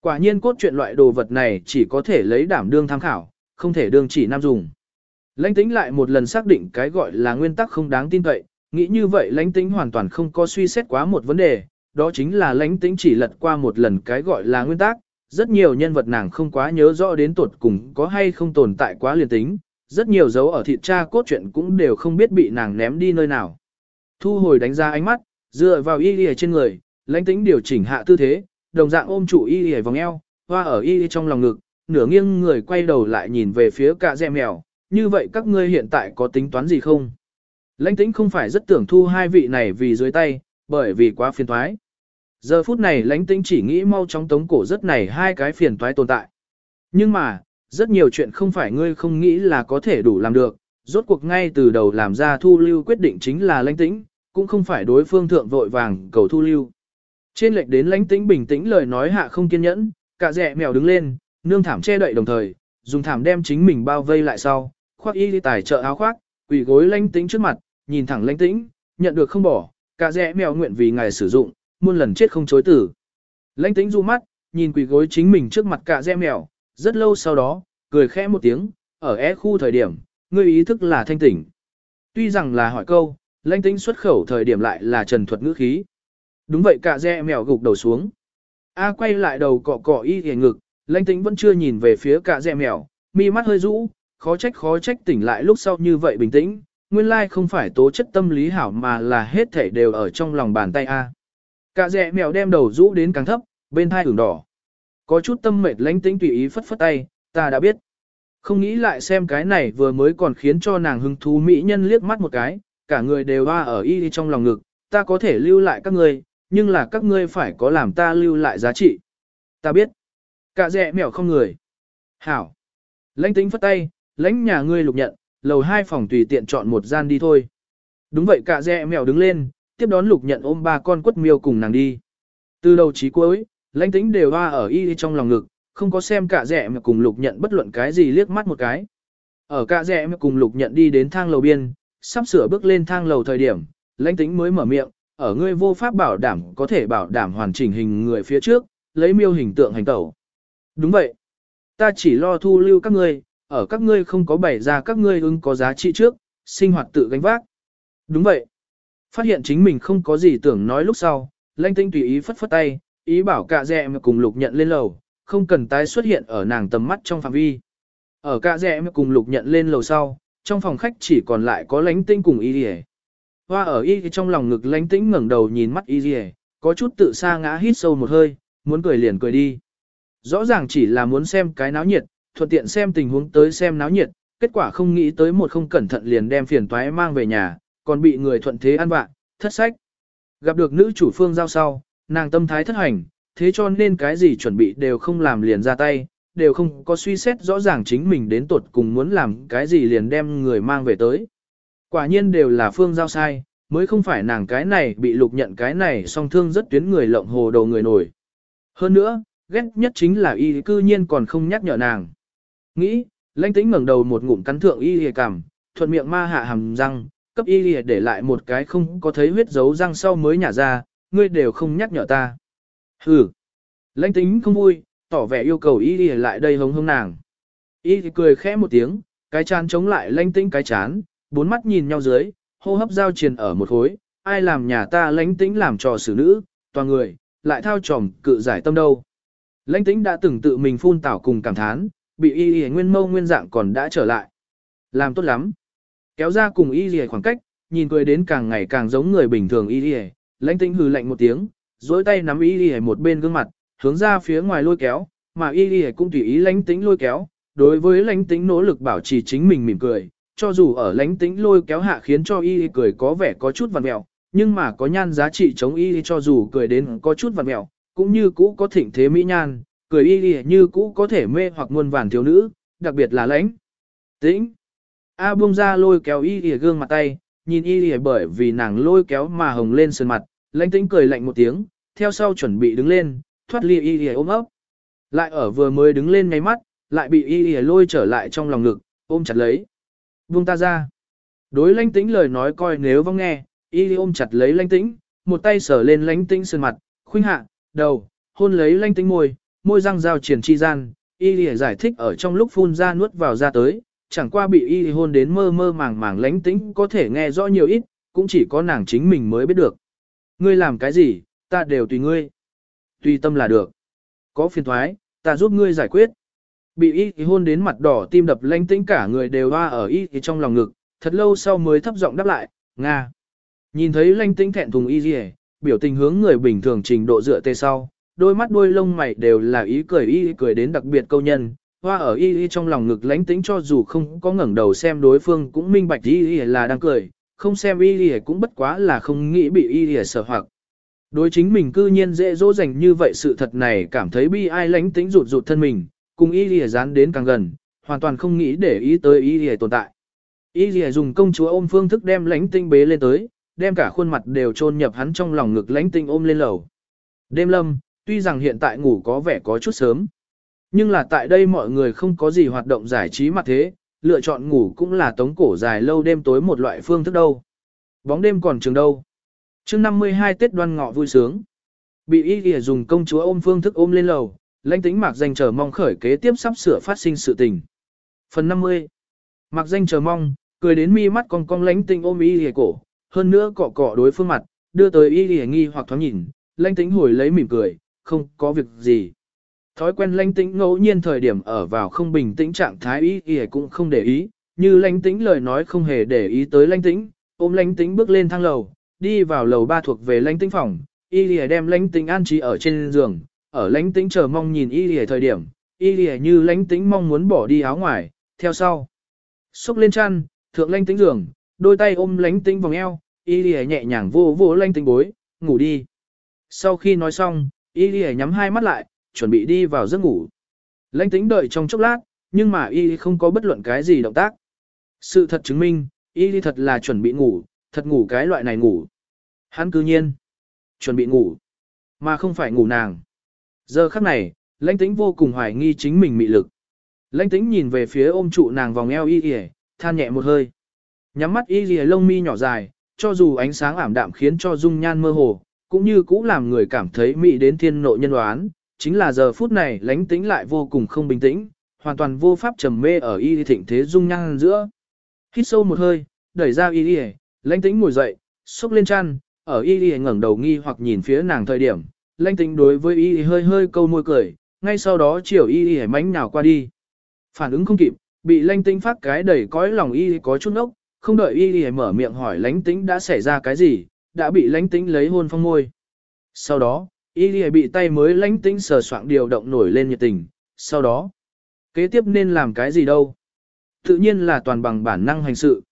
Quả nhiên cốt truyện loại đồ vật này chỉ có thể lấy đảm đương tham khảo, không thể đương chỉ nam dùng. Lãnh tính lại một lần xác định cái gọi là nguyên tắc không đáng tin cậy, nghĩ như vậy lãnh tính hoàn toàn không có suy xét quá một vấn đề, đó chính là lãnh tính chỉ lật qua một lần cái gọi là nguyên tắc, rất nhiều nhân vật nàng không quá nhớ rõ đến tuột cùng có hay không tồn tại quá liền tính, rất nhiều dấu ở thịt cha cốt truyện cũng đều không biết bị nàng ném đi nơi nào. Thu hồi đánh ra ánh mắt, dựa vào y y trên người, lãnh tĩnh điều chỉnh hạ tư thế, đồng dạng ôm chủ y y vòng eo, hoa ở y y trong lòng ngực, nửa nghiêng người quay đầu lại nhìn về phía cả dẹ mèo, như vậy các ngươi hiện tại có tính toán gì không? Lãnh tĩnh không phải rất tưởng thu hai vị này vì dưới tay, bởi vì quá phiền thoái. Giờ phút này lãnh tĩnh chỉ nghĩ mau chóng tống cổ rất này hai cái phiền toái tồn tại. Nhưng mà, rất nhiều chuyện không phải ngươi không nghĩ là có thể đủ làm được, rốt cuộc ngay từ đầu làm ra thu lưu quyết định chính là lãnh tĩnh, cũng không phải đối phương thượng vội vàng cầu thu lưu. Trên lệch đến lãnh tĩnh bình tĩnh lời nói hạ không kiên nhẫn, cả rẹ mèo đứng lên, nương thảm che đậy đồng thời, dùng thảm đem chính mình bao vây lại sau, khoác y đi tài trợ áo khoác, quỳ gối lãnh tĩnh trước mặt, nhìn thẳng lãnh tĩnh, nhận được không bỏ, cả rẹ mèo nguyện vì ngài sử dụng, muôn lần chết không chối tử. Lãnh tĩnh du mắt, nhìn quỳ gối chính mình trước mặt cả rẹ mèo, rất lâu sau đó, cười khẽ một tiếng, ở é khu thời điểm, ngươi ý thức là thanh tỉnh. Tuy rằng là hỏi câu, lãnh tĩnh xuất khẩu thời điểm lại là trần thuật ngữ khí. Đúng vậy cả dẹ mèo gục đầu xuống. A quay lại đầu cọ cọ y hề ngực, lãnh tĩnh vẫn chưa nhìn về phía cả dẹ mèo, mi mắt hơi rũ, khó trách khó trách tỉnh lại lúc sau như vậy bình tĩnh, nguyên lai không phải tố chất tâm lý hảo mà là hết thể đều ở trong lòng bàn tay A. Cả dẹ mèo đem đầu rũ đến càng thấp, bên thai ửng đỏ. Có chút tâm mệt lánh tĩnh tùy ý phất phất tay, ta đã biết. Không nghĩ lại xem cái này vừa mới còn khiến cho nàng hứng thú mỹ nhân liếc mắt một cái, cả người đều hoa ở y trong lòng ngực, ta có thể lưu lại các ngươi, nhưng là các ngươi phải có làm ta lưu lại giá trị. Ta biết. Cả dẹ mèo không người. Hảo. Lãnh tĩnh phất tay, lãnh nhà ngươi lục nhận, lầu hai phòng tùy tiện chọn một gian đi thôi. Đúng vậy cả dẹ mèo đứng lên, tiếp đón lục nhận ôm ba con quất miêu cùng nàng đi. Từ đầu chí cuối, lãnh tĩnh đều hoa ở y trong lòng ngực, không có xem cả rẻ mà cùng lục nhận bất luận cái gì liếc mắt một cái. Ở cả rẻ mà cùng lục nhận đi đến thang lầu biên, sắp sửa bước lên thang lầu thời điểm, lãnh tĩnh mới mở miệng, ở ngươi vô pháp bảo đảm có thể bảo đảm hoàn chỉnh hình người phía trước, lấy miêu hình tượng hành tẩu. Đúng vậy. Ta chỉ lo thu lưu các ngươi, ở các ngươi không có bày ra các ngươi ứng có giá trị trước, sinh hoạt tự gánh vác. Đúng vậy. Phát hiện chính mình không có gì tưởng nói lúc sau, lãnh tĩnh tùy ý phất phất tay, ý bảo cả dẹ mà cùng lục nhận lên lầu, không cần tái xuất hiện ở nàng tầm mắt trong phạm vi. Ở cả dẹ mà cùng lục nhận lên lầu sau, trong phòng khách chỉ còn lại có lánh tinh cùng y rìa. Hoa ở y trong lòng ngực lánh tinh ngẩng đầu nhìn mắt y rìa, có chút tự xa ngã hít sâu một hơi, muốn cười liền cười đi. Rõ ràng chỉ là muốn xem cái náo nhiệt, thuận tiện xem tình huống tới xem náo nhiệt, kết quả không nghĩ tới một không cẩn thận liền đem phiền toái mang về nhà, còn bị người thuận thế ăn vạ, thất sách. Gặp được nữ chủ phương giao sau, nàng tâm thái thất hành, thế cho nên cái gì chuẩn bị đều không làm liền ra tay, đều không có suy xét rõ ràng chính mình đến tuột cùng muốn làm cái gì liền đem người mang về tới. Quả nhiên đều là phương giao sai, mới không phải nàng cái này bị lục nhận cái này song thương rất tuyến người lộng hồ đầu người nổi. Hơn nữa, ghét nhất chính là y cư nhiên còn không nhắc nhở nàng. Nghĩ, lãnh tĩnh ngẩng đầu một ngụm cắn thượng y hề cằm, thuận miệng ma hạ hàm răng, cấp y hề để lại một cái không có thấy huyết dấu răng sau mới nhả ra, ngươi đều không nhắc nhở ta. Hừ. Lãnh tính không vui, tỏ vẻ yêu cầu y đi lại đây hống hống nàng. Y thì cười khẽ một tiếng, cái chán chống lại lãnh tĩnh cái chán, bốn mắt nhìn nhau dưới, hô hấp giao triền ở một khối, ai làm nhà ta lãnh tĩnh làm trò xử nữ, toàn người, lại thao tròm cự giải tâm đâu. Lãnh tĩnh đã từng tự mình phun tảo cùng cảm thán, bị y y nguyên mâu nguyên dạng còn đã trở lại. Làm tốt lắm. Kéo ra cùng y y khoảng cách, nhìn cười đến càng ngày càng giống người bình thường y y, lãnh tĩnh hừ lạnh một tiếng, duỗi tay nắm y y một bên gương mặt, hướng ra phía ngoài lôi kéo, mà y y cũng tùy ý lãnh tĩnh lôi kéo, đối với lãnh tĩnh nỗ lực bảo trì chính mình mỉm cười, cho dù ở lãnh tĩnh lôi kéo hạ khiến cho y cười có vẻ có chút vằn mẹo, nhưng mà có nhan giá trị chống y cho dù cười đến có chút vằn mẹo, cũng như cũ có thịnh thế mỹ nhan, cười y như cũ có thể mê hoặc muôn vàn thiếu nữ, đặc biệt là lãnh. Tĩnh. A buông ra lôi kéo y y gương mặt tay, nhìn y lìa bởi vì nàng lôi kéo mà hồng lên sườn mặt, lãnh tĩnh cười lạnh một tiếng, theo sau chuẩn bị đứng lên, thoát ly y lìa ôm ấp. Lại ở vừa mới đứng lên ngay mắt, lại bị y lìa lôi trở lại trong lòng ngực, ôm chặt lấy. Buông ta ra. Đối lãnh tĩnh lời nói coi nếu vong nghe, y ôm chặt lấy lãnh tĩnh, một tay sờ lên lãnh tĩnh sườn mặt, khuynh hạ, đầu, hôn lấy lãnh tĩnh môi, môi răng giao triển chi gian, y lìa giải thích ở trong lúc phun ra nuốt vào ra tới, chẳng qua bị y hôn đến mơ mơ màng màng lánh tĩnh có thể nghe rõ nhiều ít, cũng chỉ có nàng chính mình mới biết được. Ngươi làm cái gì, ta đều tùy ngươi. Tùy tâm là được. Có phiền thoái, ta giúp ngươi giải quyết. Bị y hôn đến mặt đỏ tim đập lánh tĩnh cả người đều hoa ở y trong lòng ngực, thật lâu sau mới thấp giọng đáp lại, Nga. Nhìn thấy lánh tĩnh thẹn thùng y gì biểu tình hướng người bình thường trình độ dựa tê sau, đôi mắt đuôi lông mày đều là ý cười y cười đến đặc biệt câu nhân, hoa ở y y trong lòng ngực lánh tĩnh cho dù không có ngẩng đầu xem đối phương cũng minh bạch y y là đang cười, không xem y y cũng bất quá là không nghĩ bị y y sợ hoặc. Đối chính mình cư nhiên dễ dỗ dành như vậy sự thật này cảm thấy bi ai lánh tĩnh rụt rụt thân mình, cùng y y dán đến càng gần, hoàn toàn không nghĩ để ý tới y y tồn tại. Y y dùng công chúa ôm phương thức đem lánh tĩnh bế lên tới, đem cả khuôn mặt đều chôn nhập hắn trong lòng ngực lánh tĩnh ôm lên lầu. Đêm lâm, tuy rằng hiện tại ngủ có vẻ có chút sớm. Nhưng là tại đây mọi người không có gì hoạt động giải trí mà thế, lựa chọn ngủ cũng là tống cổ dài lâu đêm tối một loại phương thức đâu. Bóng đêm còn trường đâu. chương 52 Tết đoan ngọ vui sướng. Bị y kìa dùng công chúa ôm phương thức ôm lên lầu, lãnh tính mạc danh chờ mong khởi kế tiếp sắp sửa phát sinh sự tình. Phần 50 Mạc danh chờ mong, cười đến mi mắt cong cong lãnh tinh ôm y kìa cổ, hơn nữa cọ cọ đối phương mặt, đưa tới y kìa nghi hoặc thoáng nhìn, lãnh tính hồi lấy mỉm cười, không có việc gì. Thói quen lánh tĩnh ngẫu nhiên thời điểm ở vào không bình tĩnh trạng thái ý ỉa cũng không để ý, như lánh tĩnh lời nói không hề để ý tới lánh tĩnh, ôm lánh tĩnh bước lên thang lầu, đi vào lầu ba thuộc về lánh tĩnh phòng, y ỉa đem lánh tĩnh an trí ở trên giường, ở lánh tĩnh chờ mong nhìn y ỉa thời điểm, y ỉa như lánh tĩnh mong muốn bỏ đi áo ngoài, theo sau. Xúc lên chăn, thượng lánh tĩnh giường, đôi tay ôm lánh tĩnh vòng eo, y ỉa nhẹ nhàng vô vô lánh tĩnh bối, ngủ đi. Sau khi nói xong, Y ỉa nhắm hai mắt lại, chuẩn bị đi vào giấc ngủ. Lãnh tĩnh đợi trong chốc lát, nhưng mà Y không có bất luận cái gì động tác. Sự thật chứng minh, Y thật là chuẩn bị ngủ, thật ngủ cái loại này ngủ. Hắn cư nhiên, chuẩn bị ngủ, mà không phải ngủ nàng. Giờ khắc này, lãnh tĩnh vô cùng hoài nghi chính mình mị lực. Lãnh tĩnh nhìn về phía ôm trụ nàng vòng eo Y y, than nhẹ một hơi. Nhắm mắt Y y lông mi nhỏ dài, cho dù ánh sáng ảm đạm khiến cho dung nhan mơ hồ, cũng như cũ làm người cảm thấy mị đến thiên nội nhân đoán, chính là giờ phút này lánh tĩnh lại vô cùng không bình tĩnh, hoàn toàn vô pháp trầm mê ở y thịnh thế dung nhan giữa. Hít sâu một hơi, đẩy ra y y, lánh tĩnh ngồi dậy, xúc lên chăn, ở y y ngẩng đầu nghi hoặc nhìn phía nàng thời điểm, lánh tĩnh đối với y hơi hơi câu môi cười, ngay sau đó chiều y y mánh nào qua đi. Phản ứng không kịp, bị lánh tĩnh phát cái đẩy cõi lòng y có chút nốc không đợi y y mở miệng hỏi lánh tĩnh đã xảy ra cái gì, đã bị lánh tĩnh lấy hôn phong môi. Sau đó, y lìa bị tay mới lánh tĩnh sờ soạng điều động nổi lên nhiệt tình. Sau đó, kế tiếp nên làm cái gì đâu? Tự nhiên là toàn bằng bản năng hành sự.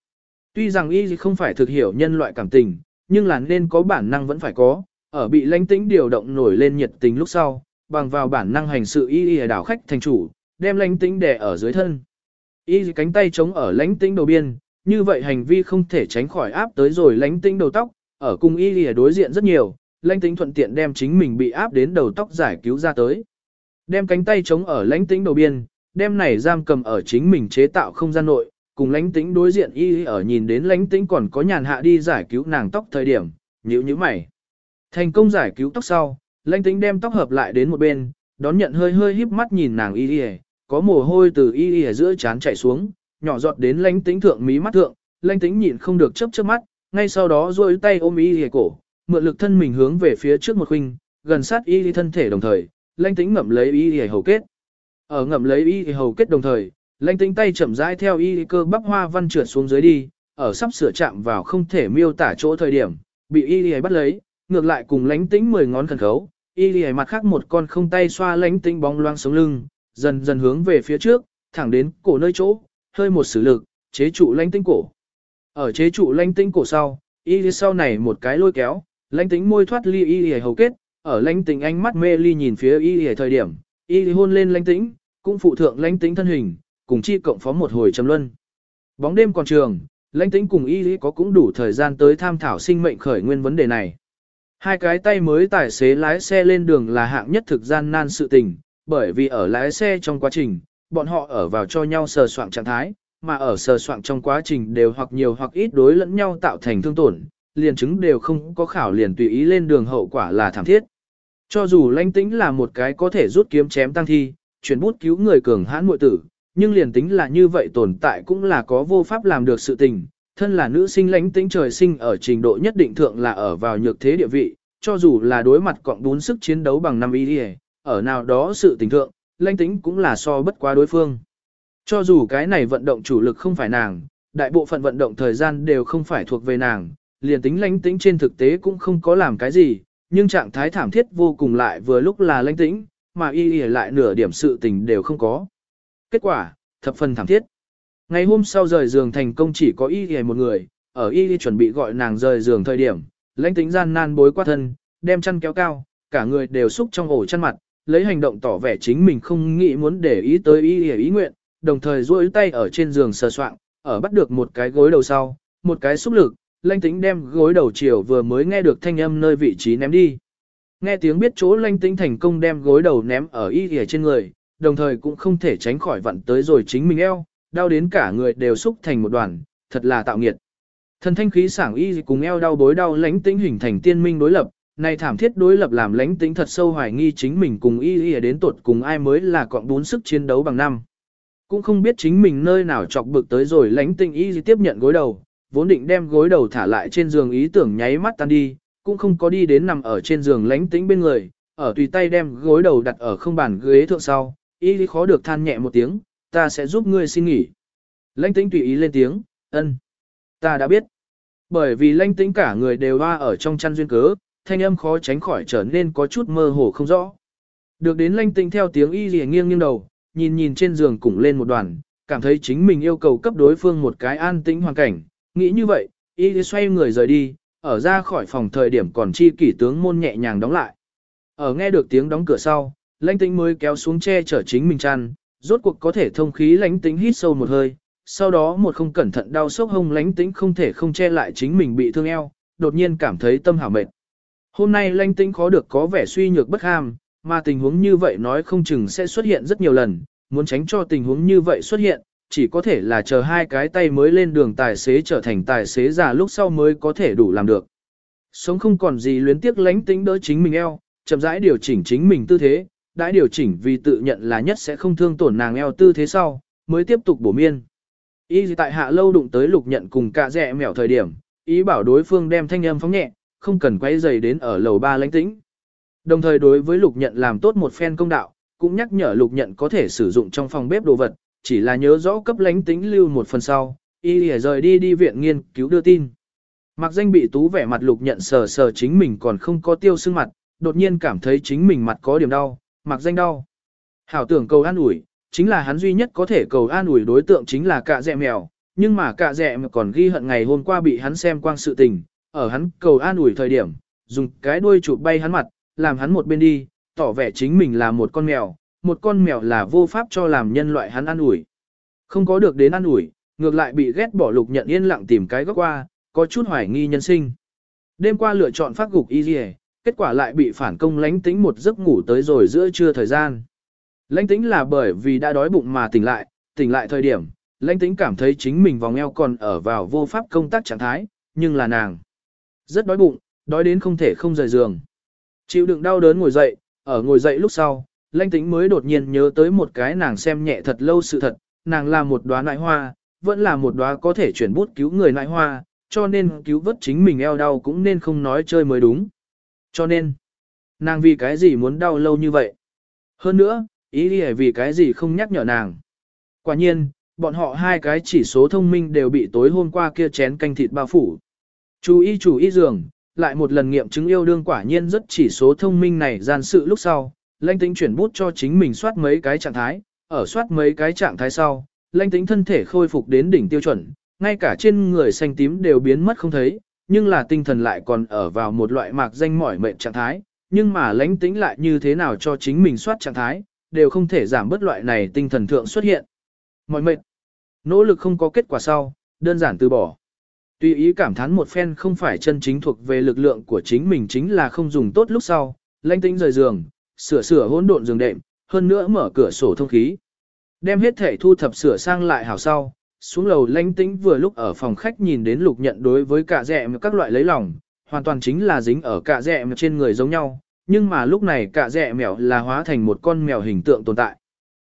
Tuy rằng y không phải thực hiểu nhân loại cảm tình, nhưng là nên có bản năng vẫn phải có, ở bị lánh tĩnh điều động nổi lên nhiệt tình lúc sau, bằng vào bản năng hành sự y lìa đảo khách thành chủ, đem lánh tĩnh đè ở dưới thân. Y cánh tay chống ở lánh tĩnh đầu biên, như vậy hành vi không thể tránh khỏi áp tới rồi lánh tĩnh đầu tóc, ở cùng y lìa đối diện rất nhiều, Lãnh tĩnh thuận tiện đem chính mình bị áp đến đầu tóc giải cứu ra tới. Đem cánh tay chống ở lãnh tĩnh đầu biên, đem này giam cầm ở chính mình chế tạo không gian nội, cùng lãnh tĩnh đối diện y ở nhìn đến lãnh tĩnh còn có nhàn hạ đi giải cứu nàng tóc thời điểm, nhíu nhíu mày. Thành công giải cứu tóc sau, lãnh tĩnh đem tóc hợp lại đến một bên, đón nhận hơi hơi híp mắt nhìn nàng y y, có mồ hôi từ y y giữa chán chảy xuống, nhỏ giọt đến lãnh tĩnh thượng mí mắt thượng, lãnh tĩnh nhịn không được chớp chớp mắt, ngay sau đó duỗi tay ôm y y cổ, mượn lực thân mình hướng về phía trước một khuynh, gần sát y y thân thể đồng thời, lãnh tĩnh ngậm lấy y y hầu kết. Ở ngậm lấy y y hầu kết đồng thời, lãnh tĩnh tay chậm rãi theo y cơ bắp hoa văn trượt xuống dưới đi, ở sắp sửa chạm vào không thể miêu tả chỗ thời điểm, bị y y bắt lấy, ngược lại cùng lánh tĩnh mười ngón khẩn khấu, y y mặt khác một con không tay xoa lánh tĩnh bóng loang sống lưng, dần dần hướng về phía trước, thẳng đến cổ nơi chỗ, hơi một sử lực, chế trụ lánh tĩnh cổ. Ở chế trụ lánh tĩnh cổ sau, y sau này một cái lôi kéo, lãnh tĩnh môi thoát ly y y hầu kết, ở lãnh tĩnh ánh mắt mê ly nhìn phía y y thời điểm, y y hôn lên lãnh tĩnh, cũng phụ thượng lãnh tĩnh thân hình, cùng chi cộng phó một hồi trầm luân. Bóng đêm còn trường, lãnh tĩnh cùng y y có cũng đủ thời gian tới tham thảo sinh mệnh khởi nguyên vấn đề này. Hai cái tay mới tài xế lái xe lên đường là hạng nhất thực gian nan sự tình, bởi vì ở lái xe trong quá trình, bọn họ ở vào cho nhau sờ soạn trạng thái, mà ở sờ soạn trong quá trình đều hoặc nhiều hoặc ít đối lẫn nhau tạo thành thương tổn, liền chứng đều không có khảo liền tùy ý lên đường hậu quả là thảm thiết. Cho dù lãnh tĩnh là một cái có thể rút kiếm chém tăng thi, chuyển bút cứu người cường hãn muội tử, nhưng liền tính là như vậy tồn tại cũng là có vô pháp làm được sự tình. Thân là nữ sinh lãnh tĩnh trời sinh ở trình độ nhất định thượng là ở vào nhược thế địa vị, cho dù là đối mặt cộng bốn sức chiến đấu bằng năm y ở nào đó sự tình thượng, lãnh tĩnh cũng là so bất quá đối phương. Cho dù cái này vận động chủ lực không phải nàng, đại bộ phận vận động thời gian đều không phải thuộc về nàng, liền tính lãnh tĩnh trên thực tế cũng không có làm cái gì, nhưng trạng thái thảm thiết vô cùng lại vừa lúc là lãnh tĩnh, mà y y lại nửa điểm sự tình đều không có. Kết quả, thập phần thảm thiết. Ngày hôm sau rời giường thành công chỉ có y y một người, ở y y chuẩn bị gọi nàng rời giường thời điểm, lãnh tĩnh gian nan bối qua thân, đem chăn kéo cao, cả người đều xúc trong ổ chăn mặt, lấy hành động tỏ vẻ chính mình không nghĩ muốn để ý tới y y ý nguyện, đồng thời duỗi tay ở trên giường sờ soạng, ở bắt được một cái gối đầu sau, một cái xúc lực, Lanh tĩnh đem gối đầu chiều vừa mới nghe được thanh âm nơi vị trí ném đi. Nghe tiếng biết chỗ Lanh tĩnh thành công đem gối đầu ném ở y y trên người, đồng thời cũng không thể tránh khỏi vặn tới rồi chính mình eo, đau đến cả người đều xúc thành một đoàn, thật là tạo nghiệt. Thần thanh khí sảng y cùng eo đau bối đau lánh tĩnh hình thành tiên minh đối lập, này thảm thiết đối lập làm lánh tĩnh thật sâu hoài nghi chính mình cùng y y đến tột cùng ai mới là cọng bốn sức chiến đấu bằng năm. Cũng không biết chính mình nơi nào chọc bực tới rồi lánh tĩnh y tiếp nhận gối đầu, vốn định đem gối đầu thả lại trên giường ý tưởng nháy mắt tan đi, cũng không có đi đến nằm ở trên giường lánh tĩnh bên người, ở tùy tay đem gối đầu đặt ở không bàn ghế thượng sau, ý lý khó được than nhẹ một tiếng, ta sẽ giúp ngươi xin nghỉ. Lãnh tĩnh tùy ý lên tiếng, ân, ta đã biết. Bởi vì lãnh tĩnh cả người đều hoa ở trong chăn duyên cớ, thanh âm khó tránh khỏi trở nên có chút mơ hồ không rõ. Được đến lãnh tĩnh theo tiếng y lìa nghiêng nghiêng đầu, nhìn nhìn trên giường cùng lên một đoàn, cảm thấy chính mình yêu cầu cấp đối phương một cái an tĩnh hoàn cảnh. Nghĩ như vậy, y xoay người rời đi, ở ra khỏi phòng thời điểm còn chi kỷ tướng môn nhẹ nhàng đóng lại. Ở nghe được tiếng đóng cửa sau, lãnh tĩnh mới kéo xuống che chở chính mình chăn, rốt cuộc có thể thông khí lãnh tĩnh hít sâu một hơi, sau đó một không cẩn thận đau sốc hông lãnh tĩnh không thể không che lại chính mình bị thương eo, đột nhiên cảm thấy tâm hảo mệt. Hôm nay lãnh tĩnh khó được có vẻ suy nhược bất ham, mà tình huống như vậy nói không chừng sẽ xuất hiện rất nhiều lần, muốn tránh cho tình huống như vậy xuất hiện, chỉ có thể là chờ hai cái tay mới lên đường tài xế trở thành tài xế già lúc sau mới có thể đủ làm được. Sống không còn gì luyến tiếc lãnh tính đỡ chính mình eo, chậm rãi điều chỉnh chính mình tư thế, đã điều chỉnh vì tự nhận là nhất sẽ không thương tổn nàng eo tư thế sau, mới tiếp tục bổ miên. Y tại hạ lâu đụng tới lục nhận cùng cả rẻ mèo thời điểm, ý bảo đối phương đem thanh âm phóng nhẹ, không cần quay dày đến ở lầu ba lãnh tĩnh. Đồng thời đối với lục nhận làm tốt một phen công đạo, cũng nhắc nhở lục nhận có thể sử dụng trong phòng bếp đồ vật, chỉ là nhớ rõ cấp lãnh tính lưu một phần sau, y lìa rời đi đi viện nghiên cứu đưa tin. Mặc danh bị tú vẻ mặt lục nhận sờ sờ chính mình còn không có tiêu sưng mặt, đột nhiên cảm thấy chính mình mặt có điểm đau, mặc danh đau. Hảo tưởng cầu an ủi, chính là hắn duy nhất có thể cầu an ủi đối tượng chính là cạ dẹ mèo, nhưng mà cạ dẹ mèo còn ghi hận ngày hôm qua bị hắn xem quang sự tình, ở hắn cầu an ủi thời điểm, dùng cái đuôi chụp bay hắn mặt, làm hắn một bên đi, tỏ vẻ chính mình là một con mèo, một con mèo là vô pháp cho làm nhân loại hắn ăn ủi. Không có được đến ăn ủi, ngược lại bị ghét bỏ lục nhận yên lặng tìm cái góc qua, có chút hoài nghi nhân sinh. Đêm qua lựa chọn phát gục y dì kết quả lại bị phản công lánh tính một giấc ngủ tới rồi giữa trưa thời gian. Lánh tính là bởi vì đã đói bụng mà tỉnh lại, tỉnh lại thời điểm, lãnh tính cảm thấy chính mình vòng eo còn ở vào vô pháp công tác trạng thái, nhưng là nàng. Rất đói bụng, đói đến không thể không rời giường. Chịu đựng đau đớn ngồi dậy, ở ngồi dậy lúc sau, lãnh Tĩnh mới đột nhiên nhớ tới một cái nàng xem nhẹ thật lâu sự thật, nàng là một đóa nại hoa, vẫn là một đóa có thể chuyển bút cứu người nại hoa, cho nên cứu vớt chính mình eo đau cũng nên không nói chơi mới đúng. Cho nên, nàng vì cái gì muốn đau lâu như vậy? Hơn nữa, ý đi vì cái gì không nhắc nhở nàng? Quả nhiên, bọn họ hai cái chỉ số thông minh đều bị tối hôm qua kia chén canh thịt bao phủ. Chú ý chủ ý giường, lại một lần nghiệm chứng yêu đương quả nhiên rất chỉ số thông minh này gian sự lúc sau, lãnh tĩnh chuyển bút cho chính mình soát mấy cái trạng thái, ở soát mấy cái trạng thái sau, lãnh tĩnh thân thể khôi phục đến đỉnh tiêu chuẩn, ngay cả trên người xanh tím đều biến mất không thấy, nhưng là tinh thần lại còn ở vào một loại mạc danh mỏi mệt trạng thái, nhưng mà lãnh tĩnh lại như thế nào cho chính mình soát trạng thái, đều không thể giảm bớt loại này tinh thần thượng xuất hiện. Mỏi mệt, nỗ lực không có kết quả sau, đơn giản từ bỏ. Tuy ý cảm thán một phen không phải chân chính thuộc về lực lượng của chính mình chính là không dùng tốt lúc sau, lãnh tĩnh rời giường, sửa sửa hỗn độn giường đệm, hơn nữa mở cửa sổ thông khí. Đem hết thể thu thập sửa sang lại hảo sau, xuống lầu lãnh tĩnh vừa lúc ở phòng khách nhìn đến lục nhận đối với cả rẹ các loại lấy lòng, hoàn toàn chính là dính ở cả rẹ trên người giống nhau, nhưng mà lúc này cả rẹ mèo là hóa thành một con mèo hình tượng tồn tại.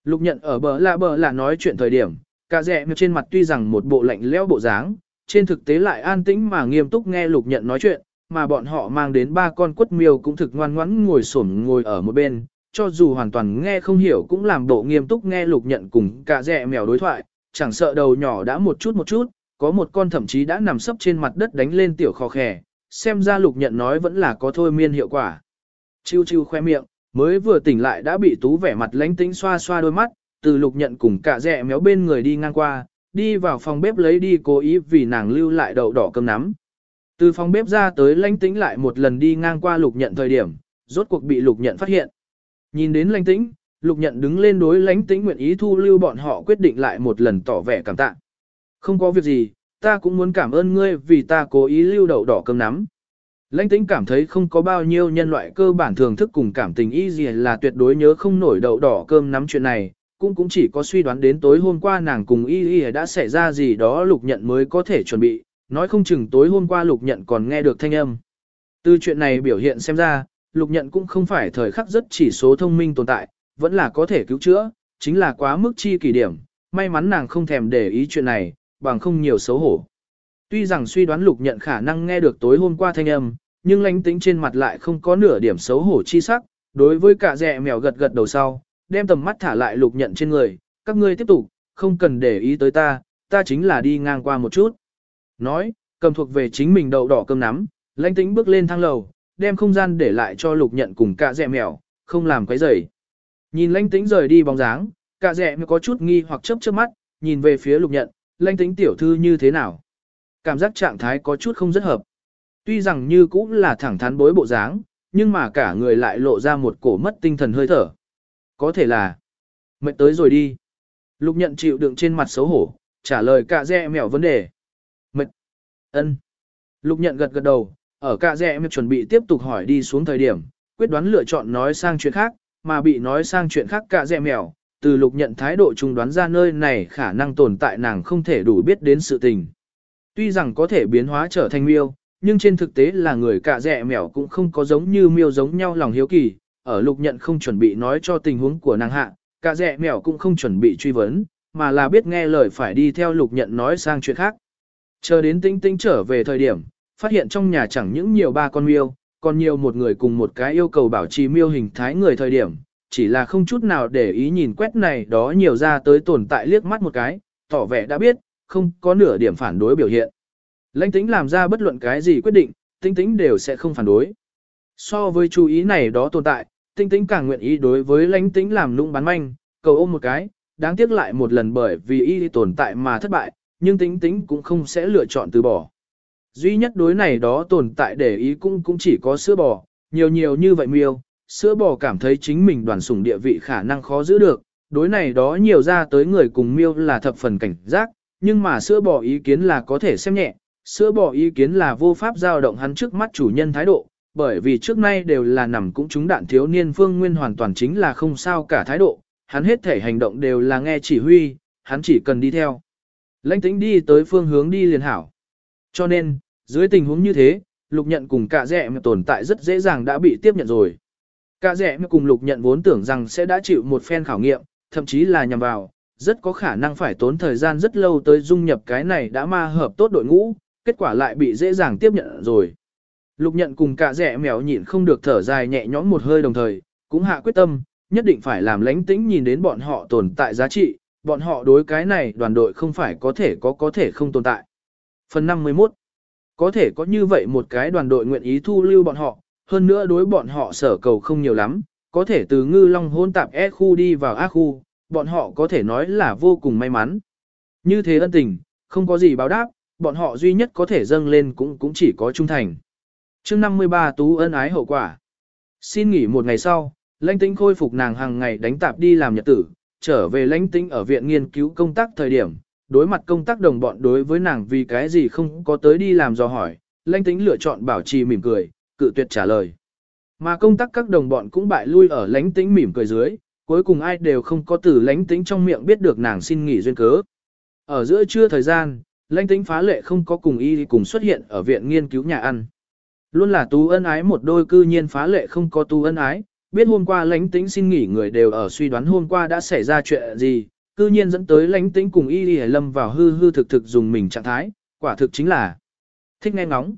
Lục nhận ở bờ lạ bờ là nói chuyện thời điểm, cả rẹ trên mặt tuy rằng một bộ lạnh lẽo bộ dáng, trên thực tế lại an tĩnh mà nghiêm túc nghe lục nhận nói chuyện, mà bọn họ mang đến ba con quất miêu cũng thực ngoan ngoãn ngồi xổm ngồi ở một bên, cho dù hoàn toàn nghe không hiểu cũng làm bộ nghiêm túc nghe lục nhận cùng cả dẹ mèo đối thoại, chẳng sợ đầu nhỏ đã một chút một chút, có một con thậm chí đã nằm sấp trên mặt đất đánh lên tiểu khó khè, xem ra lục nhận nói vẫn là có thôi miên hiệu quả. Chiêu chiêu khoe miệng, mới vừa tỉnh lại đã bị tú vẻ mặt lánh tĩnh xoa xoa đôi mắt, từ lục nhận cùng cả dẹ méo bên người đi ngang qua, đi vào phòng bếp lấy đi cố ý vì nàng lưu lại đậu đỏ cơm nắm. Từ phòng bếp ra tới lãnh tĩnh lại một lần đi ngang qua lục nhận thời điểm, rốt cuộc bị lục nhận phát hiện. Nhìn đến lãnh tĩnh, lục nhận đứng lên đối lãnh tĩnh nguyện ý thu lưu bọn họ quyết định lại một lần tỏ vẻ cảm tạ. Không có việc gì, ta cũng muốn cảm ơn ngươi vì ta cố ý lưu đậu đỏ cơm nắm. Lãnh tĩnh cảm thấy không có bao nhiêu nhân loại cơ bản thường thức cùng cảm tình y gì là tuyệt đối nhớ không nổi đậu đỏ cơm nắm chuyện này, cũng cũng chỉ có suy đoán đến tối hôm qua nàng cùng y y đã xảy ra gì đó lục nhận mới có thể chuẩn bị, nói không chừng tối hôm qua lục nhận còn nghe được thanh âm. Từ chuyện này biểu hiện xem ra, lục nhận cũng không phải thời khắc rất chỉ số thông minh tồn tại, vẫn là có thể cứu chữa, chính là quá mức chi kỳ điểm, may mắn nàng không thèm để ý chuyện này, bằng không nhiều xấu hổ. Tuy rằng suy đoán lục nhận khả năng nghe được tối hôm qua thanh âm, nhưng lánh tính trên mặt lại không có nửa điểm xấu hổ chi sắc, đối với cả dẹ mèo gật gật đầu sau, đem tầm mắt thả lại lục nhận trên người, các ngươi tiếp tục, không cần để ý tới ta, ta chính là đi ngang qua một chút. Nói, cầm thuộc về chính mình đậu đỏ cơm nắm, lãnh tĩnh bước lên thang lầu, đem không gian để lại cho lục nhận cùng cả dẹ mèo, không làm quấy rầy. Nhìn lãnh tĩnh rời đi bóng dáng, cả dẹ có chút nghi hoặc chớp chớp mắt, nhìn về phía lục nhận, lãnh tĩnh tiểu thư như thế nào. Cảm giác trạng thái có chút không rất hợp. Tuy rằng như cũng là thẳng thắn bối bộ dáng, nhưng mà cả người lại lộ ra một cổ mất tinh thần hơi thở. Có thể là, mệt tới rồi đi. Lục nhận chịu đựng trên mặt xấu hổ, trả lời cả dẹ mèo vấn đề. Ân. Lục nhận gật gật đầu, ở cả dẹ mèo chuẩn bị tiếp tục hỏi đi xuống thời điểm, quyết đoán lựa chọn nói sang chuyện khác, mà bị nói sang chuyện khác cả dẹ mèo. Từ lục nhận thái độ trung đoán ra nơi này khả năng tồn tại nàng không thể đủ biết đến sự tình. Tuy rằng có thể biến hóa trở thành miêu, nhưng trên thực tế là người cả dẹ mèo cũng không có giống như miêu giống nhau lòng hiếu kỳ, ở lục nhận không chuẩn bị nói cho tình huống của nàng hạ, cả dẹ mèo cũng không chuẩn bị truy vấn, mà là biết nghe lời phải đi theo lục nhận nói sang chuyện khác. Chờ đến tinh tinh trở về thời điểm, phát hiện trong nhà chẳng những nhiều ba con miêu, còn nhiều một người cùng một cái yêu cầu bảo trì miêu hình thái người thời điểm, chỉ là không chút nào để ý nhìn quét này đó nhiều ra tới tồn tại liếc mắt một cái, tỏ vẻ đã biết, không có nửa điểm phản đối biểu hiện. Lãnh tĩnh làm ra bất luận cái gì quyết định, tinh tinh đều sẽ không phản đối. So với chú ý này đó tồn tại, tinh tinh càng nguyện ý đối với lãnh tĩnh làm nũng bán manh, cầu ôm một cái, đáng tiếc lại một lần bởi vì y tồn tại mà thất bại, nhưng tính tính cũng không sẽ lựa chọn từ bỏ. Duy nhất đối này đó tồn tại để ý cũng cũng chỉ có sữa bò, nhiều nhiều như vậy miêu, sữa bò cảm thấy chính mình đoàn sủng địa vị khả năng khó giữ được, đối này đó nhiều ra tới người cùng miêu là thập phần cảnh giác, nhưng mà sữa bò ý kiến là có thể xem nhẹ, sữa bò ý kiến là vô pháp giao động hắn trước mắt chủ nhân thái độ, bởi vì trước nay đều là nằm cũng chúng đạn thiếu niên phương nguyên hoàn toàn chính là không sao cả thái độ, hắn hết thể hành động đều là nghe chỉ huy, hắn chỉ cần đi theo. Lãnh tĩnh đi tới phương hướng đi liền hảo. Cho nên, dưới tình huống như thế, lục nhận cùng cả rẻ mà tồn tại rất dễ dàng đã bị tiếp nhận rồi. Cả rẻ mà cùng lục nhận vốn tưởng rằng sẽ đã chịu một phen khảo nghiệm, thậm chí là nhằm vào, rất có khả năng phải tốn thời gian rất lâu tới dung nhập cái này đã ma hợp tốt đội ngũ, kết quả lại bị dễ dàng tiếp nhận rồi. Lục nhận cùng cả rẻ mèo nhịn không được thở dài nhẹ nhõm một hơi đồng thời, cũng hạ quyết tâm, nhất định phải làm lánh tĩnh nhìn đến bọn họ tồn tại giá trị, bọn họ đối cái này đoàn đội không phải có thể có có thể không tồn tại. Phần 51 Có thể có như vậy một cái đoàn đội nguyện ý thu lưu bọn họ, hơn nữa đối bọn họ sở cầu không nhiều lắm, có thể từ ngư long hôn tạp E khu đi vào A khu, bọn họ có thể nói là vô cùng may mắn. Như thế ân tình, không có gì báo đáp, bọn họ duy nhất có thể dâng lên cũng cũng chỉ có trung thành. chương 53 Tú ân ái hậu quả. Xin nghỉ một ngày sau, lãnh tĩnh khôi phục nàng hàng ngày đánh tạp đi làm nhật tử, trở về lãnh tĩnh ở viện nghiên cứu công tác thời điểm, đối mặt công tác đồng bọn đối với nàng vì cái gì không có tới đi làm do hỏi, lãnh tĩnh lựa chọn bảo trì mỉm cười, cự tuyệt trả lời. Mà công tác các đồng bọn cũng bại lui ở lãnh tĩnh mỉm cười dưới, cuối cùng ai đều không có từ lãnh tĩnh trong miệng biết được nàng xin nghỉ duyên cớ. Ở giữa trưa thời gian, lãnh tĩnh phá lệ không có cùng y cùng xuất hiện ở viện nghiên cứu nhà ăn. Luôn là tú ân ái một đôi cư nhiên phá lệ không có tú ân ái, biết hôm qua lãnh tĩnh xin nghỉ người đều ở suy đoán hôm qua đã xảy ra chuyện gì, cư nhiên dẫn tới lãnh tĩnh cùng y y lâm vào hư hư thực thực dùng mình trạng thái, quả thực chính là thích nghe ngóng.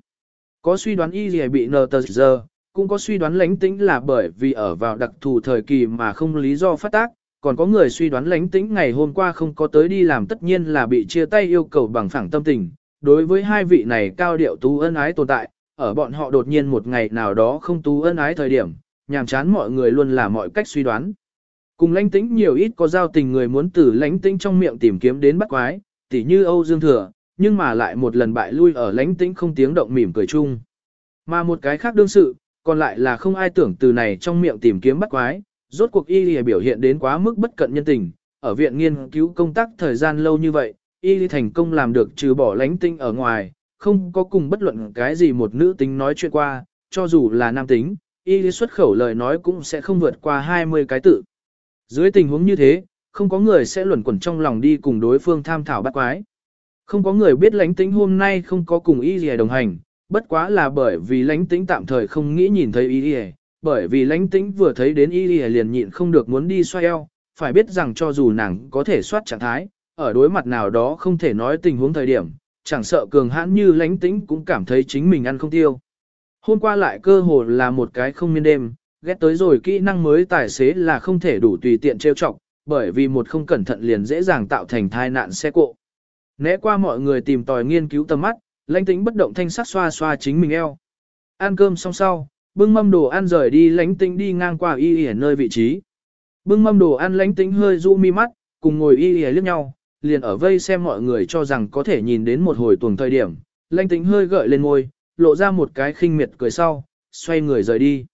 Có suy đoán y y bị nờ tờ giờ, cũng có suy đoán lãnh tĩnh là bởi vì ở vào đặc thù thời kỳ mà không lý do phát tác, còn có người suy đoán lãnh tĩnh ngày hôm qua không có tới đi làm tất nhiên là bị chia tay yêu cầu bằng phẳng tâm tình. Đối với hai vị này cao điệu tú ân ái tồn tại, ở bọn họ đột nhiên một ngày nào đó không tú ân ái thời điểm, nhàm chán mọi người luôn là mọi cách suy đoán. Cùng lãnh tĩnh nhiều ít có giao tình người muốn từ lãnh tĩnh trong miệng tìm kiếm đến bắt quái, tỉ như Âu Dương Thừa, nhưng mà lại một lần bại lui ở lãnh tĩnh không tiếng động mỉm cười chung. Mà một cái khác đương sự, còn lại là không ai tưởng từ này trong miệng tìm kiếm bắt quái, rốt cuộc y lì biểu hiện đến quá mức bất cận nhân tình, ở viện nghiên cứu công tác thời gian lâu như vậy, y lì thành công làm được trừ bỏ lãnh tinh ở ngoài, không có cùng bất luận cái gì một nữ tính nói chuyện qua, cho dù là nam tính, y xuất khẩu lời nói cũng sẽ không vượt qua 20 cái tự. Dưới tình huống như thế, không có người sẽ luẩn quẩn trong lòng đi cùng đối phương tham thảo bắt quái. Không có người biết lãnh tính hôm nay không có cùng y đồng hành, bất quá là bởi vì lãnh tính tạm thời không nghĩ nhìn thấy y bởi vì lãnh tính vừa thấy đến y liền nhịn không được muốn đi xoay eo, phải biết rằng cho dù nàng có thể soát trạng thái, ở đối mặt nào đó không thể nói tình huống thời điểm, chẳng sợ cường hãn như lãnh tĩnh cũng cảm thấy chính mình ăn không tiêu. Hôm qua lại cơ hồ là một cái không miên đêm, ghét tới rồi kỹ năng mới tài xế là không thể đủ tùy tiện trêu chọc, bởi vì một không cẩn thận liền dễ dàng tạo thành tai nạn xe cộ. Né qua mọi người tìm tòi nghiên cứu tầm mắt, lãnh tĩnh bất động thanh sắc xoa xoa chính mình eo. Ăn cơm xong sau, bưng mâm đồ ăn rời đi lãnh tĩnh đi ngang qua y y ở nơi vị trí. Bưng mâm đồ ăn lãnh tĩnh hơi du mi mắt, cùng ngồi y y liếc nhau, liền ở vây xem mọi người cho rằng có thể nhìn đến một hồi tuần thời điểm. Lãnh tĩnh hơi gợi lên ngôi, lộ ra một cái khinh miệt cười sau, xoay người rời đi.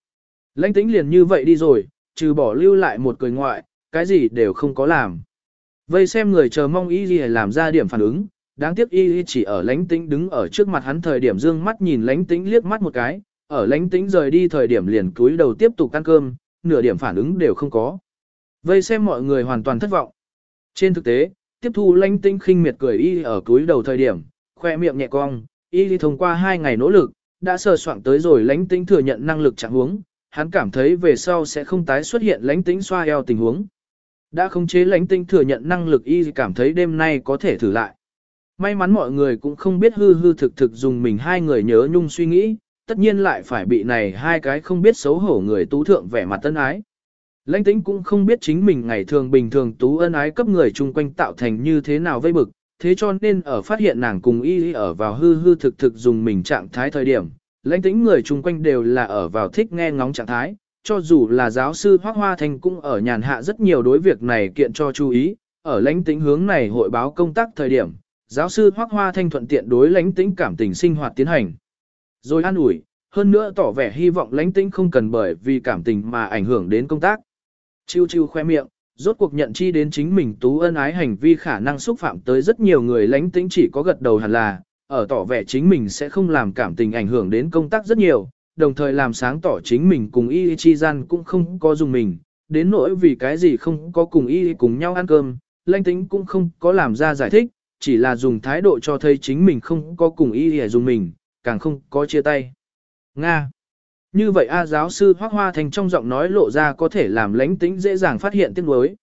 Lãnh tĩnh liền như vậy đi rồi, trừ bỏ lưu lại một cười ngoại, cái gì đều không có làm. Vây xem người chờ mong y gì làm ra điểm phản ứng, đáng tiếc y chỉ ở lánh tĩnh đứng ở trước mặt hắn thời điểm dương mắt nhìn lánh tĩnh liếc mắt một cái, ở lánh tĩnh rời đi thời điểm liền cúi đầu tiếp tục ăn cơm, nửa điểm phản ứng đều không có. Vây xem mọi người hoàn toàn thất vọng. Trên thực tế, tiếp thu lánh tĩnh khinh miệt cười y ở cúi đầu thời điểm, khoe miệng nhẹ cong, y thông qua hai ngày nỗ lực, đã sờ soạn tới rồi lánh tĩnh thừa nhận năng lực trạng huống, hắn cảm thấy về sau sẽ không tái xuất hiện lánh tĩnh xoa eo tình huống. Đã khống chế lánh tĩnh thừa nhận năng lực y cảm thấy đêm nay có thể thử lại. May mắn mọi người cũng không biết hư hư thực thực dùng mình hai người nhớ nhung suy nghĩ, tất nhiên lại phải bị này hai cái không biết xấu hổ người tú thượng vẻ mặt tân ái. Lãnh tĩnh cũng không biết chính mình ngày thường bình thường tú ân ái cấp người chung quanh tạo thành như thế nào vây bực, thế cho nên ở phát hiện nàng cùng y y ở vào hư hư thực thực dùng mình trạng thái thời điểm, lãnh tĩnh người chung quanh đều là ở vào thích nghe ngóng trạng thái, cho dù là giáo sư Hoác Hoa Thành cũng ở nhàn hạ rất nhiều đối việc này kiện cho chú ý, ở lãnh tĩnh hướng này hội báo công tác thời điểm, giáo sư Hoác Hoa Thanh thuận tiện đối lãnh tĩnh cảm tình sinh hoạt tiến hành. Rồi an ủi, hơn nữa tỏ vẻ hy vọng lãnh tĩnh không cần bởi vì cảm tình mà ảnh hưởng đến công tác. Chiêu chiêu khoe miệng, rốt cuộc nhận chi đến chính mình tú ân ái hành vi khả năng xúc phạm tới rất nhiều người lãnh tĩnh chỉ có gật đầu hẳn là, ở tỏ vẻ chính mình sẽ không làm cảm tình ảnh hưởng đến công tác rất nhiều, đồng thời làm sáng tỏ chính mình cùng y chi gian cũng không có dùng mình, đến nỗi vì cái gì không có cùng y cùng nhau ăn cơm, lãnh tĩnh cũng không có làm ra giải thích, chỉ là dùng thái độ cho thấy chính mình không có cùng y để dùng mình, càng không có chia tay. Nga như vậy A giáo sư Hoác Hoa Thành trong giọng nói lộ ra có thể làm lãnh tính dễ dàng phát hiện tiếng đối.